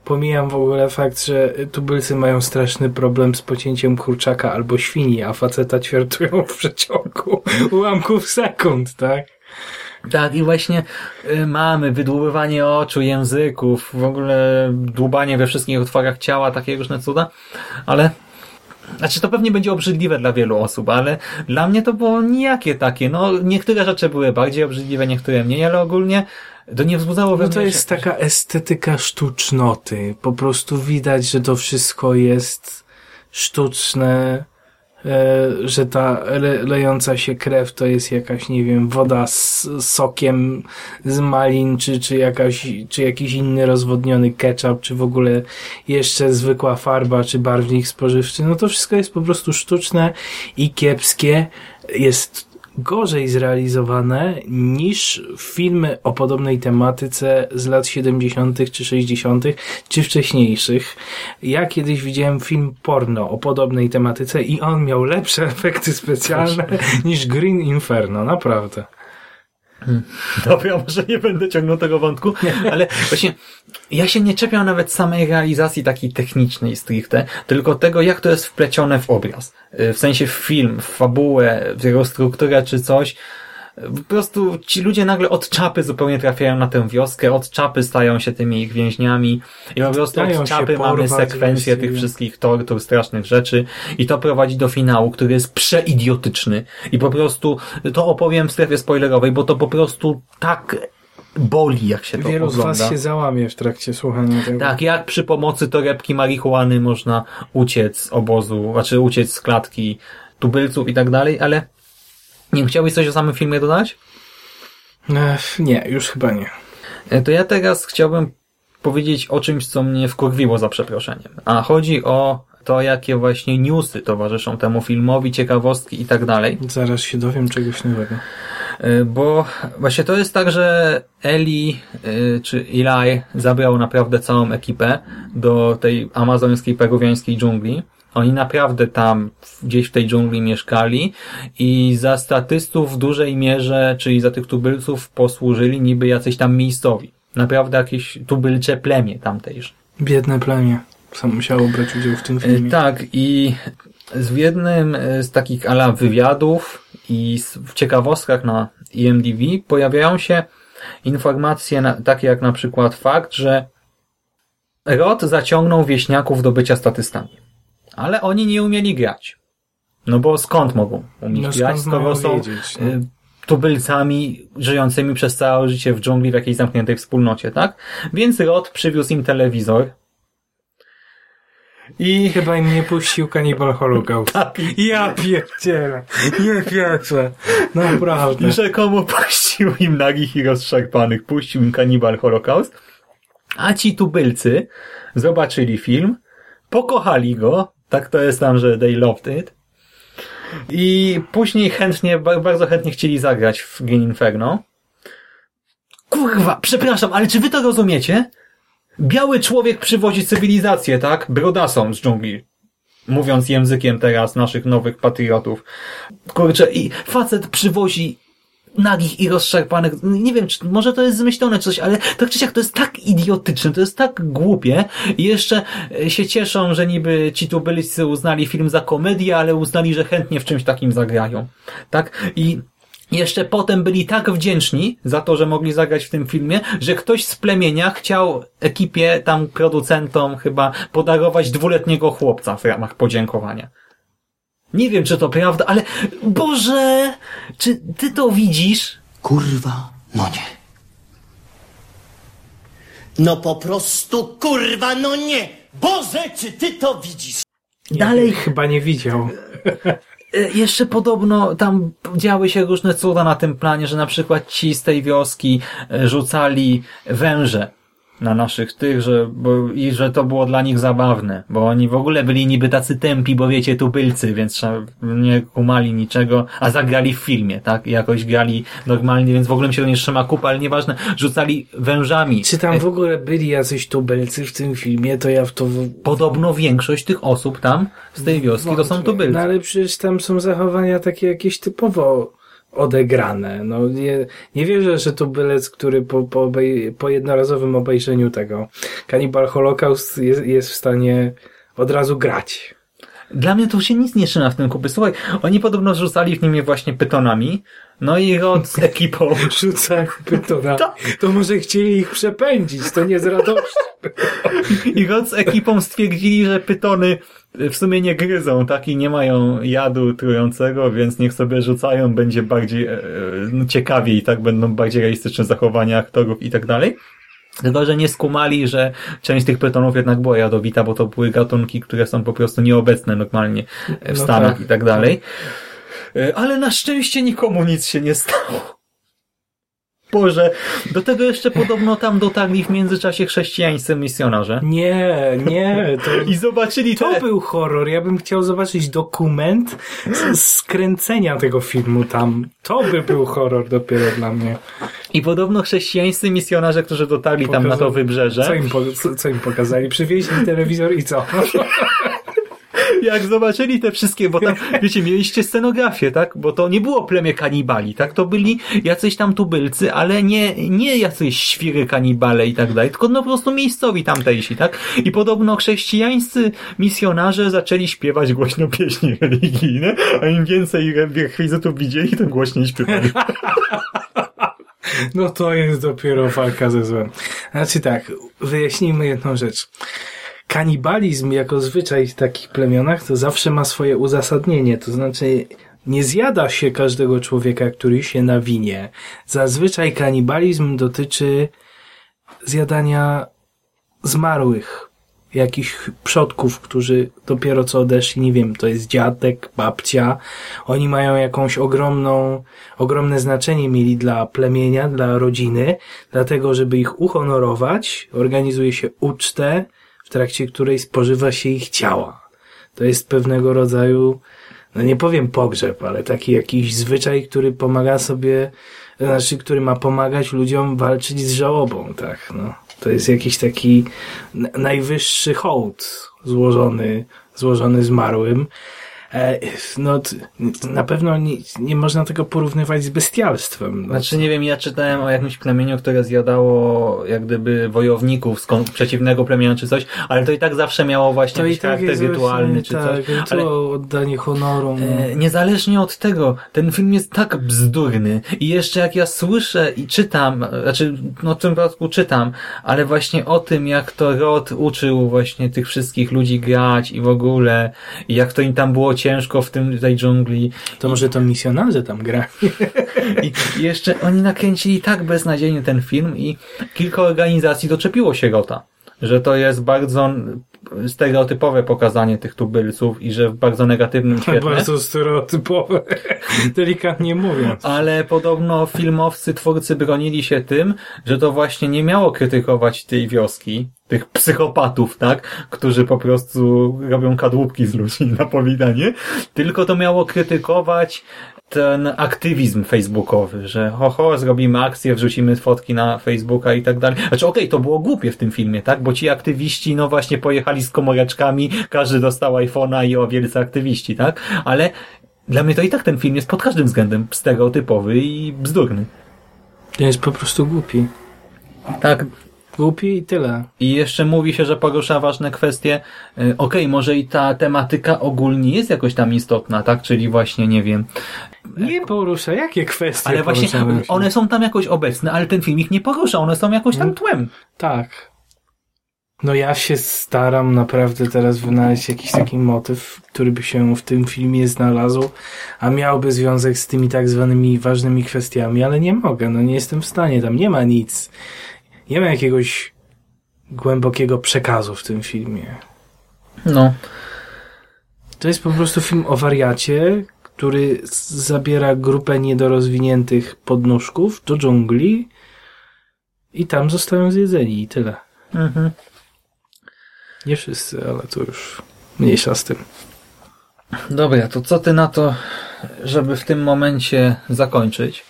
Speaker 2: pomijam w ogóle fakt, że tubylcy mają straszny problem z pocięciem kurczaka albo świni, a faceta ćwiartują w przeciągu ułamków sekund, tak?
Speaker 1: Tak, i właśnie y, mamy wydłubywanie oczu, języków, w ogóle dłubanie we wszystkich otworach ciała, takie różne cuda, ale znaczy to pewnie będzie obrzydliwe dla wielu osób, ale dla mnie to było nijakie takie. No, niektóre rzeczy były bardziej obrzydliwe, niektóre mniej, ale ogólnie to nie wzbudzało we
Speaker 2: No to jest taka estetyka sztucznoty. Po prostu widać, że to wszystko jest sztuczne, że ta le, lejąca się krew to jest jakaś, nie wiem, woda z sokiem z malin, czy, czy, jakaś, czy jakiś inny rozwodniony ketchup, czy w ogóle jeszcze zwykła farba, czy barwnik spożywczy. No to wszystko jest po prostu sztuczne i kiepskie. Jest gorzej zrealizowane niż filmy o podobnej tematyce z lat 70. czy 60., czy wcześniejszych. Ja kiedyś widziałem film porno o podobnej tematyce i on miał lepsze efekty specjalne niż Green Inferno, naprawdę.
Speaker 1: Dobra, może nie będę ciągnął tego wątku, ale właśnie ja się nie czepiam nawet samej realizacji takiej technicznej stricte, tylko tego, jak to jest wplecione w obraz. Y, W sensie w film, w fabułę, w jego strukturę czy coś. Po prostu ci ludzie nagle od czapy zupełnie trafiają na tę wioskę, od czapy stają się tymi ich więźniami i po prostu od czapy mamy sekwencję tych wszystkich tortur, strasznych rzeczy i to prowadzi do finału, który jest przeidiotyczny i po prostu to opowiem w strefie spoilerowej, bo to po prostu tak boli, jak się to
Speaker 2: Wielu z
Speaker 1: ogląda.
Speaker 2: was się załamie w trakcie słuchania tego.
Speaker 1: Tak, jak przy pomocy torebki marihuany można uciec z obozu, znaczy uciec z klatki tubylców i tak dalej, ale nie chciałbyś coś o samym filmie dodać?
Speaker 2: Ech, nie, już chyba nie.
Speaker 1: E, To ja teraz chciałbym powiedzieć o czymś, co mnie wkurwiło za przeproszeniem. A chodzi o to, jakie właśnie newsy towarzyszą temu filmowi, ciekawostki i tak dalej.
Speaker 2: Zaraz się dowiem czegoś nowego.
Speaker 1: Y, Bo właśnie to jest tak, że Eli y, czy Eli zabrał naprawdę całą ekipę do tej amazońskiej, peruwiańskiej dżungli. Oni naprawdę tam gdzieś w tej dżungli mieszkali i za statystów w dużej mierze, czyli za tych tubylców posłużyli niby jacyś tam miejscowi. Naprawdę jakieś tubylcze plemię tamtejsze.
Speaker 2: Biedne plemię. sam musiało brać udział w tym
Speaker 1: E,
Speaker 2: filmie.
Speaker 1: Tak, i w jednym e, z takich ala wywiadów i w ciekawostkach na IMDb pojawiają się informacje na, takie jak na przykład fakt, że Rod zaciągnął wieśniaków do bycia statystami. Ale oni nie umieli grać. No bo skąd mogą umieć
Speaker 2: No
Speaker 1: grać, skoro są
Speaker 2: wiedzieć, no?
Speaker 1: e, tubylcami żyjącymi przez całe życie w dżungli w jakiejś zamkniętej wspólnocie, tak? Więc Rod przywiózł im telewizor, i
Speaker 2: chyba im nie puścił Cannibal Holocaust.
Speaker 1: Tak.
Speaker 2: Ja pierdzielę. Nie pierwsze. Naprawdę.
Speaker 1: I rzekomo puścił im nagich i rozszarpanych, puścił im kanibal Holocaust, a ci tubylcy zobaczyli film, pokochali go, tak to jest tam, że they loved it, i później chętnie, ba- bardzo chętnie chcieli zagrać w Green Inferno. Kurwa, przepraszam, ale czy wy to rozumiecie? Biały człowiek przywozi cywilizację, tak? Brodasom z dżungli. Mówiąc językiem teraz naszych nowych patriotów. Kurczę, i facet przywozi nagich i rozszarpanych. Nie wiem, czy, może to jest zmyślone czy coś, ale tak czy siak to jest tak idiotyczne, to jest tak głupie i jeszcze e, się cieszą, że niby ci tubylcy uznali film za komedię, ale uznali, że chętnie w czymś takim zagrają. Tak? I jeszcze potem byli tak wdzięczni za to, że mogli zagrać w tym filmie, że ktoś z plemienia chciał ekipie, tam producentom chyba podarować dwuletniego chłopca w ramach podziękowania. Nie wiem, czy to prawda, ale Boże, czy ty to widzisz?
Speaker 11: Kurwa, no nie. No po prostu kurwa, no nie! Boże, czy ty to widzisz?
Speaker 1: Dalej
Speaker 2: Chyba nie widział.
Speaker 1: E, Jeszcze podobno tam działy się różne cuda na tym planie, że na przykład ci z tej wioski e, rzucali węże na naszych tych, że, bo, i że to było dla nich zabawne, bo oni w ogóle byli niby tacy tępi, bo wiecie, tubylcy, więc trzeba- nie kumali niczego, a zagrali w filmie, tak? I jakoś grali normalnie, więc w ogóle mi się to nie trzyma kupa, ale nieważne, rzucali wężami.
Speaker 2: Czy tam w ogóle byli jacyś tubylcy w tym filmie, to ja w to...
Speaker 1: Podobno większość tych osób tam z tej wioski to są tubylcy.
Speaker 2: No ale przecież tam są zachowania takie jakieś typowo odegrane. No nie, nie wierzę, że tubylec, który po, po, obej, po jednorazowym obejrzeniu tego Cannibal Holocaust jest, jest w stanie od razu grać.
Speaker 1: Dla mnie to się nic nie trzyma w tym kupy. Słuchaj, oni podobno rzucali w nim je właśnie pytonami, no i Rod z ekipą...
Speaker 2: Rzucają pytona. To może chcieli ich przepędzić, to nie z radości.
Speaker 1: I Rod z ekipą stwierdzili, że pytony w sumie nie gryzą, tak? I nie mają jadu trującego, więc niech sobie rzucają, będzie bardziej e, e, no, ciekawiej, tak? Będą bardziej realistyczne zachowania aktorów i tak dalej. Tylko, że nie skumali, że część tych pytonów jednak była jadowita, bo to były gatunki, które są po prostu nieobecne normalnie w
Speaker 2: No
Speaker 1: Stanach
Speaker 2: tak.
Speaker 1: i tak dalej. E, Ale na szczęście nikomu nic się nie stało. Boże, do tego jeszcze podobno tam dotarli w międzyczasie chrześcijańscy misjonarze.
Speaker 2: Nie, nie. To,
Speaker 1: I zobaczyli
Speaker 2: to był horror. Ja bym chciał zobaczyć dokument z skręcenia tego filmu tam. To by był horror dopiero dla mnie.
Speaker 1: I podobno chrześcijańscy misjonarze, którzy dotarli tam na to wybrzeże,
Speaker 2: Co im, po, co im pokazali? Przywieźli telewizor i co?
Speaker 1: jak zobaczyli te wszystkie, bo tam, wiecie, mieliście scenografię, tak? Bo to nie było plemię kanibali, tak? To byli jacyś tam tubylcy, ale nie, nie jacyś świry kanibale i tak dalej, tylko no po prostu miejscowi tamtejsi, tak? I podobno chrześcijańscy misjonarze zaczęli śpiewać głośno pieśni religijne, a im więcej rekwizytów widzieli, tym głośniej śpiewali.
Speaker 2: No to jest dopiero walka ze złem. Znaczy tak, wyjaśnijmy jedną rzecz. Kanibalizm jako zwyczaj w takich plemionach to zawsze ma swoje uzasadnienie. To znaczy nie zjada się każdego człowieka, który się nawinie. Zazwyczaj kanibalizm dotyczy zjadania zmarłych, jakichś przodków, którzy dopiero co odeszli, nie wiem, to jest dziadek, babcia. Oni mają jakąś ogromną, ogromne znaczenie mieli dla plemienia, dla rodziny, dlatego, żeby ich uhonorować, organizuje się ucztę, trakcie której spożywa się ich ciała. To jest pewnego rodzaju, no nie powiem pogrzeb, ale taki jakiś zwyczaj, który pomaga sobie, znaczy, który ma pomagać ludziom walczyć z żałobą, tak, no. To jest jakiś taki najwyższy hołd złożony, złożony zmarłym. E, no, na pewno nie, nie można tego porównywać z bestialstwem. No.
Speaker 1: Znaczy nie wiem, ja czytałem o jakimś plemieniu, które zjadało jak gdyby wojowników z przeciwnego plemienia czy coś, ale to i tak zawsze miało właśnie
Speaker 2: to
Speaker 1: jakiś
Speaker 2: tak
Speaker 1: charakter
Speaker 2: właśnie,
Speaker 1: czy
Speaker 2: tak,
Speaker 1: coś.
Speaker 2: To
Speaker 1: Ale
Speaker 2: oddanie honoru. no.
Speaker 1: E, Niezależnie od tego, ten film jest tak bzdurny i jeszcze jak ja słyszę i czytam, znaczy no w tym przypadku czytam, ale właśnie o tym jak to Rod uczył właśnie tych wszystkich ludzi grać i w ogóle i jak to im tam było ciężko w tym tej dżungli.
Speaker 2: To może to misjonarze tam gra.
Speaker 1: I jeszcze oni nakręcili tak beznadziejnie ten film i kilka organizacji doczepiło się Rota, że to jest bardzo stereotypowe pokazanie tych tubylców i że w bardzo negatywnym świetle.
Speaker 2: Bardzo stereotypowe. Delikatnie mówiąc.
Speaker 1: Ale podobno filmowcy, twórcy bronili się tym, że to właśnie nie miało krytykować tej wioski, tych psychopatów, tak, którzy po prostu robią kadłubki z ludzi na powitanie, tylko to miało krytykować ten aktywizm facebookowy, że ho, ho, zrobimy akcję, wrzucimy fotki na Facebooka i tak dalej. Znaczy, okej, to było głupie w tym filmie, tak? Bo ci aktywiści, no właśnie, pojechali z komóreczkami, każdy dostał iPhone'a i o wielcy aktywiści, tak? Ale dla mnie to i tak ten film jest pod każdym względem stereotypowy i bzdurny.
Speaker 2: To jest po prostu głupi.
Speaker 1: Tak.
Speaker 2: Głupi i tyle.
Speaker 1: I jeszcze mówi się, że porusza ważne kwestie. Y, Okej, może i ta tematyka ogólnie jest jakoś tam istotna, tak? Czyli właśnie, nie wiem.
Speaker 2: Nie porusza, jakie kwestie
Speaker 1: Ale właśnie one są tam jakoś obecne, ale ten film ich nie porusza, one są jakoś tam tłem.
Speaker 2: Tak. No ja się staram naprawdę teraz wynaleźć jakiś taki motyw, który by się w tym filmie znalazł, a miałby związek z tymi tak zwanymi ważnymi kwestiami, ale nie mogę, no nie jestem w stanie, tam nie ma nic. Nie ma jakiegoś głębokiego przekazu w tym filmie.
Speaker 1: No.
Speaker 2: To jest po prostu film o wariacie, który zabiera grupę niedorozwiniętych podnóżków do dżungli i tam zostają zjedzeni i tyle.
Speaker 1: Mhm.
Speaker 2: Nie wszyscy, ale to już mniejsza z tym.
Speaker 1: Dobra, to co ty na to, żeby w tym momencie zakończyć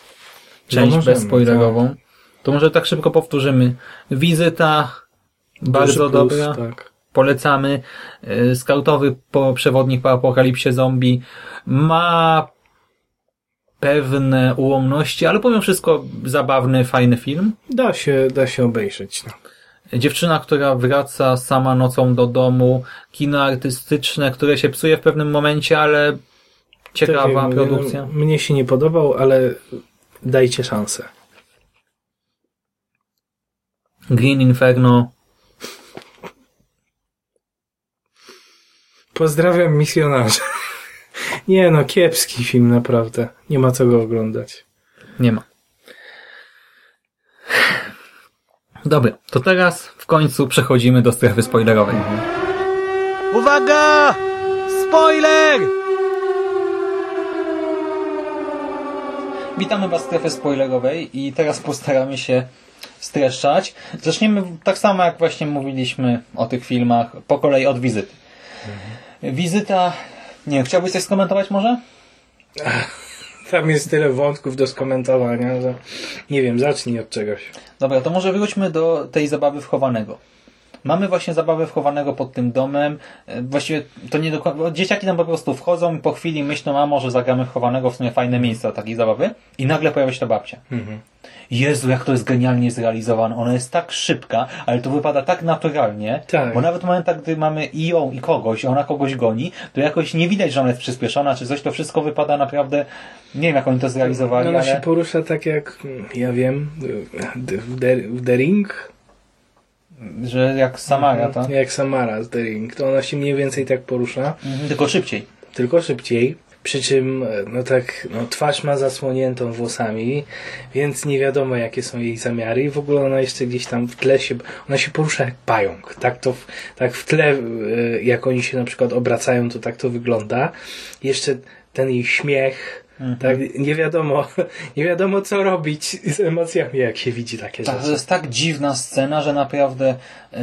Speaker 1: część
Speaker 2: No
Speaker 1: bezspoilerową? To może tak szybko powtórzymy. Wizyta bardzo
Speaker 2: plus,
Speaker 1: dobra.
Speaker 2: tak.
Speaker 1: Polecamy. Y, Skautowy przewodnik po apokalipsie zombie ma pewne ułomności, ale pomimo wszystko zabawny, fajny film.
Speaker 2: Da się, da się obejrzeć. No.
Speaker 1: Dziewczyna, która wraca sama nocą do domu, kino artystyczne, które się psuje w pewnym momencie, ale ciekawa
Speaker 2: Tak jak mówię,
Speaker 1: produkcja.
Speaker 2: Mnie się nie podobał, ale dajcie szansę.
Speaker 1: Green Inferno.
Speaker 2: Pozdrawiam misjonarzy. Nie no, kiepski film naprawdę. Nie ma co go oglądać.
Speaker 1: Nie ma. Dobra, to teraz w końcu przechodzimy do strefy spoilerowej.
Speaker 11: Uwaga! Spoiler!
Speaker 1: Witamy Was w strefie spoilerowej i teraz postaramy się streszczać. Zaczniemy tak samo jak właśnie mówiliśmy o tych filmach, po kolei od wizyty. Wizyta... Nie wiem, chciałbyś coś skomentować może?
Speaker 2: Tam jest tyle wątków do skomentowania, że nie wiem, zacznij od czegoś.
Speaker 1: Dobra, to może wróćmy do tej zabawy wchowanego. Mamy właśnie zabawę wchowanego pod tym domem. E, Właściwie to nie dokładnie. Dzieciaki tam po prostu wchodzą i po chwili myślą, a może zagramy wchowanego, w sumie fajne miejsce do takiej zabawy. I nagle pojawia się ta babcia.
Speaker 2: Mhm.
Speaker 1: Jezu, jak to jest genialnie zrealizowane. Ona jest tak szybka, ale to wypada tak naturalnie.
Speaker 2: Tak.
Speaker 1: Bo nawet w momentach, gdy mamy i ją, i kogoś, a ona kogoś goni, to jakoś nie widać, że ona jest przyspieszona, czy coś. To wszystko wypada naprawdę... Nie wiem, jak oni to zrealizowali,
Speaker 2: Ona
Speaker 1: ale...
Speaker 2: się porusza tak jak, ja wiem, w The, w The Ring.
Speaker 1: Że jak Samara,
Speaker 2: Mhm,
Speaker 1: tak?
Speaker 2: Jak Samara z The Ring. To ona się mniej więcej tak porusza.
Speaker 1: Mhm, tylko szybciej.
Speaker 2: Tylko szybciej. Przy czym, e, no tak, no twarz ma zasłoniętą włosami, więc nie wiadomo jakie są jej zamiary i w ogóle ona jeszcze gdzieś tam w tle się, ona się porusza jak pająk. Tak to, tak w tle, e, jak oni się na przykład obracają, to tak to wygląda. Jeszcze ten jej śmiech,
Speaker 1: Mhm.
Speaker 2: tak, nie wiadomo, nie wiadomo co robić z emocjami, jak się widzi takie
Speaker 1: Tak, to
Speaker 2: rzeczy.
Speaker 1: jest tak dziwna scena, że naprawdę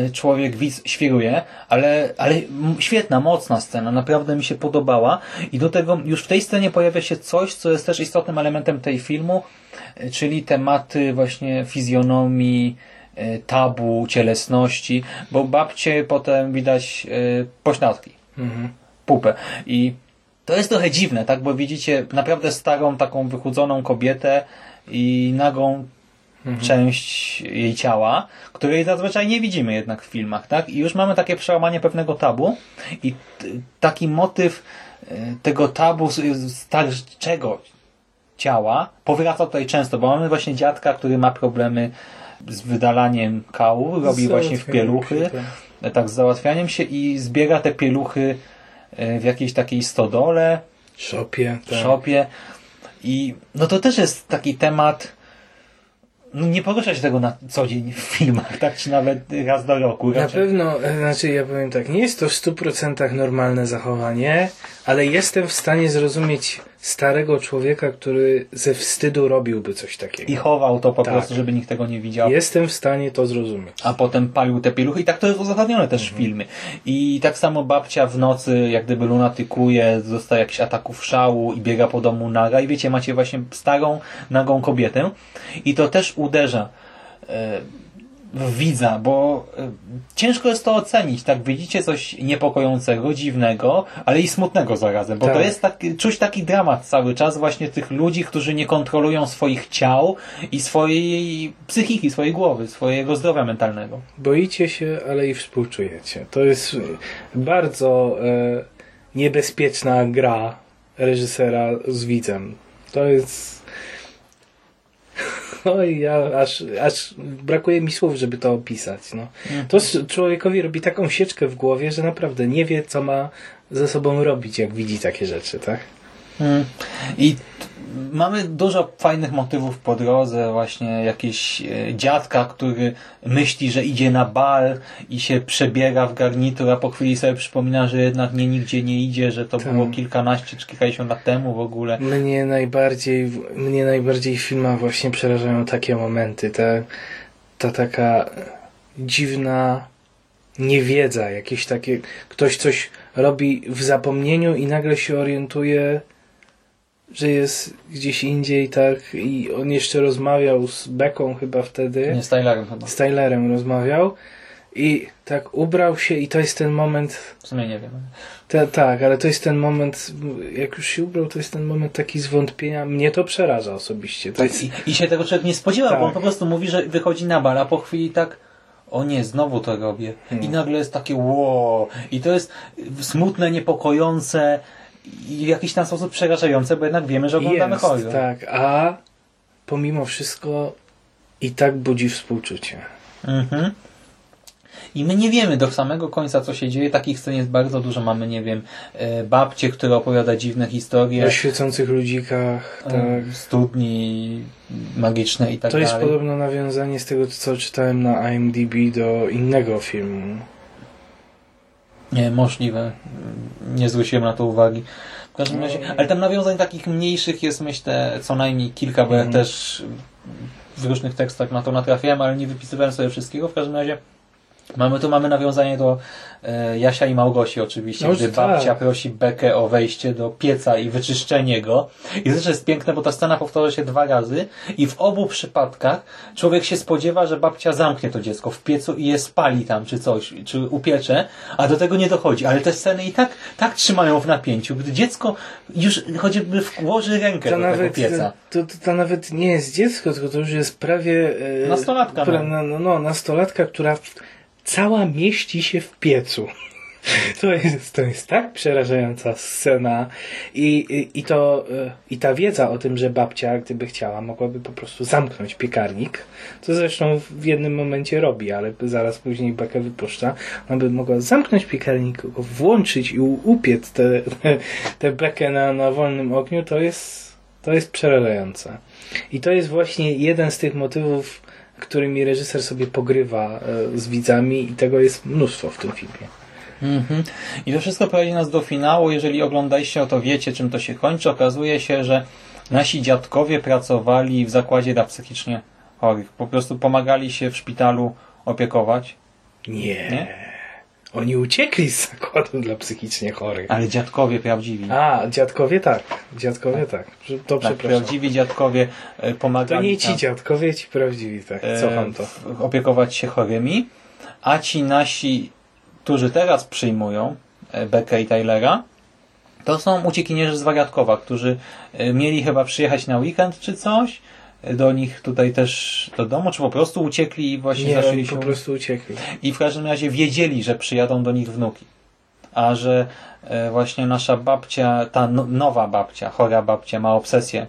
Speaker 1: y, człowiek widz świruje, ale, ale świetna, mocna scena, naprawdę mi się podobała i do tego już w tej scenie pojawia się coś, co jest też istotnym elementem tej filmu, y, czyli tematy właśnie fizjonomii, y, tabu, cielesności, bo babcie potem widać pośladki
Speaker 2: Mhm.
Speaker 1: pupę. I to jest trochę dziwne, tak? Bo widzicie naprawdę starą, taką wychudzoną kobietę i nagą
Speaker 2: Mhm.
Speaker 1: część jej ciała, której zazwyczaj nie widzimy jednak w filmach, tak? I już mamy takie przełamanie pewnego tabu i taki motyw e, tego tabu starczego ciała powraca tutaj często, bo mamy właśnie dziadka, który ma problemy z wydalaniem kału, robi właśnie w pieluchy,
Speaker 2: tak.
Speaker 1: tak, z załatwianiem się i zbiera te pieluchy w jakiejś takiej stodole,
Speaker 2: Szopie. tak.
Speaker 1: szopie i no to też jest taki temat no nie porusza się tego na co dzień w filmach, tak? Czy nawet raz do roku.
Speaker 2: Na
Speaker 1: raczej.
Speaker 2: pewno, e, znaczy ja powiem tak, nie jest to w 100% normalne zachowanie, ale jestem w stanie zrozumieć starego człowieka, który ze wstydu robiłby coś takiego.
Speaker 1: I chował to po
Speaker 2: Tak.
Speaker 1: prostu, żeby nikt tego nie widział.
Speaker 2: Jestem w stanie to zrozumieć.
Speaker 1: A potem palił te pieluchy i tak to jest uzasadnione też
Speaker 2: Mhm.
Speaker 1: w filmie. I tak samo babcia w nocy, jak gdyby lunatykuje, dostaje jakichś ataków szału i biega po domu naga i wiecie, macie właśnie starą, nagą kobietę i to też uderza e, widza, bo e, ciężko jest to ocenić, tak? Widzicie coś niepokojącego, dziwnego, ale i smutnego zarazem, bo
Speaker 2: Tak.
Speaker 1: to jest taki, czuć taki dramat cały czas właśnie tych ludzi, którzy nie kontrolują swoich ciał i swojej psychiki, swojej głowy, swojego zdrowia mentalnego.
Speaker 2: Boicie się, ale i współczujecie. To jest bardzo e, niebezpieczna gra reżysera z widzem. To jest... Oj, ja aż, aż brakuje mi słów, żeby to opisać. No. To s- człowiekowi robi taką sieczkę w głowie, że naprawdę nie wie, co ma ze sobą robić, jak widzi takie rzeczy, tak?
Speaker 1: Mm. I mamy dużo fajnych motywów po drodze, właśnie jakiś e, dziadka, który myśli, że idzie na bal i się przebiera w garnitur, a po chwili sobie przypomina, że jednak nie nigdzie nie idzie, że to
Speaker 2: Tak.
Speaker 1: było kilkanaście czy kilkadziesiąt lat temu w ogóle.
Speaker 2: Mnie najbardziej, mnie najbardziej w filmach właśnie przerażają takie momenty. Ta, ta taka dziwna niewiedza, jakieś takie, ktoś coś robi w zapomnieniu i nagle się orientuje, że jest gdzieś indziej, tak, i on jeszcze rozmawiał z Beką chyba wtedy.
Speaker 1: Nie, z Tylerem chyba.
Speaker 2: Z Tylerem rozmawiał i tak ubrał się i to jest ten moment,
Speaker 1: W sumie nie wiem.
Speaker 2: ta, tak, ale to jest ten moment, jak już się ubrał, to jest ten moment taki zwątpienia. Mnie to przeraża osobiście. To
Speaker 1: Tak,
Speaker 2: jest,
Speaker 1: i, I się tego człowiek nie spodziewał,
Speaker 2: Tak.
Speaker 1: bo on po prostu mówi, że wychodzi na bal, a po chwili tak o nie, znowu to robię.
Speaker 2: Hmm.
Speaker 1: I nagle jest takie wow. I to jest smutne, niepokojące w jakiś tam sposób przerażające, bo jednak wiemy, że oglądamy
Speaker 2: jest,
Speaker 1: horror.
Speaker 2: tak, a pomimo wszystko i tak budzi współczucie.
Speaker 1: Mhm. I my nie wiemy do samego końca, co się dzieje. Takich scen jest bardzo dużo. Mamy, nie wiem, e, babcie, która opowiada dziwne historie.
Speaker 2: O świecących ludzikach,
Speaker 1: e,
Speaker 2: tak.
Speaker 1: Studni magiczne i tak
Speaker 2: To jest
Speaker 1: dalej.
Speaker 2: podobno nawiązanie z tego, co czytałem na IMDb do innego filmu.
Speaker 1: Nie, możliwe. Nie zwróciłem na to uwagi. W każdym
Speaker 2: No.
Speaker 1: razie, ale tam nawiązań takich mniejszych jest myślę co najmniej kilka, bo ja
Speaker 2: Mhm.
Speaker 1: też w różnych tekstach na to natrafiałem, ale nie wypisywałem sobie wszystkiego. W każdym razie mamy tu mamy nawiązanie do e, Jasia i Małgosi oczywiście,
Speaker 2: No,
Speaker 1: gdy
Speaker 2: tak.
Speaker 1: babcia prosi Bekę o wejście do pieca i wyczyszczenie go. I to też jest piękne, bo ta scena powtarza się dwa razy i w obu przypadkach człowiek się spodziewa, że babcia zamknie to dziecko w piecu i je spali tam, czy coś, czy upiecze, a do tego nie dochodzi. Ale te sceny i tak, tak trzymają w napięciu, gdy dziecko już choćby włoży rękę
Speaker 2: To
Speaker 1: do tego
Speaker 2: nawet,
Speaker 1: pieca.
Speaker 2: to, to, to nawet nie jest dziecko, tylko to już jest prawie... e,
Speaker 1: Nastolatka,
Speaker 2: pra-
Speaker 1: no.
Speaker 2: No, no, nastolatka, która cała mieści się w piecu. To jest, to jest tak przerażająca scena i, i, i to e, i ta wiedza o tym, że babcia, gdyby chciała, mogłaby po prostu zamknąć piekarnik, co zresztą w jednym momencie robi, ale zaraz później Bekę wypuszcza, ona by mogła zamknąć piekarnik, włączyć i upiec tę te, te Bekę na, na wolnym ogniu, to jest, to jest przerażające. I to jest właśnie jeden z tych motywów, którymi reżyser sobie pogrywa e, z widzami i tego jest mnóstwo w tym filmie.
Speaker 1: Mhm. I to wszystko prowadzi nas do finału. Jeżeli oglądaliście, to wiecie, czym to się kończy. Okazuje się, że nasi dziadkowie pracowali w zakładzie dla psychicznie chorych. Po prostu pomagali się w szpitalu opiekować.
Speaker 2: Nie. Oni uciekli z zakładu dla psychicznie chorych.
Speaker 1: Ale dziadkowie prawdziwi.
Speaker 2: A, dziadkowie tak. Dziadkowie tak. To
Speaker 1: tak,
Speaker 2: przepraszam.
Speaker 1: prawdziwi dziadkowie e, pomagali
Speaker 2: To nie ci
Speaker 1: tam,
Speaker 2: dziadkowie, ci prawdziwi, tak.
Speaker 1: e,
Speaker 2: Cofam to.
Speaker 1: opiekować się chorymi, a ci nasi, którzy teraz przyjmują e, Beckę i Tylera, To są uciekinierzy z Wariatkowa, którzy mieli chyba przyjechać na weekend czy coś. Do nich tutaj też do domu, czy po prostu uciekli i właśnie
Speaker 2: Nie,
Speaker 1: zaczęli się...
Speaker 2: po prostu uciekli.
Speaker 1: I w każdym razie wiedzieli, że przyjadą do nich wnuki. A że e, właśnie nasza babcia, ta no, nowa babcia, chora babcia ma obsesję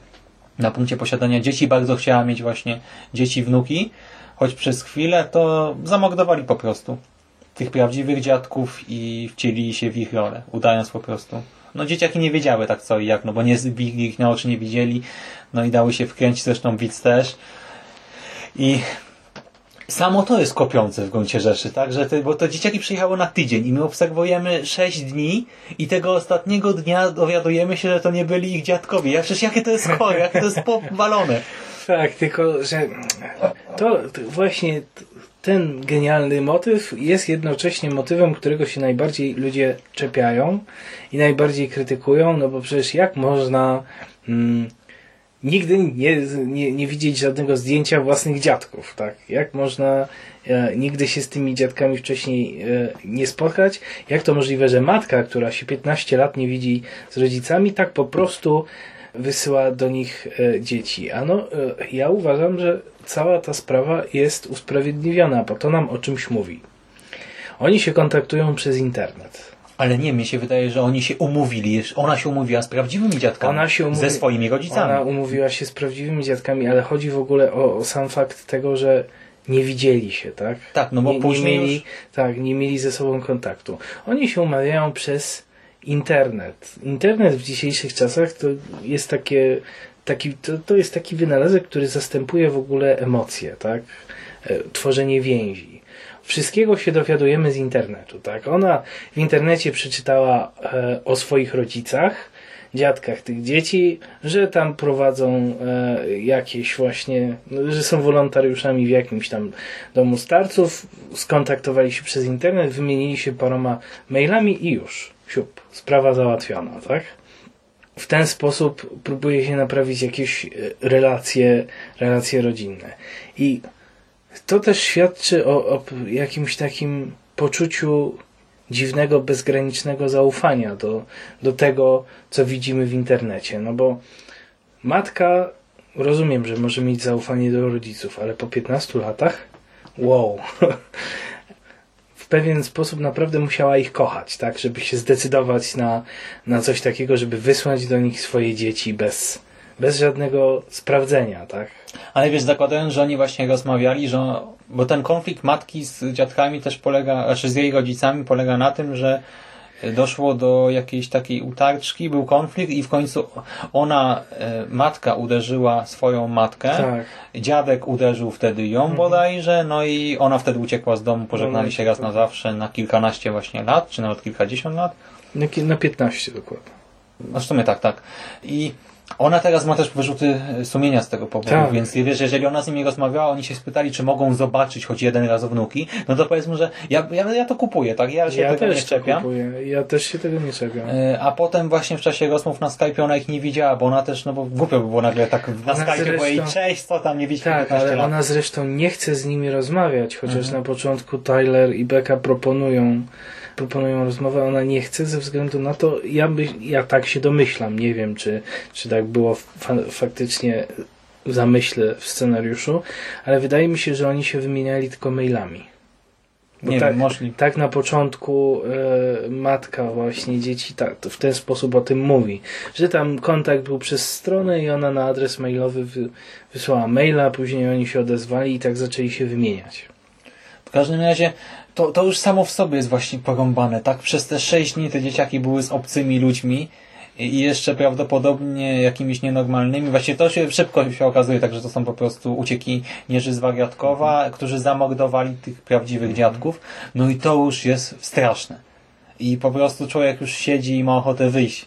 Speaker 1: na punkcie posiadania dzieci, bardzo chciała mieć właśnie dzieci, wnuki, choć przez chwilę to zamordowali po prostu tych prawdziwych dziadków i wcielili się w ich rolę, udając po prostu. No dzieciaki nie wiedziały tak co i jak, no bo nie zbili ich na oczy, nie widzieli, no i dały się wkręcić, zresztą widz też. I Samo to jest kopiące w gruncie rzeczy, tak? Że te, bo to dzieciaki przyjechało na tydzień i my obserwujemy 6 dni i tego ostatniego dnia dowiadujemy się, że to nie byli ich dziadkowie. Ja przecież jakie to jest chore, jakie to jest powalone.
Speaker 2: Tak, tylko że to, to właśnie ten genialny motyw jest jednocześnie motywem, którego się najbardziej ludzie czepiają i najbardziej krytykują, no bo przecież jak można mm, nigdy nie, nie, nie widzieć żadnego zdjęcia własnych dziadków, tak? Jak można e, nigdy się z tymi dziadkami wcześniej e, nie spotkać? Jak to możliwe, że matka, która się 15 lat nie widzi z rodzicami, tak po prostu wysyła do nich e, dzieci? Ano, e, ja uważam, że cała ta sprawa jest usprawiedliwiona, bo to nam o czymś mówi. Oni się kontaktują przez internet.
Speaker 1: Ale nie, mi się wydaje, że oni się umówili. Ona się umówiła z prawdziwymi dziadkami.
Speaker 2: Ona się umówi-
Speaker 1: Ze swoimi rodzicami.
Speaker 2: Ona umówiła się z prawdziwymi dziadkami, ale chodzi w ogóle o, o sam fakt tego, że nie widzieli się, tak?
Speaker 1: Tak, no bo
Speaker 2: nie,
Speaker 1: później
Speaker 2: nie mieli,
Speaker 1: już-
Speaker 2: tak, nie mieli ze sobą kontaktu. Oni się umawiają przez internet. Internet w dzisiejszych czasach to jest takie, taki, to, to jest taki wynalazek, który zastępuje w ogóle emocje, tak? E, Tworzenie więzi. Wszystkiego się dowiadujemy z internetu, tak? Ona w internecie przeczytała e, o swoich rodzicach, dziadkach tych dzieci, że tam prowadzą e, jakieś właśnie, no, że są wolontariuszami w jakimś tam domu starców, skontaktowali się przez internet, wymienili się paroma mailami i już, siup, sprawa załatwiona, tak? W ten sposób próbuje się naprawić jakieś e, relacje, relacje rodzinne. I to też świadczy o, o jakimś takim poczuciu dziwnego, bezgranicznego zaufania do, do tego, co widzimy w internecie. No bo matka, rozumiem, że może mieć zaufanie do rodziców, ale po 15 latach, wow. Pewien sposób naprawdę musiała ich kochać, tak, żeby się zdecydować na, na coś takiego, żeby wysłać do nich swoje dzieci bez, bez żadnego sprawdzenia, tak.
Speaker 1: Ale wiesz, zakładając, że oni właśnie rozmawiali, że bo ten konflikt matki z dziadkami też polega, znaczy z jej rodzicami polega na tym, że doszło do jakiejś takiej utarczki, był konflikt i w końcu ona, e, matka uderzyła swoją matkę,
Speaker 2: Tak.
Speaker 1: dziadek uderzył wtedy ją bodajże, no i ona wtedy uciekła z domu, pożegnali
Speaker 2: Ona
Speaker 1: się raz na zawsze na kilkanaście właśnie lat, czy nawet kilkadziesiąt lat.
Speaker 2: Na, 15 dokładnie.
Speaker 1: No w sumie tak, tak. I ona teraz ma też wyrzuty sumienia z tego powodu,
Speaker 2: Tak.
Speaker 1: więc wiesz, jeżeli ona z nimi rozmawiała, oni się spytali, czy mogą zobaczyć choć jeden raz wnuki, no to powiedzmy, że ja, ja, ja to kupuję, tak? Ja się
Speaker 2: Ja
Speaker 1: tego nie czepiam.
Speaker 2: kupuję. Ja też się tego nie czepiam.
Speaker 1: E, A potem właśnie w czasie rozmów na Skype ona ich nie widziała, bo ona też, no bo głupio by było nagle tak na
Speaker 2: Ona
Speaker 1: Skype było jej
Speaker 2: zresztą-
Speaker 1: cześć, co tam, nie widzieliśmy
Speaker 2: Tak,
Speaker 1: 15
Speaker 2: ale
Speaker 1: lat.
Speaker 2: ona zresztą nie chce z nimi rozmawiać, chociaż
Speaker 1: Mhm.
Speaker 2: na początku Tyler i Becca proponują, proponują rozmowę, ona nie chce ze względu na to, ja, by, ja tak się domyślam, nie wiem czy, czy tak było fa faktycznie w zamyśle w scenariuszu, ale wydaje mi się, że oni się wymieniali tylko mailami. Bo
Speaker 1: Nie
Speaker 2: tak,
Speaker 1: wiem,
Speaker 2: tak na początku e, matka właśnie dzieci tak, w ten sposób o tym mówi, że tam kontakt był przez stronę i ona na adres mailowy wy, wysłała maila, później oni się odezwali i tak zaczęli się wymieniać.
Speaker 1: W każdym razie to, to już samo w sobie jest właśnie porąbane, tak? Przez te 6 dni te dzieciaki były z obcymi ludźmi i jeszcze prawdopodobnie jakimiś nienormalnymi. Właśnie to się szybko się okazuje, także to są po prostu uciekinierzy z Wariatkowa, którzy zamordowali tych prawdziwych dziadków. No i to już jest straszne. I po prostu człowiek już siedzi i ma ochotę wyjść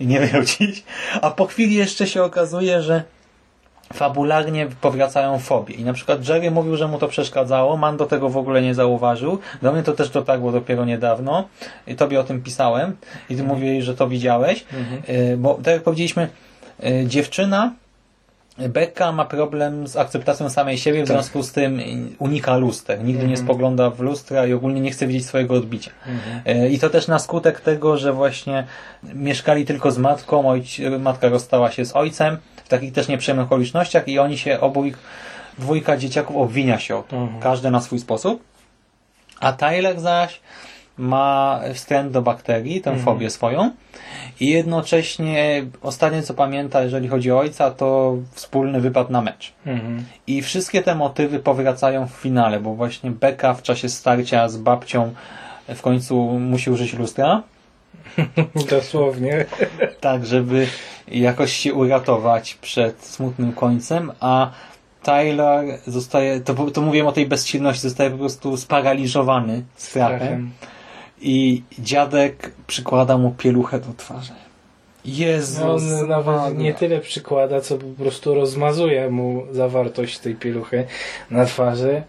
Speaker 1: i nie wrócić. A po chwili jeszcze się okazuje, że fabularnie powracają fobie. I na przykład Jerry mówił, że mu to przeszkadzało, Mando tego w ogóle nie zauważył. Do mnie to też dotarło dopiero niedawno. I tobie o tym pisałem. I ty mówiłeś, że to widziałeś.
Speaker 2: Mhm.
Speaker 1: Y, Bo tak jak powiedzieliśmy, y, dziewczyna Becca ma problem z akceptacją samej siebie, w
Speaker 2: Tak.
Speaker 1: związku z tym unika luster. Nigdy nie
Speaker 2: Mhm.
Speaker 1: spogląda w lustra i ogólnie nie chce widzieć swojego odbicia.
Speaker 2: Mhm.
Speaker 1: E, I to też na skutek tego, że właśnie mieszkali tylko z matką, ojc, matka rozstała się z ojcem w takich też nieprzyjemnych okolicznościach i oni się obój, dwójka dzieciaków obwinia się o to.
Speaker 2: Mhm.
Speaker 1: Każdy na swój sposób. A Tyler zaś ma wstręt do bakterii, tę
Speaker 2: Mhm.
Speaker 1: fobię swoją i jednocześnie ostatnie co pamięta, jeżeli chodzi o ojca, to wspólny wypad na mecz.
Speaker 2: Mhm.
Speaker 1: I wszystkie te motywy powracają w finale, bo właśnie Becca w czasie starcia z babcią w końcu musi użyć lustra,
Speaker 2: Dosłownie.
Speaker 1: tak, żeby jakoś się uratować przed smutnym końcem, a Tyler zostaje, to, to mówiłem o tej bezsilności, zostaje po prostu sparaliżowany strachem
Speaker 2: Strachem.
Speaker 1: I dziadek przykłada mu pieluchę do twarzy. Jezus.
Speaker 2: No, on nawet nie tyle przykłada, co po prostu rozmazuje mu zawartość tej pieluchy na twarzy.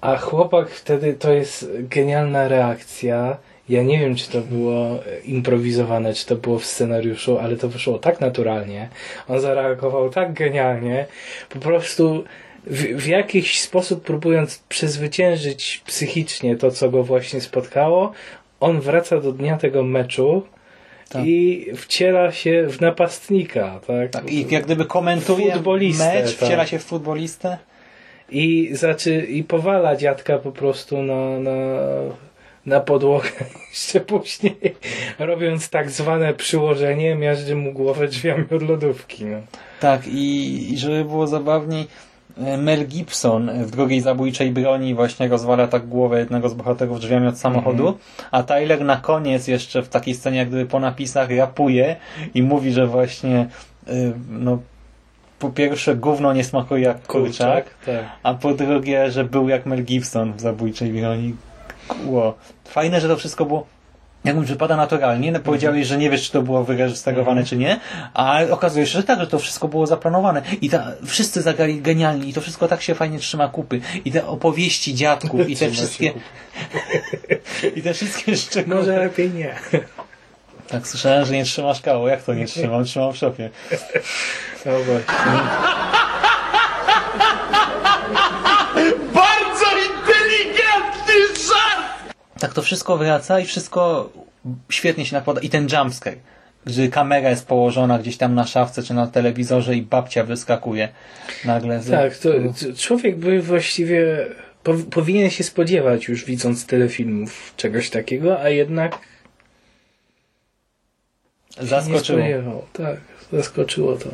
Speaker 2: A chłopak wtedy to jest genialna reakcja. Ja nie wiem, czy to było improwizowane, czy to było w scenariuszu, ale to wyszło tak naturalnie. On zareagował tak genialnie. Po prostu w, w jakiś sposób próbując przezwyciężyć psychicznie to, co go właśnie spotkało, on wraca do dnia tego meczu
Speaker 1: Tak.
Speaker 2: i wciela się w napastnika, tak?
Speaker 1: Tak, I jak gdyby komentuje
Speaker 2: Futbolistę,
Speaker 1: mecz,
Speaker 2: tak.
Speaker 1: wciela się w futbolistę.
Speaker 2: I, zaczy, I powala dziadka po prostu na, na, na podłogę jeszcze później, robiąc tak zwane przyłożenie, miażdży mu głowę drzwiami od lodówki. No.
Speaker 1: Tak, i i żeby było zabawniej, Mel Gibson w drugiej zabójczej broni właśnie rozwala tak głowę jednego z bohaterów drzwiami od samochodu,
Speaker 2: Mhm.
Speaker 1: a Tyler na koniec jeszcze w takiej scenie jak gdyby po napisach rapuje i mówi, że właśnie y, no po pierwsze gówno nie smakuje jak kurczak,
Speaker 2: tak.
Speaker 1: a po drugie, że był jak Mel Gibson w zabójczej broni. Ło. Fajne, że to wszystko było jak mi wypada naturalnie, no powiedziałeś, że nie wiesz, czy to było wyreżyserowane, czy nie, a okazuje się, że tak, że to wszystko było zaplanowane i ta, wszyscy zagrali genialnie i to wszystko tak się fajnie trzyma kupy i te opowieści dziadków i te wszystkie i te wszystkie szczegóły.
Speaker 2: Może lepiej nie.
Speaker 1: Tak, słyszałem, że nie trzymasz kało. Jak to nie trzymam? Trzymam w szopie.
Speaker 2: No właśnie.
Speaker 1: Tak, to wszystko wraca i wszystko świetnie się nakłada. I ten jumpscare, gdzie kamera jest położona gdzieś tam na szafce czy na telewizorze i babcia wyskakuje nagle. Z...
Speaker 2: Tak, to, człowiek by właściwie po, powinien się spodziewać już widząc tyle filmów czegoś takiego, a jednak
Speaker 1: Zaskoczyło.
Speaker 2: Tak, zaskoczyło to.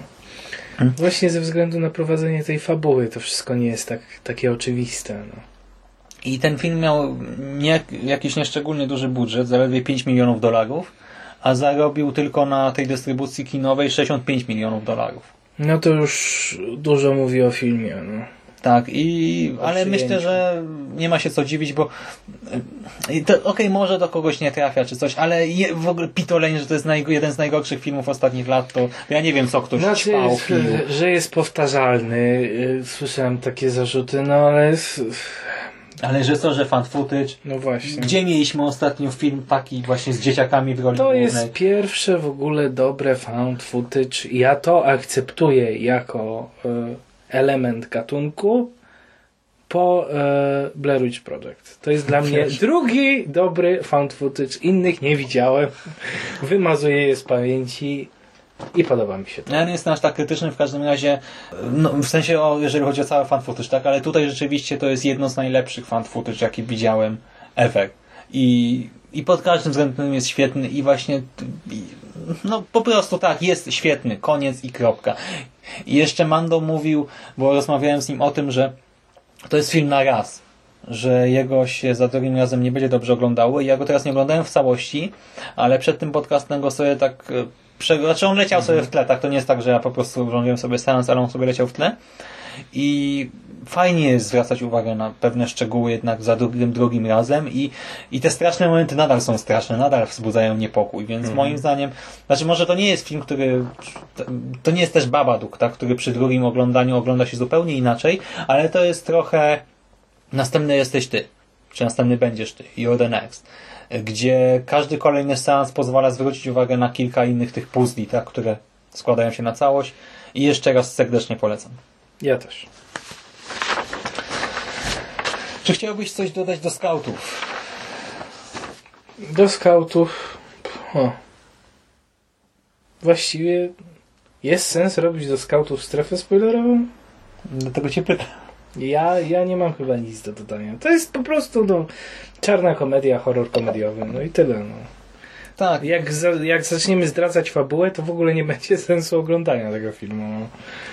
Speaker 1: Hmm?
Speaker 2: Właśnie ze względu na prowadzenie tej fabuły to wszystko nie jest tak, takie oczywiste. No.
Speaker 1: I ten film miał nie, jakiś nieszczególnie duży budżet, zaledwie 5 milionów dolarów, a zarobił tylko na tej dystrybucji kinowej 65 milionów dolarów.
Speaker 2: no to już dużo mówi o filmie. No.
Speaker 1: Tak, i, ale myślę, że nie ma się co dziwić, bo okej, może do kogoś nie trafia czy coś, ale je, w ogóle Pitoleń, że to jest naj, jeden z najgorszych filmów ostatnich lat, to ja nie wiem, co ktoś
Speaker 2: Znaczy,
Speaker 1: ćpał, pił.
Speaker 2: że jest powtarzalny. y, Słyszałem takie zarzuty, no ale jest...
Speaker 1: Ale że co, że fan footage.
Speaker 2: No właśnie.
Speaker 1: Gdzie mieliśmy ostatnio film taki właśnie z dzieciakami w roli
Speaker 2: To
Speaker 1: głównej?
Speaker 2: jest pierwsze w ogóle dobre found footage. Ja to akceptuję jako e, element gatunku po e, Blair Witch Project. To jest dla mnie drugi dobry found footage. Innych nie widziałem. Wymazuję je z pamięci i podoba mi się to.
Speaker 1: Ja nie jestem aż tak krytyczny w każdym razie, no, w sensie o, jeżeli chodzi o cały fan footage, tak, ale tutaj rzeczywiście to jest jedno z najlepszych fan footage, jaki widziałem ever. I, i pod każdym względem jest świetny i właśnie i, no po prostu tak, jest świetny, koniec i kropka. I jeszcze Mando mówił, bo rozmawiałem z nim o tym, że to jest film na raz, że jego się za drugim razem nie będzie dobrze oglądało i ja go teraz nie oglądałem w całości, ale przed tym podcastem go sobie tak e, prze... znaczy on leciał sobie w tle, tak? To nie jest tak, że ja po prostu urządziłem sobie seans, ale on sobie leciał w tle. I fajnie jest zwracać uwagę na pewne szczegóły jednak za drugim, drugim razem i, i te straszne momenty nadal są straszne, nadal wzbudzają niepokój, więc
Speaker 2: Mhm.
Speaker 1: moim zdaniem, znaczy może to nie jest film, który to nie jest też Babadook, tak, który przy drugim oglądaniu ogląda się zupełnie inaczej, ale to jest trochę następny jesteś ty, czy następny będziesz ty, you're the next gdzie każdy kolejny seans pozwala zwrócić uwagę na kilka innych tych puzli, tak, które składają się na całość I jeszcze raz serdecznie polecam.
Speaker 2: Ja też.
Speaker 1: Czy chciałbyś coś dodać do skautów?
Speaker 2: Do skautów. O. Właściwie jest sens robić do skautów strefę spoilerową?
Speaker 1: Dlatego cię pytam.
Speaker 2: Ja, ja nie mam chyba nic do dodania. To jest po prostu no, czarna komedia, horror komediowy. No i tyle. No.
Speaker 1: Tak.
Speaker 2: Jak, za, jak zaczniemy zdradzać fabułę, to w ogóle nie będzie sensu oglądania tego filmu. No.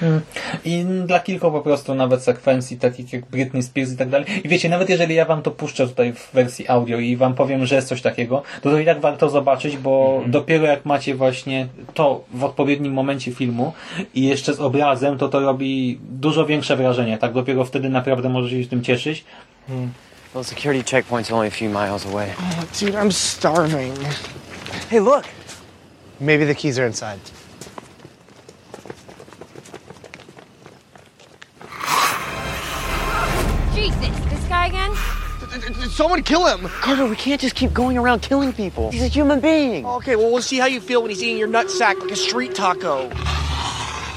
Speaker 1: Mm. I dla kilku po prostu nawet sekwencji, takich jak Britney Spears i tak dalej. I wiecie, nawet jeżeli ja wam to puszczę tutaj w wersji audio i wam powiem, że jest coś takiego, to to i tak warto zobaczyć, bo dopiero jak macie właśnie to w odpowiednim momencie filmu i jeszcze z obrazem, to to robi dużo większe wrażenie. Tak, dopiero wtedy naprawdę możecie się tym cieszyć.
Speaker 17: Well, security checkpoint's only a few miles away.
Speaker 19: Oh, dude, I'm starving.
Speaker 17: Hey, look!
Speaker 19: Maybe the keys are inside.
Speaker 5: Jesus, this guy again?
Speaker 19: Someone kill him!
Speaker 17: Carter, we can't just keep going around killing people. He's a human being.
Speaker 19: Okay, well, we'll see how you feel when he's eating your nutsack like a street taco.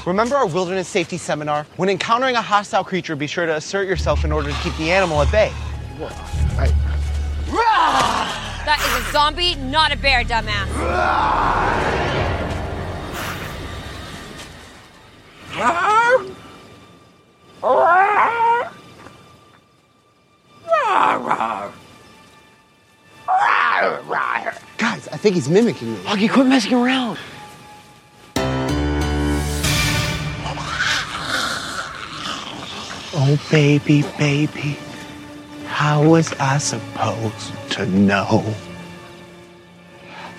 Speaker 19: Remember our wilderness safety seminar? When encountering a hostile creature, be sure to assert yourself in order to keep the animal at bay.
Speaker 5: That is a zombie, not a bear, dumbass.
Speaker 19: Guys, I think he's mimicking me.
Speaker 17: Huggy, quit messing around.
Speaker 19: Oh, baby, baby, how was I supposed to know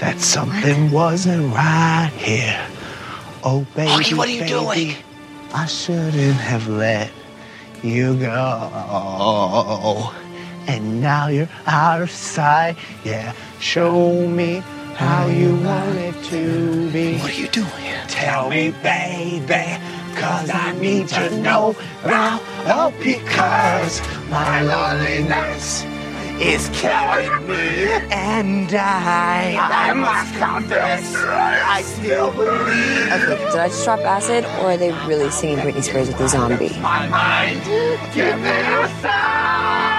Speaker 19: that something wasn't right here? Oh, baby,
Speaker 17: Augie, what are you
Speaker 19: baby,
Speaker 17: doing?
Speaker 19: I shouldn't have let you go. And now you're out of sight. Yeah, show me how you want it to be. What are you doing? Tell me, baby, cause I need to know now. Oh, because my loneliness is killing me. And I, I must confess, I still believe.
Speaker 18: Okay, did I just drop acid, or are they really singing Britney Spears with the zombie?
Speaker 19: My mind, give me a sign.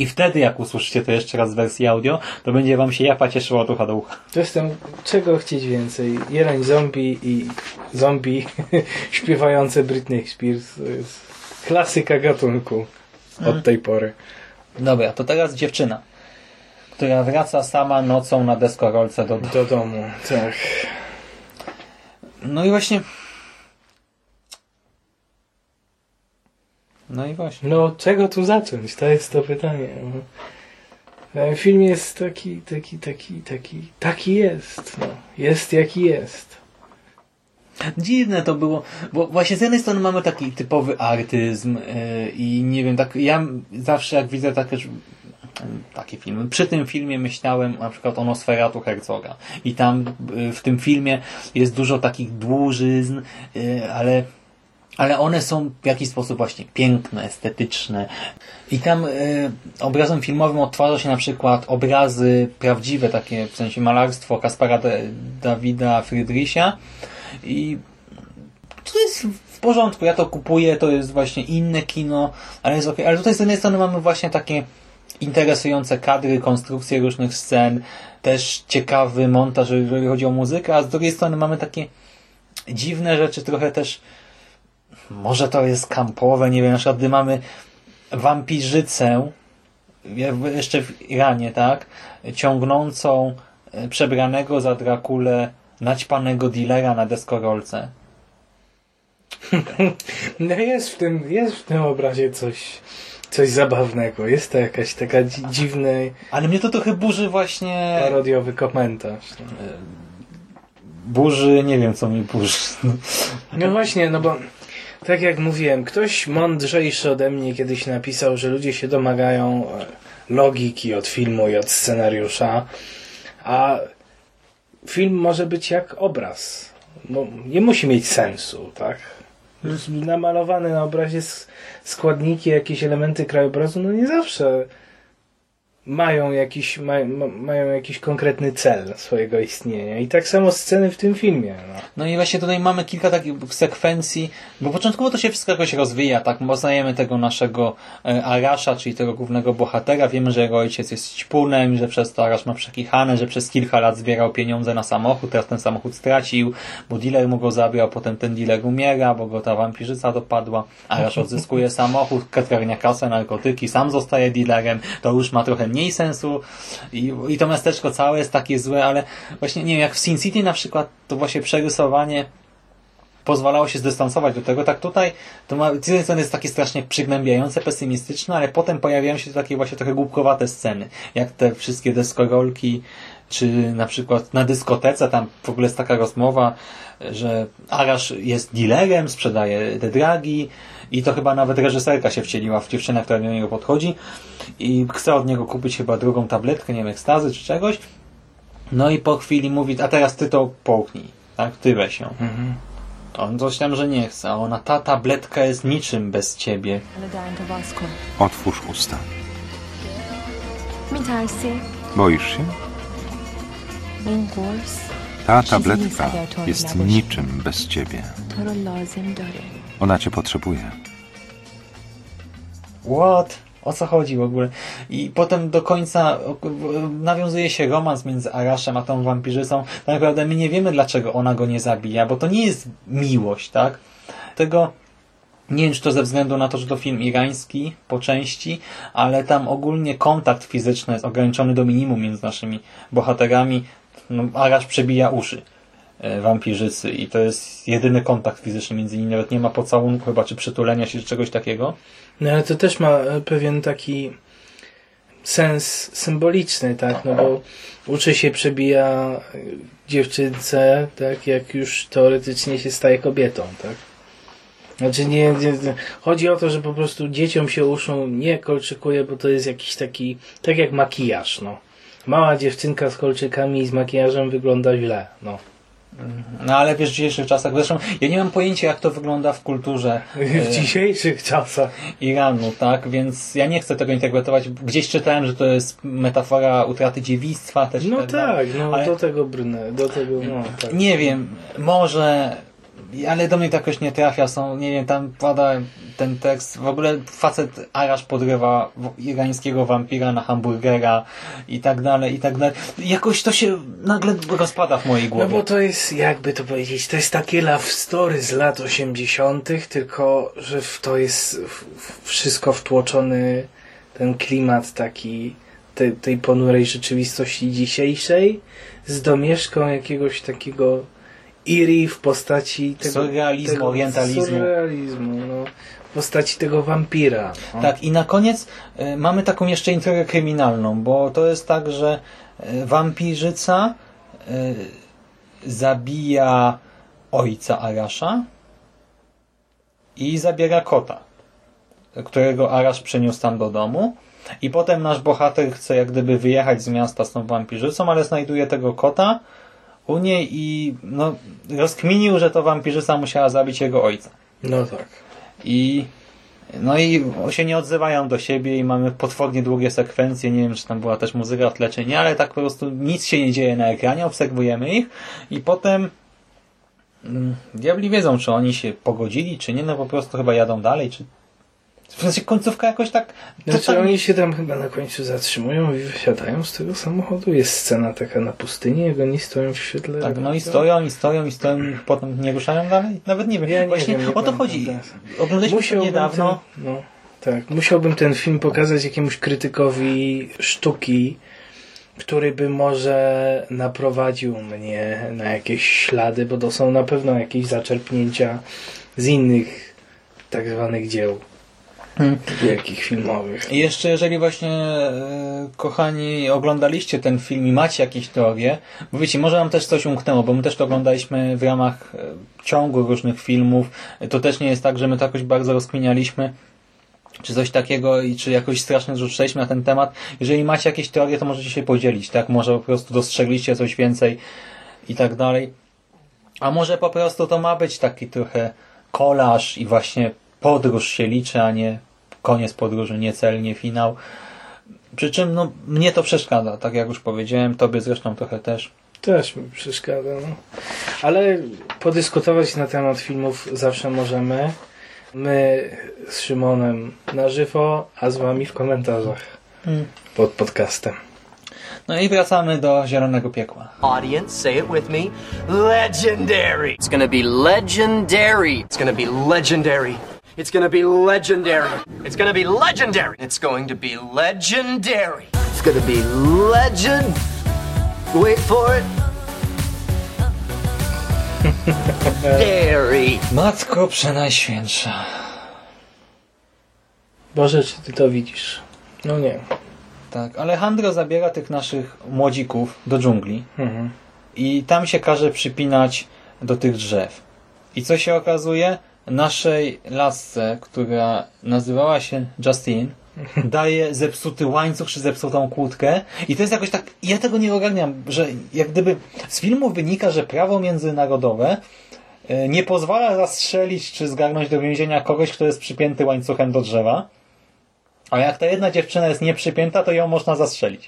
Speaker 1: I wtedy, jak usłyszycie to jeszcze raz w wersji audio, to będzie wam się japa cieszyła od ucha do ucha.
Speaker 2: To jestem, czego chcieć więcej? Jeleń zombie i zombie śpiewające Britney Spears. To jest klasyka gatunku od tej pory.
Speaker 1: Dobra, to teraz dziewczyna, która wraca sama nocą na deskorolce do,
Speaker 2: Do domu, tak.
Speaker 1: No i właśnie... No i właśnie.
Speaker 2: No, od czego tu zacząć? To jest to pytanie. Ten film jest taki, taki, taki, taki, taki jest. No. Jest jaki jest.
Speaker 1: Dziwne to było, bo właśnie z jednej strony mamy taki typowy artyzm yy, i nie wiem, tak ja zawsze jak widzę takie, takie filmy, przy tym filmie myślałem na przykład o Nosferatu Herzoga i tam yy, w tym filmie jest dużo takich dłużyzn, yy, ale ale one są w jakiś sposób właśnie piękne, estetyczne. I tam y, obrazem filmowym odtwarza się na przykład obrazy prawdziwe, takie w sensie malarstwo Kaspara De, Dawida Friedricha i to jest w porządku, ja to kupuję, to jest właśnie inne kino, ale jest okej. Ale tutaj z jednej strony mamy właśnie takie interesujące kadry, konstrukcje różnych scen, też ciekawy montaż, jeżeli chodzi o muzykę, a z drugiej strony mamy takie dziwne rzeczy, trochę też może to jest kampowe, nie wiem, na przykład gdy mamy wampirzycę jeszcze w Iranie, tak, ciągnącą e, przebranego za Drakulę naćpanego dealera na deskorolce.
Speaker 2: No jest w tym, jest w tym obrazie coś, coś zabawnego. Jest to jakaś taka dzi dziwny,
Speaker 1: Ale mnie to trochę burzy właśnie...
Speaker 2: parodiowy komentarz. No.
Speaker 1: Burzy, nie wiem co mi burzy.
Speaker 2: No właśnie, no bo tak jak mówiłem, ktoś mądrzejszy ode mnie kiedyś napisał, że ludzie się domagają e, logiki od filmu i od scenariusza, a film może być jak obraz. No, nie musi mieć sensu, tak? Już namalowane na obrazie składniki, jakieś elementy krajobrazu, no nie zawsze mają jakiś, ma, ma, mają jakiś konkretny cel swojego istnienia. I tak samo sceny w tym filmie. No.
Speaker 1: No i właśnie tutaj mamy kilka takich sekwencji, bo początkowo to się wszystko jakoś rozwija, tak, poznajemy tego naszego e, Arasza, czyli tego głównego bohatera, wiemy, że jego ojciec jest ćpunem, że przez to Arasz ma przekichane, że przez kilka lat zbierał pieniądze na samochód, teraz ten samochód stracił, bo dealer mu go zabrał, potem ten dealer umiera, bo go ta wampirzyca dopadła, Arasz odzyskuje samochód, katrania kasę, narkotyki, sam zostaje dealerem, to już ma trochę mniej sensu i, i to miasteczko całe jest takie złe, ale właśnie nie wiem, jak w Sin City na przykład, to właśnie przerysowanie pozwalało się zdystansować do tego. Tak tutaj to ma, z jednej strony jest takie strasznie przygnębiające, pesymistyczne, ale potem pojawiają się takie właśnie trochę głupkowate sceny, jak te wszystkie deskorolki, czy na przykład na dyskotece, tam w ogóle jest taka rozmowa, że Arasz jest dealerem, sprzedaje te dragi i to chyba nawet reżyserka się wcieliła w dziewczynę, która do niego podchodzi i chce od niego kupić chyba drugą tabletkę, nie wiem, ekstazy czy czegoś. No i po chwili mówi, a teraz ty to połknij, tak? Ty weź ją. Mhm. On coś tam, że nie chce, a ona, ta tabletka jest niczym bez ciebie.
Speaker 10: Otwórz usta. Boisz się? Ta tabletka jest niczym bez ciebie. Ona cię potrzebuje.
Speaker 1: What? O co chodzi w ogóle? I potem do końca nawiązuje się romans między Araszem a tą wampirzycą. Tak naprawdę my nie wiemy, dlaczego ona go nie zabija, bo to nie jest miłość, tak? Tego nie wiem, czy to ze względu na to, że to film irański po części, ale tam ogólnie kontakt fizyczny jest ograniczony do minimum między naszymi bohaterami. No, przebija uszy wampirzycy i to jest jedyny kontakt fizyczny między nimi. Nawet nie ma pocałunku chyba, czy przytulenia się, czy czegoś takiego.
Speaker 2: No ale to też ma e, pewien taki sens symboliczny, tak? No bo uczy się przebija e, dziewczynce, tak? Jak już teoretycznie się staje kobietą, tak? Znaczy nie, nie. chodzi o to, że po prostu dzieciom się uszą nie kolczykuje, bo to jest jakiś taki, tak jak makijaż, no. Mała dziewczynka z kolczykami i z makijażem wygląda źle, no.
Speaker 1: No ale wiesz, w dzisiejszych czasach, zresztą ja nie mam pojęcia, jak to wygląda w kulturze
Speaker 2: W
Speaker 1: e,
Speaker 2: dzisiejszych czasach.
Speaker 1: Iranu, tak? Więc ja nie chcę tego interpretować. Gdzieś czytałem, że to jest metafora utraty dziewictwa też.
Speaker 2: No
Speaker 1: tak,
Speaker 2: tak, no
Speaker 1: ale
Speaker 2: do tego brnę, do tego, no tak.
Speaker 1: Nie wiem, może, ale do mnie to jakoś nie trafia. Są, nie wiem, tam pada ten tekst. W ogóle facet Arasz podrywa irańskiego wampira na hamburgera i tak dalej, i tak dalej. Jakoś to się nagle rozpada w mojej
Speaker 2: No
Speaker 1: głowie.
Speaker 2: bo to jest, jakby to powiedzieć, to jest takie love story z lat 80., tylko że w to jest wszystko wtłoczony ten klimat taki tej ponurej rzeczywistości dzisiejszej z domieszką jakiegoś takiego iri w postaci tego,
Speaker 1: Surrealizmu,
Speaker 2: tego
Speaker 1: orientalizmu.
Speaker 2: surrealizmu, no, w postaci tego wampira. no.
Speaker 1: Tak, i na koniec y, mamy taką jeszcze intrygę kryminalną, bo to jest tak, że y, wampirzyca y, zabija ojca Arasza i zabiera kota, którego Arasz przeniósł tam do domu. I potem nasz bohater chce jak gdyby wyjechać z miasta z tą wampirzycą, ale znajduje tego kota niej i no, rozkminił, że to wampirzyca musiała zabić jego ojca.
Speaker 2: No tak.
Speaker 1: I no i się nie odzywają do siebie i mamy potwornie długie sekwencje. Nie wiem, czy tam była też muzyka w tle, czy nie, ale tak po prostu nic się nie dzieje na ekranie, obserwujemy ich i potem mm, diabli wiedzą, czy oni się pogodzili, czy nie, no po prostu chyba jadą dalej, czy w sensie końcówka jakoś tak
Speaker 2: Znaczy
Speaker 1: totalnie-
Speaker 2: oni się tam chyba na końcu zatrzymują i wysiadają z tego samochodu. Jest scena taka na pustyni, jak oni stoją w świetle.
Speaker 1: Tak, no i stoją, i stoją, i stoją, i potem nie ruszają dalej? Nawet nie wiem.
Speaker 2: Ja nie
Speaker 1: Właśnie
Speaker 2: wiem, nie
Speaker 1: o to chodzi. Oglądaliśmy to niedawno.
Speaker 2: Ten, no, tak, musiałbym ten film pokazać jakiemuś krytykowi sztuki, który by może naprowadził mnie na jakieś ślady, bo to są na pewno jakieś zaczerpnięcia z innych tak zwanych dzieł. Wielkich filmowych.
Speaker 1: I jeszcze jeżeli właśnie e, kochani oglądaliście ten film i macie jakieś teorie, bo wiecie, może nam też coś umknęło, bo my też to oglądaliśmy w ramach e, ciągu różnych filmów. To też nie jest tak, że my to jakoś bardzo rozkminialiśmy czy coś takiego i czy jakoś strasznie rzuciliśmy na ten temat. Jeżeli macie jakieś teorie, to możecie się podzielić, tak? Może po prostu dostrzegliście coś więcej i tak dalej. A może po prostu to ma być taki trochę kolaż i właśnie podróż się liczy, a nie koniec podróży, nie cel, nie finał. Przy czym no, mnie to przeszkadza, tak jak już powiedziałem, tobie zresztą trochę też.
Speaker 2: Też mi przeszkadza. No. Ale podyskutować na temat filmów zawsze możemy. My z Szymonem na żywo, a z wami w komentarzach
Speaker 1: Hmm.
Speaker 2: pod podcastem.
Speaker 1: No i wracamy do Zielonego Piekła.
Speaker 11: Audience, say it with me. Legendary. It's gonna be legendary. It's gonna be legendary. It's gonna be legendary. It's gonna be legendary. It's going to be legendary. It's gonna be legend. Wait for it. Dairy.
Speaker 1: Matko Przenajświętsza.
Speaker 2: Boże, czy ty to widzisz? No nie.
Speaker 1: Tak, Alejandro zabiera tych naszych młodzików do dżungli
Speaker 2: Mhm.
Speaker 1: i tam się każe przypinać do tych drzew. I co się okazuje? Naszej lasce, która nazywała się Justine, daje zepsuty łańcuch czy zepsutą kłódkę i to jest jakoś tak, ja tego nie ogarniam, że jak gdyby z filmu wynika, że prawo międzynarodowe e, nie pozwala zastrzelić czy zgarnąć do więzienia kogoś, kto jest przypięty łańcuchem do drzewa, a jak ta jedna dziewczyna jest nieprzypięta, to ją można zastrzelić.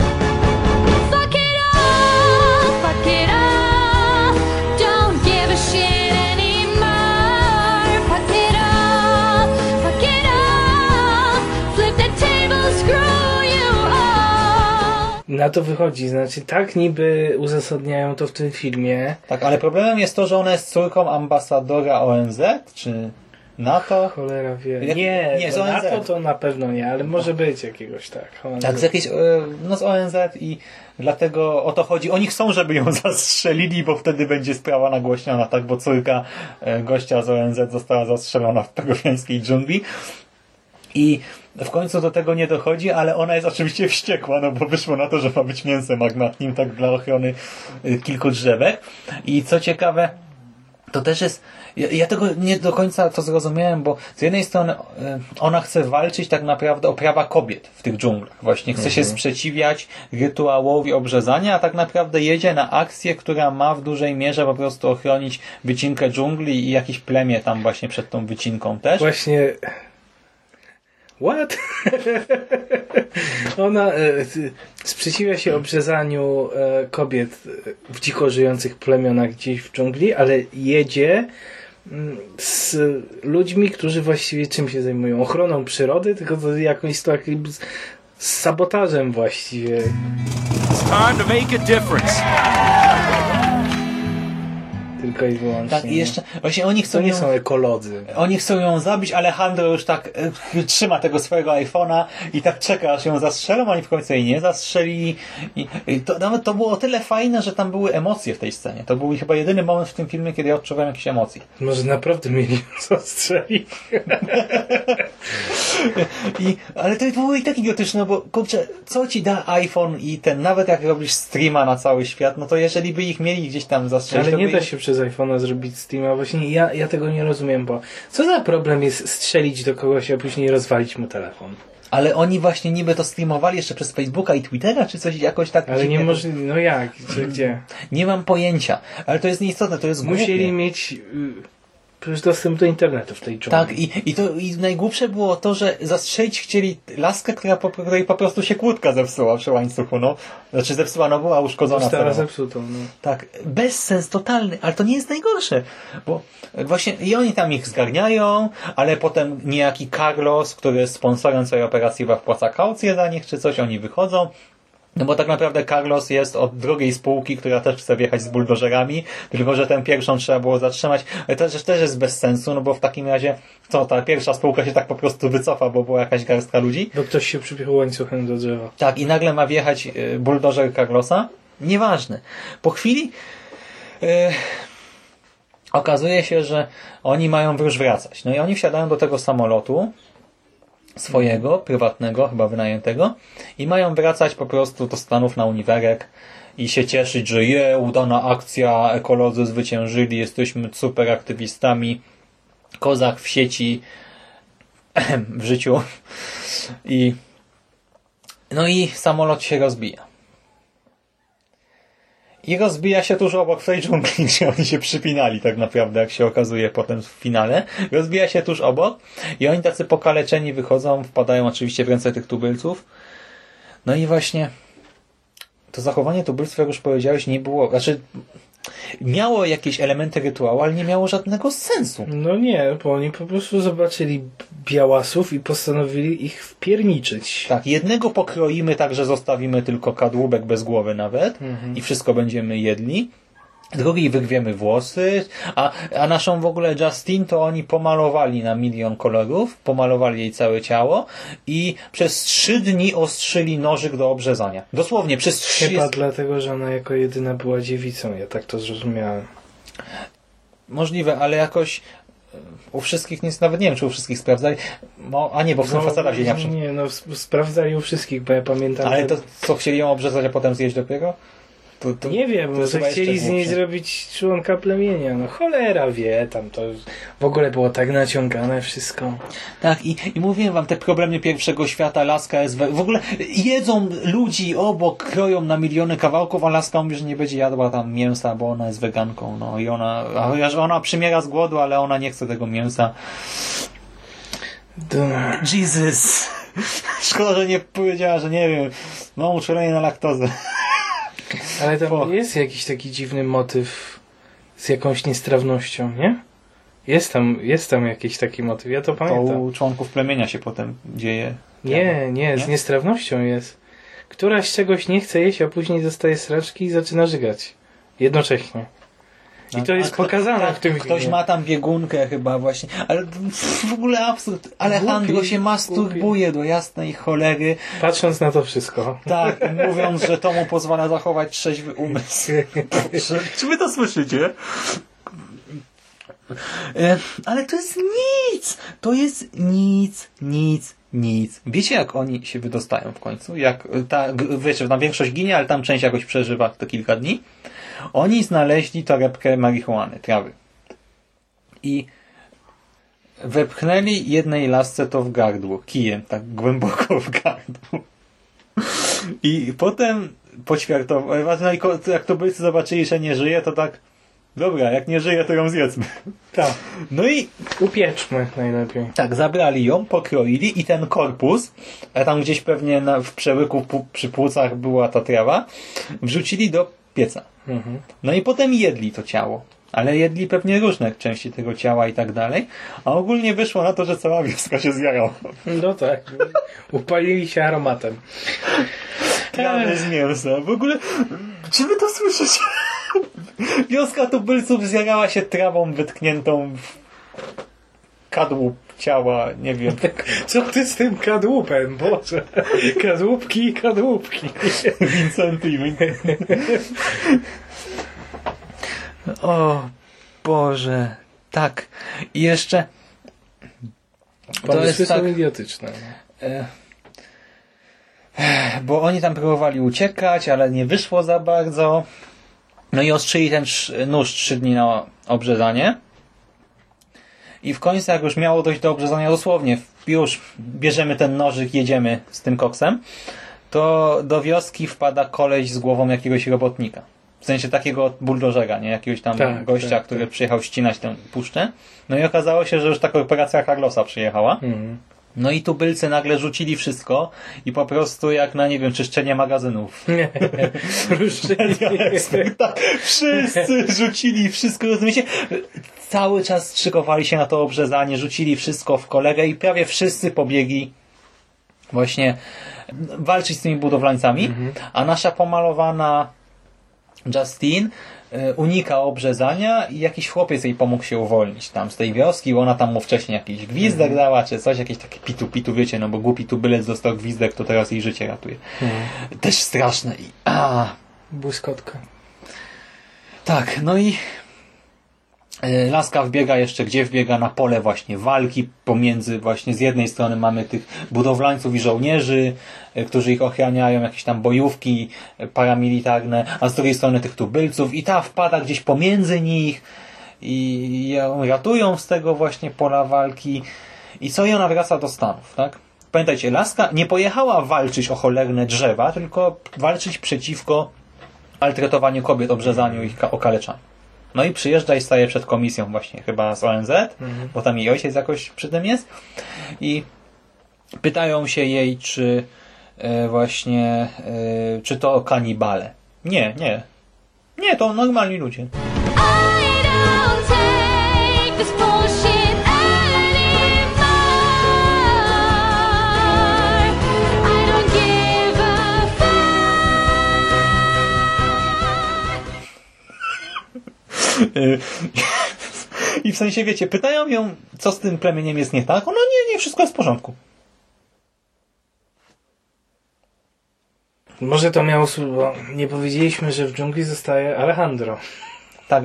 Speaker 2: Na to wychodzi, znaczy tak niby uzasadniają to w tym filmie.
Speaker 1: Tak, ale problemem jest to, że ona jest córką ambasadora ONZ, czy NATO?
Speaker 2: Cholera wie.
Speaker 1: Jak-
Speaker 2: Nie,
Speaker 1: nie, z
Speaker 2: to
Speaker 1: ONZ.
Speaker 2: NATO to na pewno nie, ale może być jakiegoś tak. ONZ.
Speaker 1: Tak, z jakiejś, e, no z ONZ i dlatego o to chodzi. Oni chcą, żeby ją zastrzelili, bo wtedy będzie sprawa nagłośniona, tak, bo córka e, gościa z ONZ została zastrzelona w peruwiańskiej dżungli. I w końcu do tego nie dochodzi, ale ona jest oczywiście wściekła, no bo wyszło na to, że ma być mięsem armatnim, tak dla ochrony y, kilku drzewek. I co ciekawe, to też jest. Ja, ja tego nie do końca to zrozumiałem, bo z jednej strony e, ona chce walczyć tak naprawdę o prawa kobiet w tych dżunglach. Właśnie chce się
Speaker 2: Mhm.
Speaker 1: sprzeciwiać rytuałowi obrzezania, a tak naprawdę jedzie na akcję, która ma w dużej mierze po prostu ochronić wycinkę dżungli i jakieś plemię tam właśnie przed tą wycinką też.
Speaker 2: Właśnie. What? Ona e, sprzeciwia się obrzezaniu e, kobiet w dziko żyjących plemionach gdzieś w dżungli, ale jedzie mm, z ludźmi, którzy właściwie czym się zajmują? Ochroną przyrody, tylko to jakimś takim z sabotażem właściwie.
Speaker 16: It's time to make a difference.
Speaker 2: Tylko i wyłącznie.
Speaker 1: Tak, i jeszcze, właśnie oni chcą
Speaker 2: To nie
Speaker 1: ją-
Speaker 2: są ekolodzy.
Speaker 1: Oni chcą ją zabić, Alejandro już tak e, trzyma tego swojego iPhone'a i tak czeka, aż ją zastrzelą, oni w końcu jej nie zastrzeli. I, i to, nawet to było o tyle fajne, że tam były emocje w tej scenie. To był chyba jedyny moment w tym filmie, kiedy ja odczuwałem jakieś emocje.
Speaker 2: Może naprawdę mieli zastrzelić.
Speaker 1: I, ale to było i tak idiotyczne, bo kurczę, co ci da iPhone i ten, nawet jak robisz streama na cały świat, no to jeżeli by ich mieli gdzieś tam zastrzelić,
Speaker 2: Ale
Speaker 1: to
Speaker 2: nie
Speaker 1: by
Speaker 2: da się przez iPhone'a zrobić streama. Właśnie ja, ja tego nie rozumiem, bo co za problem jest strzelić do kogoś, a później rozwalić mu telefon?
Speaker 1: Ale oni właśnie niby to streamowali jeszcze przez Facebooka i Twittera, czy coś jakoś tak
Speaker 2: Ale nie może, no jak, czy gdzie?
Speaker 1: Nie mam pojęcia, ale to jest nieistotne, to jest
Speaker 2: Musieli
Speaker 1: głupie.
Speaker 2: mieć y, przecież dostęp do internetu w tej dżungli.
Speaker 1: Tak, i, i to i najgłupsze było to, że zastrzelić chcieli laskę, która po, której po prostu się kłódka zepsuła przy łańcuchu, no. Znaczy zepsuła, no była uszkodzona.
Speaker 2: Została zepsutą, no.
Speaker 1: Tak, bezsens totalny, ale to nie jest najgorsze, bo właśnie i oni tam ich zgarniają, ale potem niejaki Carlos, który jest sponsorem całej operacji, wpłaca kaucję za nich, czy coś, oni wychodzą. No bo tak naprawdę Carlos jest od drugiej spółki, która też chce wjechać z buldożerami, tylko że tę pierwszą trzeba było zatrzymać. Ale to też, też jest bez sensu, no bo w takim razie co, ta pierwsza spółka się tak po prostu wycofa, bo była jakaś garstka ludzi.
Speaker 2: Bo ktoś się przypiął łańcuchem do drzewa.
Speaker 1: Tak, i nagle ma wjechać y, buldożer Carlosa. Nieważne. Po chwili y, okazuje się, że oni mają już wracać. No i oni wsiadają do tego samolotu swojego, prywatnego, chyba wynajętego i mają wracać po prostu do Stanów na uniwerek i się cieszyć, że je, udana akcja, ekolodzy zwyciężyli, jesteśmy super aktywistami, kozak w sieci, w życiu i no i samolot się rozbija. I rozbija się tuż obok w tej dżungli, gdzie oni się przypinali tak naprawdę, jak się okazuje potem w finale. Rozbija się tuż obok i oni tacy pokaleczeni wychodzą, wpadają oczywiście w ręce tych tubylców. No i właśnie to zachowanie tubylstwa, jak już powiedziałeś, nie było, znaczy miało jakieś elementy rytuału, ale nie miało żadnego sensu.
Speaker 2: No nie, bo oni po prostu zobaczyli białasów i postanowili ich wpierniczyć.
Speaker 1: Tak, jednego pokroimy tak, że zostawimy tylko kadłubek bez głowy nawet
Speaker 2: Mhm.
Speaker 1: i wszystko będziemy jedli. Drugi wygwiemy włosy, a, a naszą w ogóle Justin to oni pomalowali na milion kolorów, pomalowali jej całe ciało i przez trzy dni ostrzyli nożyk do obrzezania. Dosłownie, przez trzy...
Speaker 2: Chyba dlatego, że ona jako jedyna była dziewicą, ja tak to zrozumiałem.
Speaker 1: Możliwe, ale jakoś e, u wszystkich, nic, nawet nie wiem, czy u wszystkich sprawdzali. No, a nie, bo w sumie faceta wzięli.
Speaker 2: Nie, no sp- sprawdzali u wszystkich, bo ja pamiętam...
Speaker 1: Ale to co, chcieli ją obrzezać, a potem zjeść dopiero? To, to,
Speaker 2: Nie wiem, może chcieli z niej zrobić członka plemienia. No cholera wie, tam to w ogóle było tak naciągane wszystko.
Speaker 1: Tak, i, i mówiłem wam, te problemy pierwszego świata, Laska jest we, w ogóle jedzą ludzi obok, kroją na miliony kawałków, a Laska mówi, że nie będzie jadła tam mięsa, bo ona jest weganką, no i ona, a że ona przymiera z głodu, ale ona nie chce tego mięsa. Jesus! Szkoda, że nie powiedziała, że nie wiem, mam uczulenie na laktozę.
Speaker 2: Ale tam jest jakiś taki dziwny motyw z jakąś niestrawnością, nie? Jest tam, jest tam jakiś taki motyw, ja to
Speaker 1: To
Speaker 2: pamiętam.
Speaker 1: u członków plemienia się potem dzieje.
Speaker 2: Nie, nie, z
Speaker 1: Nie?
Speaker 2: niestrawnością jest. Któraś czegoś nie chce jeść, a później dostaje sraczki i zaczyna żygać. Jednocześnie. I to jest
Speaker 1: kto-
Speaker 2: pokazane
Speaker 1: tak,
Speaker 2: w tym
Speaker 1: Ktoś
Speaker 2: filmie.
Speaker 1: ma tam biegunkę chyba właśnie, ale w ogóle absurd. Alejandro
Speaker 2: Głupi,
Speaker 1: się masturbuje do jasnej cholery.
Speaker 2: Patrząc na to wszystko.
Speaker 1: Tak, mówiąc, że to mu pozwala zachować trzeźwy umysł. Czy wy to słyszycie? E, Ale to jest nic! To jest nic, nic, nic. Wiecie, jak oni się wydostają w końcu? Jak ta, wiecie, tam większość ginie, ale tam część jakoś przeżywa to kilka dni. Oni znaleźli torebkę marihuany, trawy. I wepchnęli jednej lasce to w gardło, kijem, tak głęboko w gardło. I potem poćwiartowali, no i jak to bylicy zobaczyli, że nie żyje, to tak, dobra, jak nie żyje, to ją zjedzmy.
Speaker 2: Tak.
Speaker 1: No i
Speaker 2: Upieczmy najlepiej.
Speaker 1: tak, zabrali ją, pokroili i ten korpus, a tam gdzieś pewnie na, w przełyku przy płucach była ta trawa, wrzucili do pieca.
Speaker 2: Mhm.
Speaker 1: No i potem jedli to ciało. Ale jedli pewnie różne części tego ciała i tak dalej. A ogólnie wyszło na to, że cała wioska się zjarała.
Speaker 2: No tak. Upalili się aromatem.
Speaker 1: Trawy z mięsa. W ogóle, czy wy to słyszycie? Wioska tubylców zjarała się trawą wytkniętą w kadłub ciała, nie wiem.
Speaker 2: Co ty z tym kadłubem, Boże? Kadłubki i kadłubki.
Speaker 1: Vincenty i O Boże, tak. I jeszcze to jest
Speaker 2: są
Speaker 1: tak,
Speaker 2: idiotyczne.
Speaker 1: e, bo oni tam próbowali uciekać, ale nie wyszło za bardzo. No i ostrzyli ten nóż trzy dni na obrzezanie. I w końcu, jak już miało dojść do obrzezania dosłownie, już bierzemy ten nożyk, jedziemy z tym koksem, to do wioski wpada koleś z głową jakiegoś robotnika. W sensie takiego buldożera, nie? Jakiegoś tam
Speaker 2: Tak,
Speaker 1: gościa,
Speaker 2: tak,
Speaker 1: który przyjechał ścinać tę puszczę. No i okazało się, że już ta korporacja Carlosa przyjechała.
Speaker 2: Mhm.
Speaker 1: No i tubylcy nagle rzucili wszystko i po prostu jak na, nie wiem, czyszczenie magazynów. tak, wszyscy rzucili wszystko, rozumiecie? Cały czas szykowali się na to obrzezanie, rzucili wszystko w kolegę i prawie wszyscy pobiegli właśnie walczyć z tymi budowlańcami, a nasza pomalowana Justin e, unika obrzezania i jakiś chłopiec jej pomógł się uwolnić tam z tej wioski, bo ona tam mu wcześniej jakiś gwizdek dała, czy coś, jakieś takie pitu pitu, wiecie, no bo głupi tu bylec dostał gwizdek, to teraz jej życie ratuje. Też straszne i a,
Speaker 2: Błyskotka.
Speaker 1: tak, no i e, Laska wbiega jeszcze, gdzie wbiega? Na pole właśnie walki. Pomiędzy właśnie z jednej strony mamy tych budowlańców i żołnierzy, e, którzy ich ochraniają, jakieś tam bojówki e, paramilitarne, a z drugiej strony tych tubylców. I ta wpada gdzieś pomiędzy nich i ją ratują z tego właśnie pola walki. I co? I ona wraca do Stanów, tak? Pamiętajcie, Laska nie pojechała walczyć o cholerne drzewa, tylko walczyć przeciwko maltretowaniu kobiet, obrzezaniu ich, ka- okaleczaniu. No i przyjeżdża i staje przed komisją właśnie, chyba z ONZ,
Speaker 2: Mhm.
Speaker 1: bo tam jej ojciec jakoś przy tym jest i pytają się jej, czy e, właśnie, e, czy to kanibale. Nie, nie. Nie, to normalni ludzie.
Speaker 3: I
Speaker 1: w sensie, wiecie, pytają ją, co z tym plemieniem jest nie tak. Ona nie, nie, wszystko jest w porządku.
Speaker 2: Może to miało bo nie powiedzieliśmy, że w dżungli zostaje Alejandro.
Speaker 1: Tak.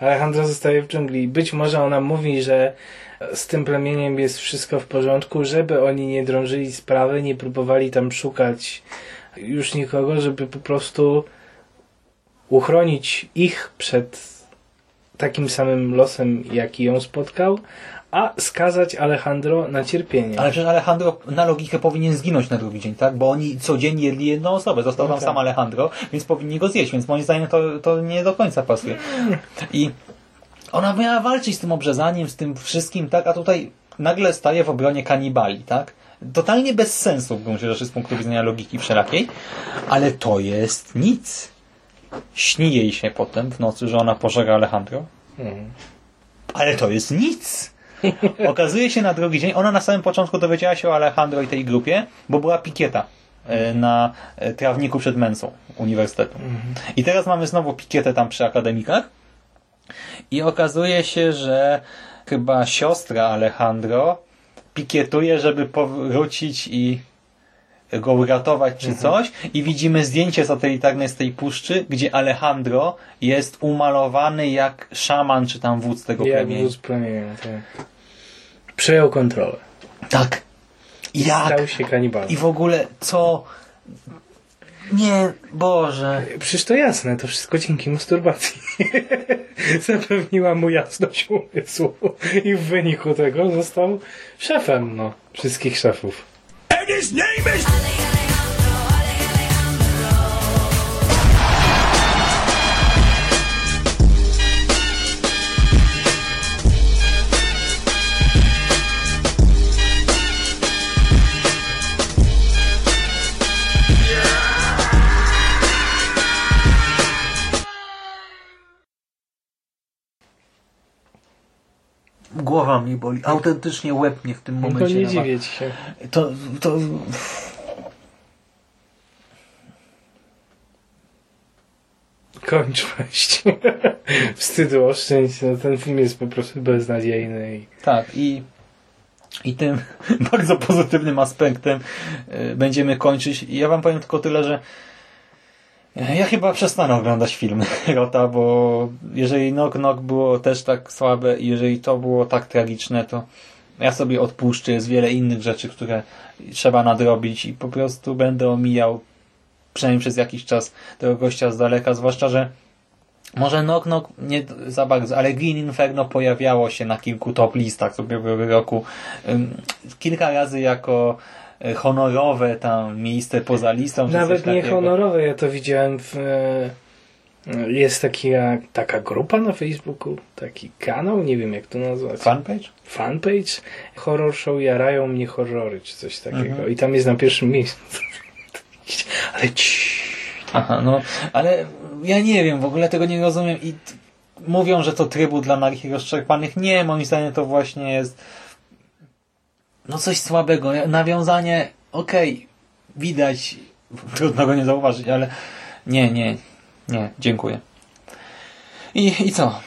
Speaker 2: Alejandro zostaje w dżungli. Być może ona mówi, że z tym plemieniem jest wszystko w porządku, żeby oni nie drążyli sprawy, nie próbowali tam szukać już nikogo, żeby po prostu uchronić ich przed takim samym losem, jaki ją spotkał, a skazać Alejandro na cierpienie.
Speaker 1: Ale przecież Alejandro na logikę powinien zginąć na drugi dzień, tak? Bo oni codziennie jedli jedną osobę. Został tam
Speaker 2: tak.
Speaker 1: sam Alejandro, więc powinni go zjeść, więc moim zdaniem to, to nie do końca pasuje. I ona miała walczyć z tym obrzezaniem, z tym wszystkim, tak? A tutaj nagle staje w obronie kanibali, tak? Totalnie bez sensu w gruncie rzeczy z punktu widzenia logiki wszelakiej, ale to jest nic. Śni jej się potem w nocy, że ona pożega Alejandro,
Speaker 2: Mhm.
Speaker 1: ale to jest nic. Okazuje się na drugi dzień, ona na samym początku dowiedziała się o Alejandro i tej grupie, bo była pikieta e, na e, trawniku przed Mensą Uniwersytetu. I teraz mamy znowu pikietę tam przy akademikach i okazuje się, że chyba siostra Alejandro pikietuje, żeby powrócić i go uratować czy coś i widzimy zdjęcie satelitarne z tej puszczy, gdzie Alejandro jest umalowany jak szaman czy tam wódz tego
Speaker 2: Jak
Speaker 1: plemienia.
Speaker 2: wódz plemienia, tak. Przejął kontrolę.
Speaker 1: Tak. Jak?
Speaker 2: Stał się kanibalem.
Speaker 1: I w ogóle co... Nie, Boże.
Speaker 2: Przecież to jasne, to wszystko dzięki masturbacji. Zapewniła mu jasność umysłu i w wyniku tego został szefem, no, wszystkich szefów.
Speaker 10: And his name is...
Speaker 1: Głowa mnie boli. Autentycznie łeb mnie w tym
Speaker 2: No to
Speaker 1: momencie
Speaker 2: nie
Speaker 1: nawa-
Speaker 2: dziwię ci się.
Speaker 1: To, to...
Speaker 2: Kończ właśnie. Wstydu oszczędź, no, ten film jest po prostu beznadziejny. I...
Speaker 1: Tak, i, i tym bardzo pozytywnym aspektem y, będziemy kończyć. Ja wam powiem tylko tyle, że ja chyba przestanę oglądać filmy Rota, bo jeżeli Knock Knock było też tak słabe i jeżeli to było tak tragiczne, to ja sobie odpuszczę. Jest wiele innych rzeczy, które trzeba nadrobić i po prostu będę omijał przynajmniej przez jakiś czas tego gościa z daleka, zwłaszcza, że może Knock Knock nie za bardzo, ale Green Inferno pojawiało się na kilku top listach z ubiegłego roku. Kilka razy jako honorowe tam miejsce poza listą.
Speaker 2: Nawet nie
Speaker 1: takiego.
Speaker 2: honorowe, ja to widziałem w... e, Jest taki, taka grupa na Facebooku, taki kanał, nie wiem jak to nazwać.
Speaker 1: Fanpage?
Speaker 2: Fanpage? Horror show jarają mnie horrory, czy coś takiego.
Speaker 1: Mhm.
Speaker 2: I tam jest na pierwszym miejscu. Ale ci.
Speaker 1: Aha, no, ale ja nie wiem, w ogóle tego nie rozumiem i mówią, że to trybu dla nagich i rozczerpanych. Nie, moim zdaniem to właśnie jest no coś słabego. Nawiązanie, okej, widać, trudno go nie zauważyć, ale nie, nie, nie, dziękuję. I, i co?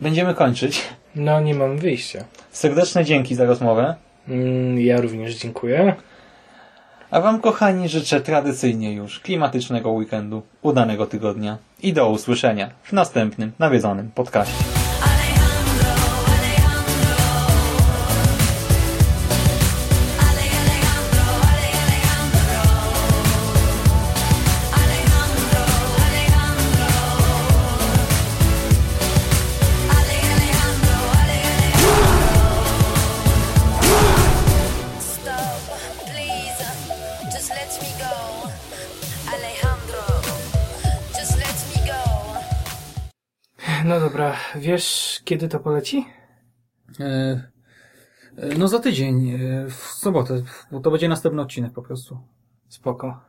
Speaker 1: Będziemy kończyć.
Speaker 2: No, nie mam wyjścia.
Speaker 1: Serdeczne dzięki za rozmowę.
Speaker 2: Mm, Ja również dziękuję.
Speaker 1: A Wam, kochani, życzę tradycyjnie już klimatycznego weekendu, udanego tygodnia i do usłyszenia w następnym nawiedzonym podcaście.
Speaker 2: Wiesz kiedy to poleci?
Speaker 1: E, e, no za tydzień, e, w sobotę, bo to będzie następny odcinek po prostu.
Speaker 2: Spoko.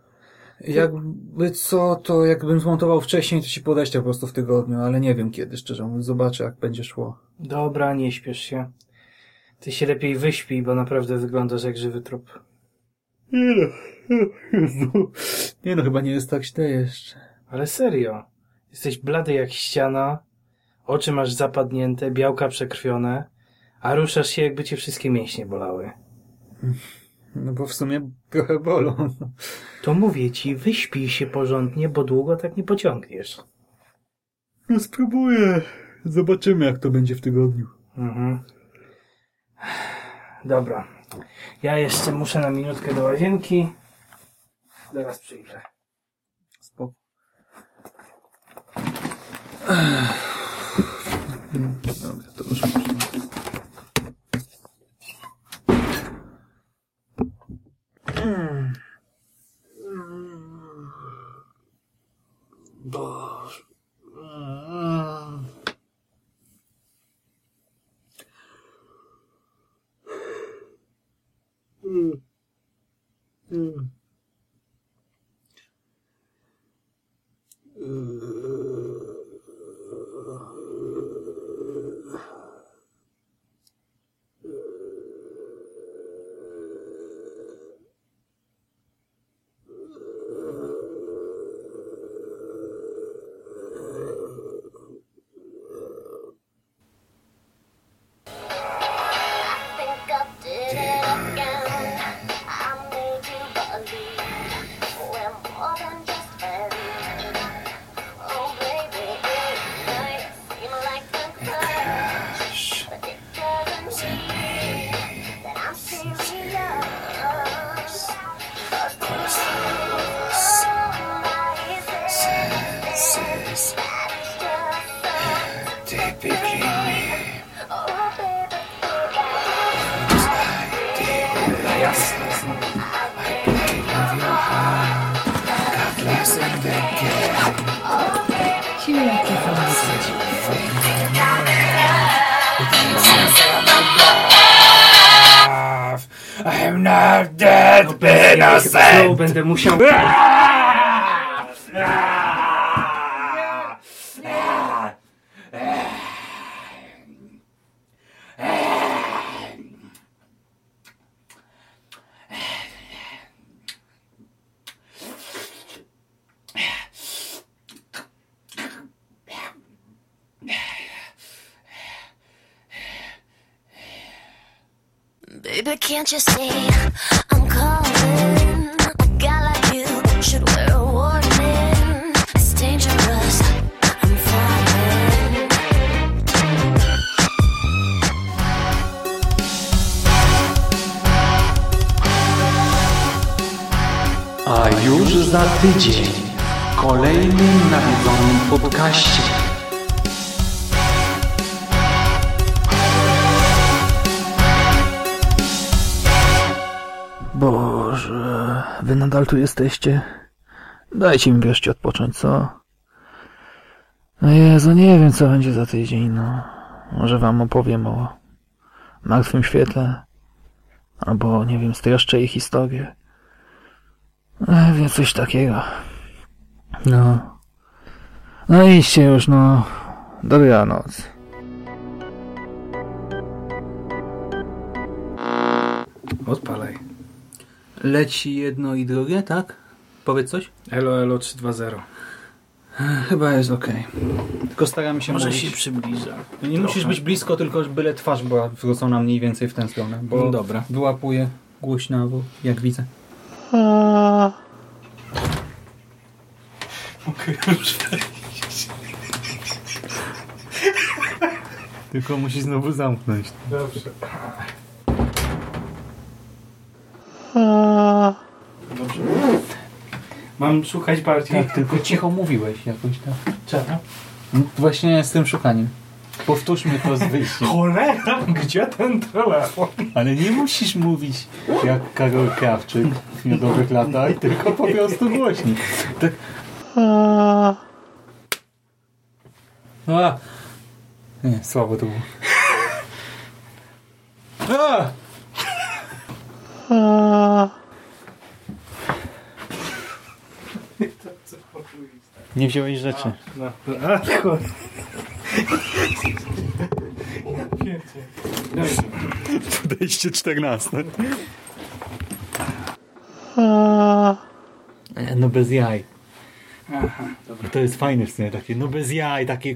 Speaker 1: Jakby co, to jakbym zmontował wcześniej, to ci podeślę po prostu w tygodniu, ale nie wiem kiedy, szczerze mówiąc. Zobaczę, jak będzie szło.
Speaker 2: Dobra, nie śpiesz się. Ty się lepiej wyśpij, bo naprawdę wyglądasz jak żywy trup.
Speaker 1: Nie no, Jezu. Nie no, chyba nie jest tak źle jeszcze.
Speaker 2: Ale serio. Jesteś blady jak ściana, oczy masz zapadnięte, białka przekrwione, a ruszasz się jakby cię wszystkie mięśnie bolały.
Speaker 1: No bo w sumie trochę bolą.
Speaker 2: To mówię ci, wyśpij się porządnie, bo długo tak nie pociągniesz.
Speaker 1: No spróbuję. Zobaczymy, jak to będzie w tygodniu.
Speaker 2: Mhm. Dobra. Ja jeszcze muszę na minutkę do łazienki. Zaraz przyjdę.
Speaker 1: Spoko. Dobra, to już
Speaker 19: Boże.
Speaker 15: I'm
Speaker 2: Znowu
Speaker 15: innocent!
Speaker 2: będę musiał...
Speaker 3: Baby, can't you see
Speaker 14: już za tydzień w kolejnym nawiedzonym podcaście.
Speaker 1: Boże, wy nadal tu jesteście? Dajcie mi wreszcie odpocząć, co? No Jezu, nie wiem, co będzie za tydzień, no. Może wam opowiem o martwym świetle, albo, nie wiem, streszczę jej historię. E, Więc coś takiego. No. No idźcie już, no. Dobranoc.
Speaker 2: Odpalaj.
Speaker 1: Leci jedno i drugie, tak? Powiedz coś?
Speaker 2: Elo, elo 320.
Speaker 1: Chyba jest okej. Tylko staramy się
Speaker 2: Może
Speaker 1: mówić.
Speaker 2: się przybliża.
Speaker 1: Nie
Speaker 2: Trochę.
Speaker 1: musisz być blisko, tylko byle twarz była zwrócona mniej więcej w tę stronę, bo
Speaker 2: No dobra.
Speaker 1: wyłapuję głośno, jak widzę.
Speaker 2: Okej, już
Speaker 1: Tylko musi znowu zamknąć.
Speaker 2: Dobrze. Dobrze. Mam szukać bardziej.
Speaker 1: Tak, tylko cicho mówiłeś jakoś tak.
Speaker 2: Czego?
Speaker 1: No, Właśnie z tym szukaniem. Powtórzmy to z wyjściem.
Speaker 2: Cholera, gdzie ten telefon?
Speaker 1: Ale nie musisz mówić jak Karol Krawczyk w miodowych latach, tylko po prostu głośniej. Tak. A, Nie, słabo to było. A! Nie wziąłeś rzeczy.
Speaker 2: No, a.
Speaker 1: Podejście 14. No bez jaj.
Speaker 2: Aha, dobra.
Speaker 1: To jest fajne w sumie takie, no bez jaj, takie...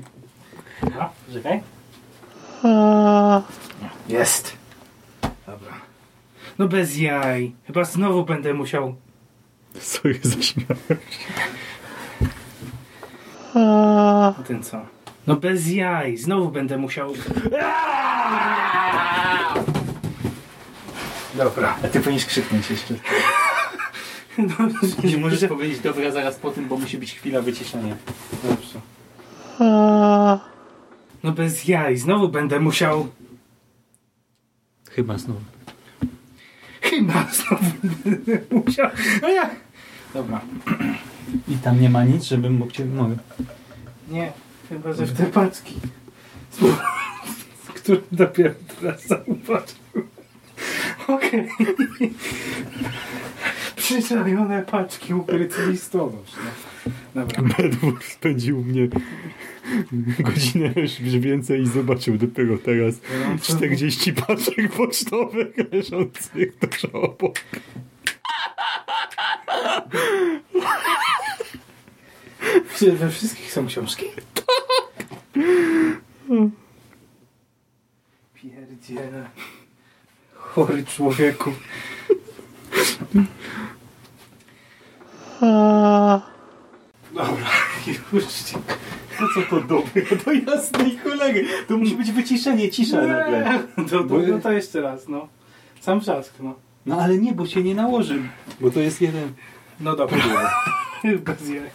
Speaker 2: A, czekaj. Jest. Dobra. No bez jaj. Chyba znowu będę musiał...
Speaker 1: Sobie zaśmiałem
Speaker 2: A ten co? No bez jaj. Znowu będę musiał... Dobra.
Speaker 1: A ty powinieneś krzyknąć jeszcze.
Speaker 2: No,
Speaker 1: Nie możesz powiedzieć dobra zaraz po tym, bo musi być chwila wyciszenia.
Speaker 2: Dobrze. No bez jaj. Znowu będę musiał...
Speaker 1: Chyba znowu.
Speaker 2: Chyba znowu będę musiał... No ja... Dobra.
Speaker 1: I tam nie ma nic, żebym mógł cię... Mogę.
Speaker 2: Nie, chyba że w te paczki. Które dopiero teraz zauważył. Okej. Przyczajone paczki ukryty listonosz. No. Dobra.
Speaker 1: Bedwór spędził mnie godzinę już więcej i zobaczył dopiero teraz 40 paczek pocztowych leżących tuż obok.
Speaker 2: Czy we wszystkich są książki? Pierdziele. Chory człowieku. Dobra, już.
Speaker 1: No co to dobre? To jasnej kolegy. To musi być wyciszenie, cisza nagle.
Speaker 2: To, to, no to jeszcze raz, no. Sam trzask, no.
Speaker 1: No ale nie, bo się nie nałoży. Bo to jest jeden...
Speaker 2: No dobra. Bez jaj.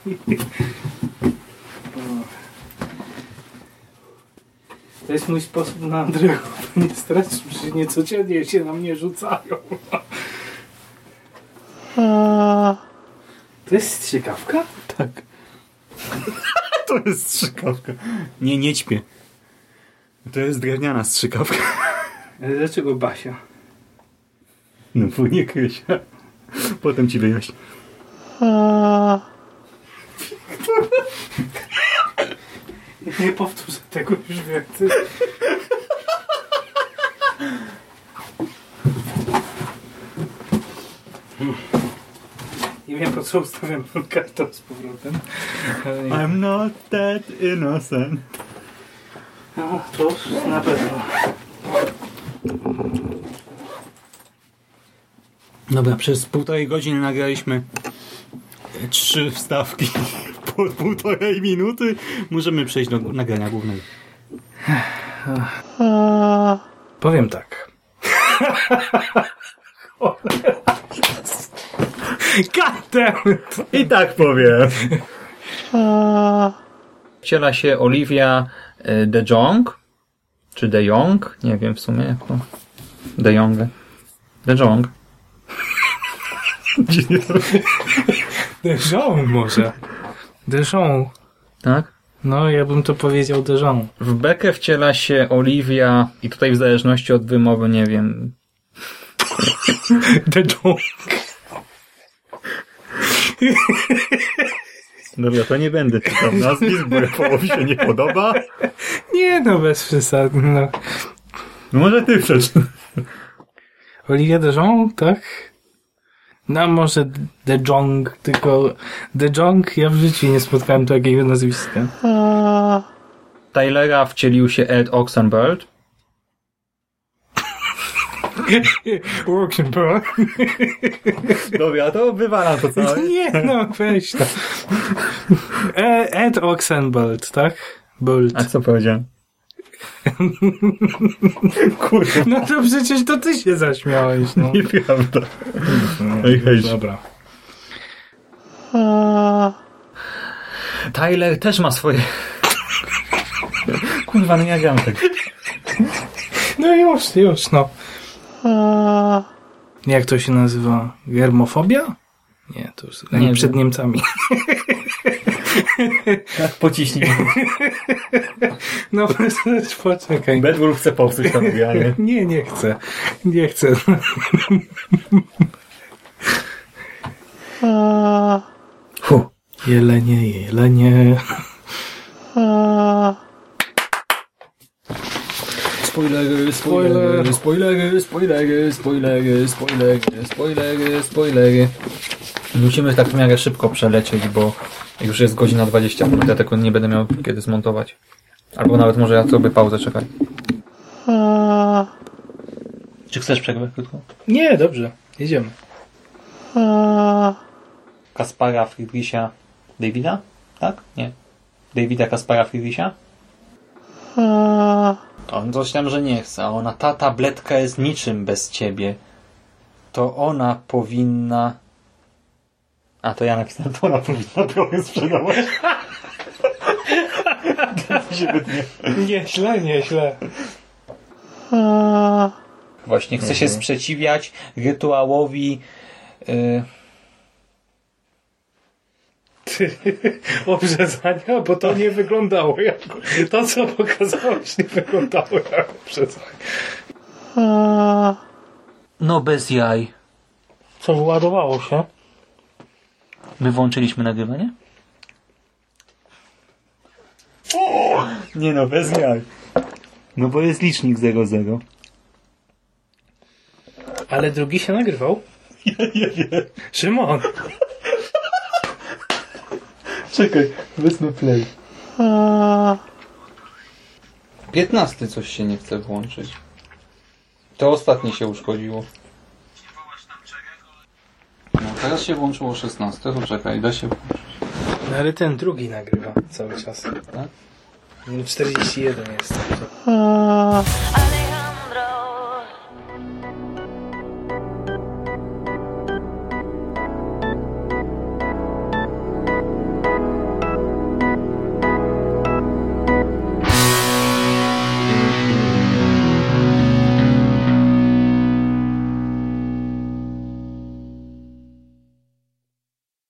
Speaker 2: To jest mój sposób na Andrzeju. Nie straszył, że niecodziennie się na mnie rzucają. To jest strzykawka?
Speaker 1: Tak. To jest strzykawka. Nie, nie ćpie. To jest drewniana strzykawka.
Speaker 2: Ale dlaczego Basia?
Speaker 1: No bo nie Krysia. Potem ci wyjaśnię.
Speaker 2: Nie powtórzę tego już więcej. Nie wiem po co ustawiam ten karton z powrotem.
Speaker 1: I'm not that innocent.
Speaker 2: No, to na pewno.
Speaker 1: Dobra, przez półtorej godziny nagraliśmy trzy wstawki po półtorej minuty. Możemy przejść do nagrania głównego.
Speaker 2: Powiem tak. Goddammit!
Speaker 1: I tak powiem. Wciela się Olivia e, de Jong, czy de Jong, nie wiem w sumie jak to. De Jong. De Jong.
Speaker 2: Dejon może. Dejon.
Speaker 1: Tak?
Speaker 2: No, ja bym to powiedział Dejon.
Speaker 1: W Bekę wciela się Olivia i tutaj w zależności od wymowy, nie wiem.
Speaker 2: Dejon.
Speaker 1: Dobra, to nie będę czytał nazwisk, bo Rafałowi się nie podoba.
Speaker 2: Nie no, bez przesady. No.
Speaker 1: No może ty przeczytaj.
Speaker 2: Olivia Dejon, tak? No może De Jong, tylko De Jong ja w życiu nie spotkałem takiego nazwiska.
Speaker 1: Tylera wcielił się Ed Oxenberg.
Speaker 2: Roxenberg.
Speaker 1: Dobra, to wywalam to całe.
Speaker 2: Nie no, weź to. E, Ed Oxenbolt, tak? Bolt.
Speaker 1: A co powiedziałem? Kurde.
Speaker 2: No to przecież to ty się zaśmiałeś, no.
Speaker 1: Nieprawda. Ej, hej.
Speaker 2: Dobra.
Speaker 1: Tyler też ma swoje... Kurwa, no nie gram tak.
Speaker 2: No już, już, no. Jak to się nazywa? Germofobia? Nie, to już
Speaker 1: Nie
Speaker 2: przed Niemcami.
Speaker 1: Pociśnij.
Speaker 2: No poczekaj.
Speaker 1: Bedwulf chce popsuć to nagranie.
Speaker 2: Nie, nie chcę. Nie chcę.
Speaker 1: Fu.
Speaker 2: Jelenie, jelenie.
Speaker 1: Spoilery, spoilery, spoilery, spoilery, spoilery, spoilery, spoilery, spoilery. Musimy tak w miarę szybko przelecieć, bo już jest godzina 20 minut, ja tego nie będę miał kiedy zmontować. Albo nawet może ja zrobię pauzę, czekaj. Czy chcesz przerwę krótką?
Speaker 2: Nie, dobrze. Jedziemy.
Speaker 1: Kaspara Friedricha Davida? Tak? Nie. Davida Kaspara Friedricha? On coś tam, że nie chce. a Ona, ta tabletka jest niczym bez ciebie. To ona powinna... A, to ja napisałem, to ona powinna trochę sprzedawać. to się wytnie.
Speaker 2: Nie, źle, nie, źle.
Speaker 1: Właśnie, chce się sprzeciwiać rytuałowi... Y...
Speaker 2: Obrzezania, bo to nie wyglądało jak... To, co pokazałeś, nie wyglądało jak obrzezanie.
Speaker 1: No bez jaj. Co, wyładowało się? My włączyliśmy nagrywanie? Nie no, bez jaj. No bo jest licznik 00.
Speaker 2: Ale drugi się nagrywał?
Speaker 1: Ja nie wiem.
Speaker 2: Szymon!
Speaker 1: Czekaj, wezmę play. 15 coś się nie chce włączyć. To ostatnie się uszkodziło. No, teraz się włączyło 16, to czekaj, da się włączyć.
Speaker 2: No ale ten drugi nagrywa cały czas.
Speaker 1: Tak?
Speaker 2: No 41 jest.
Speaker 3: Ale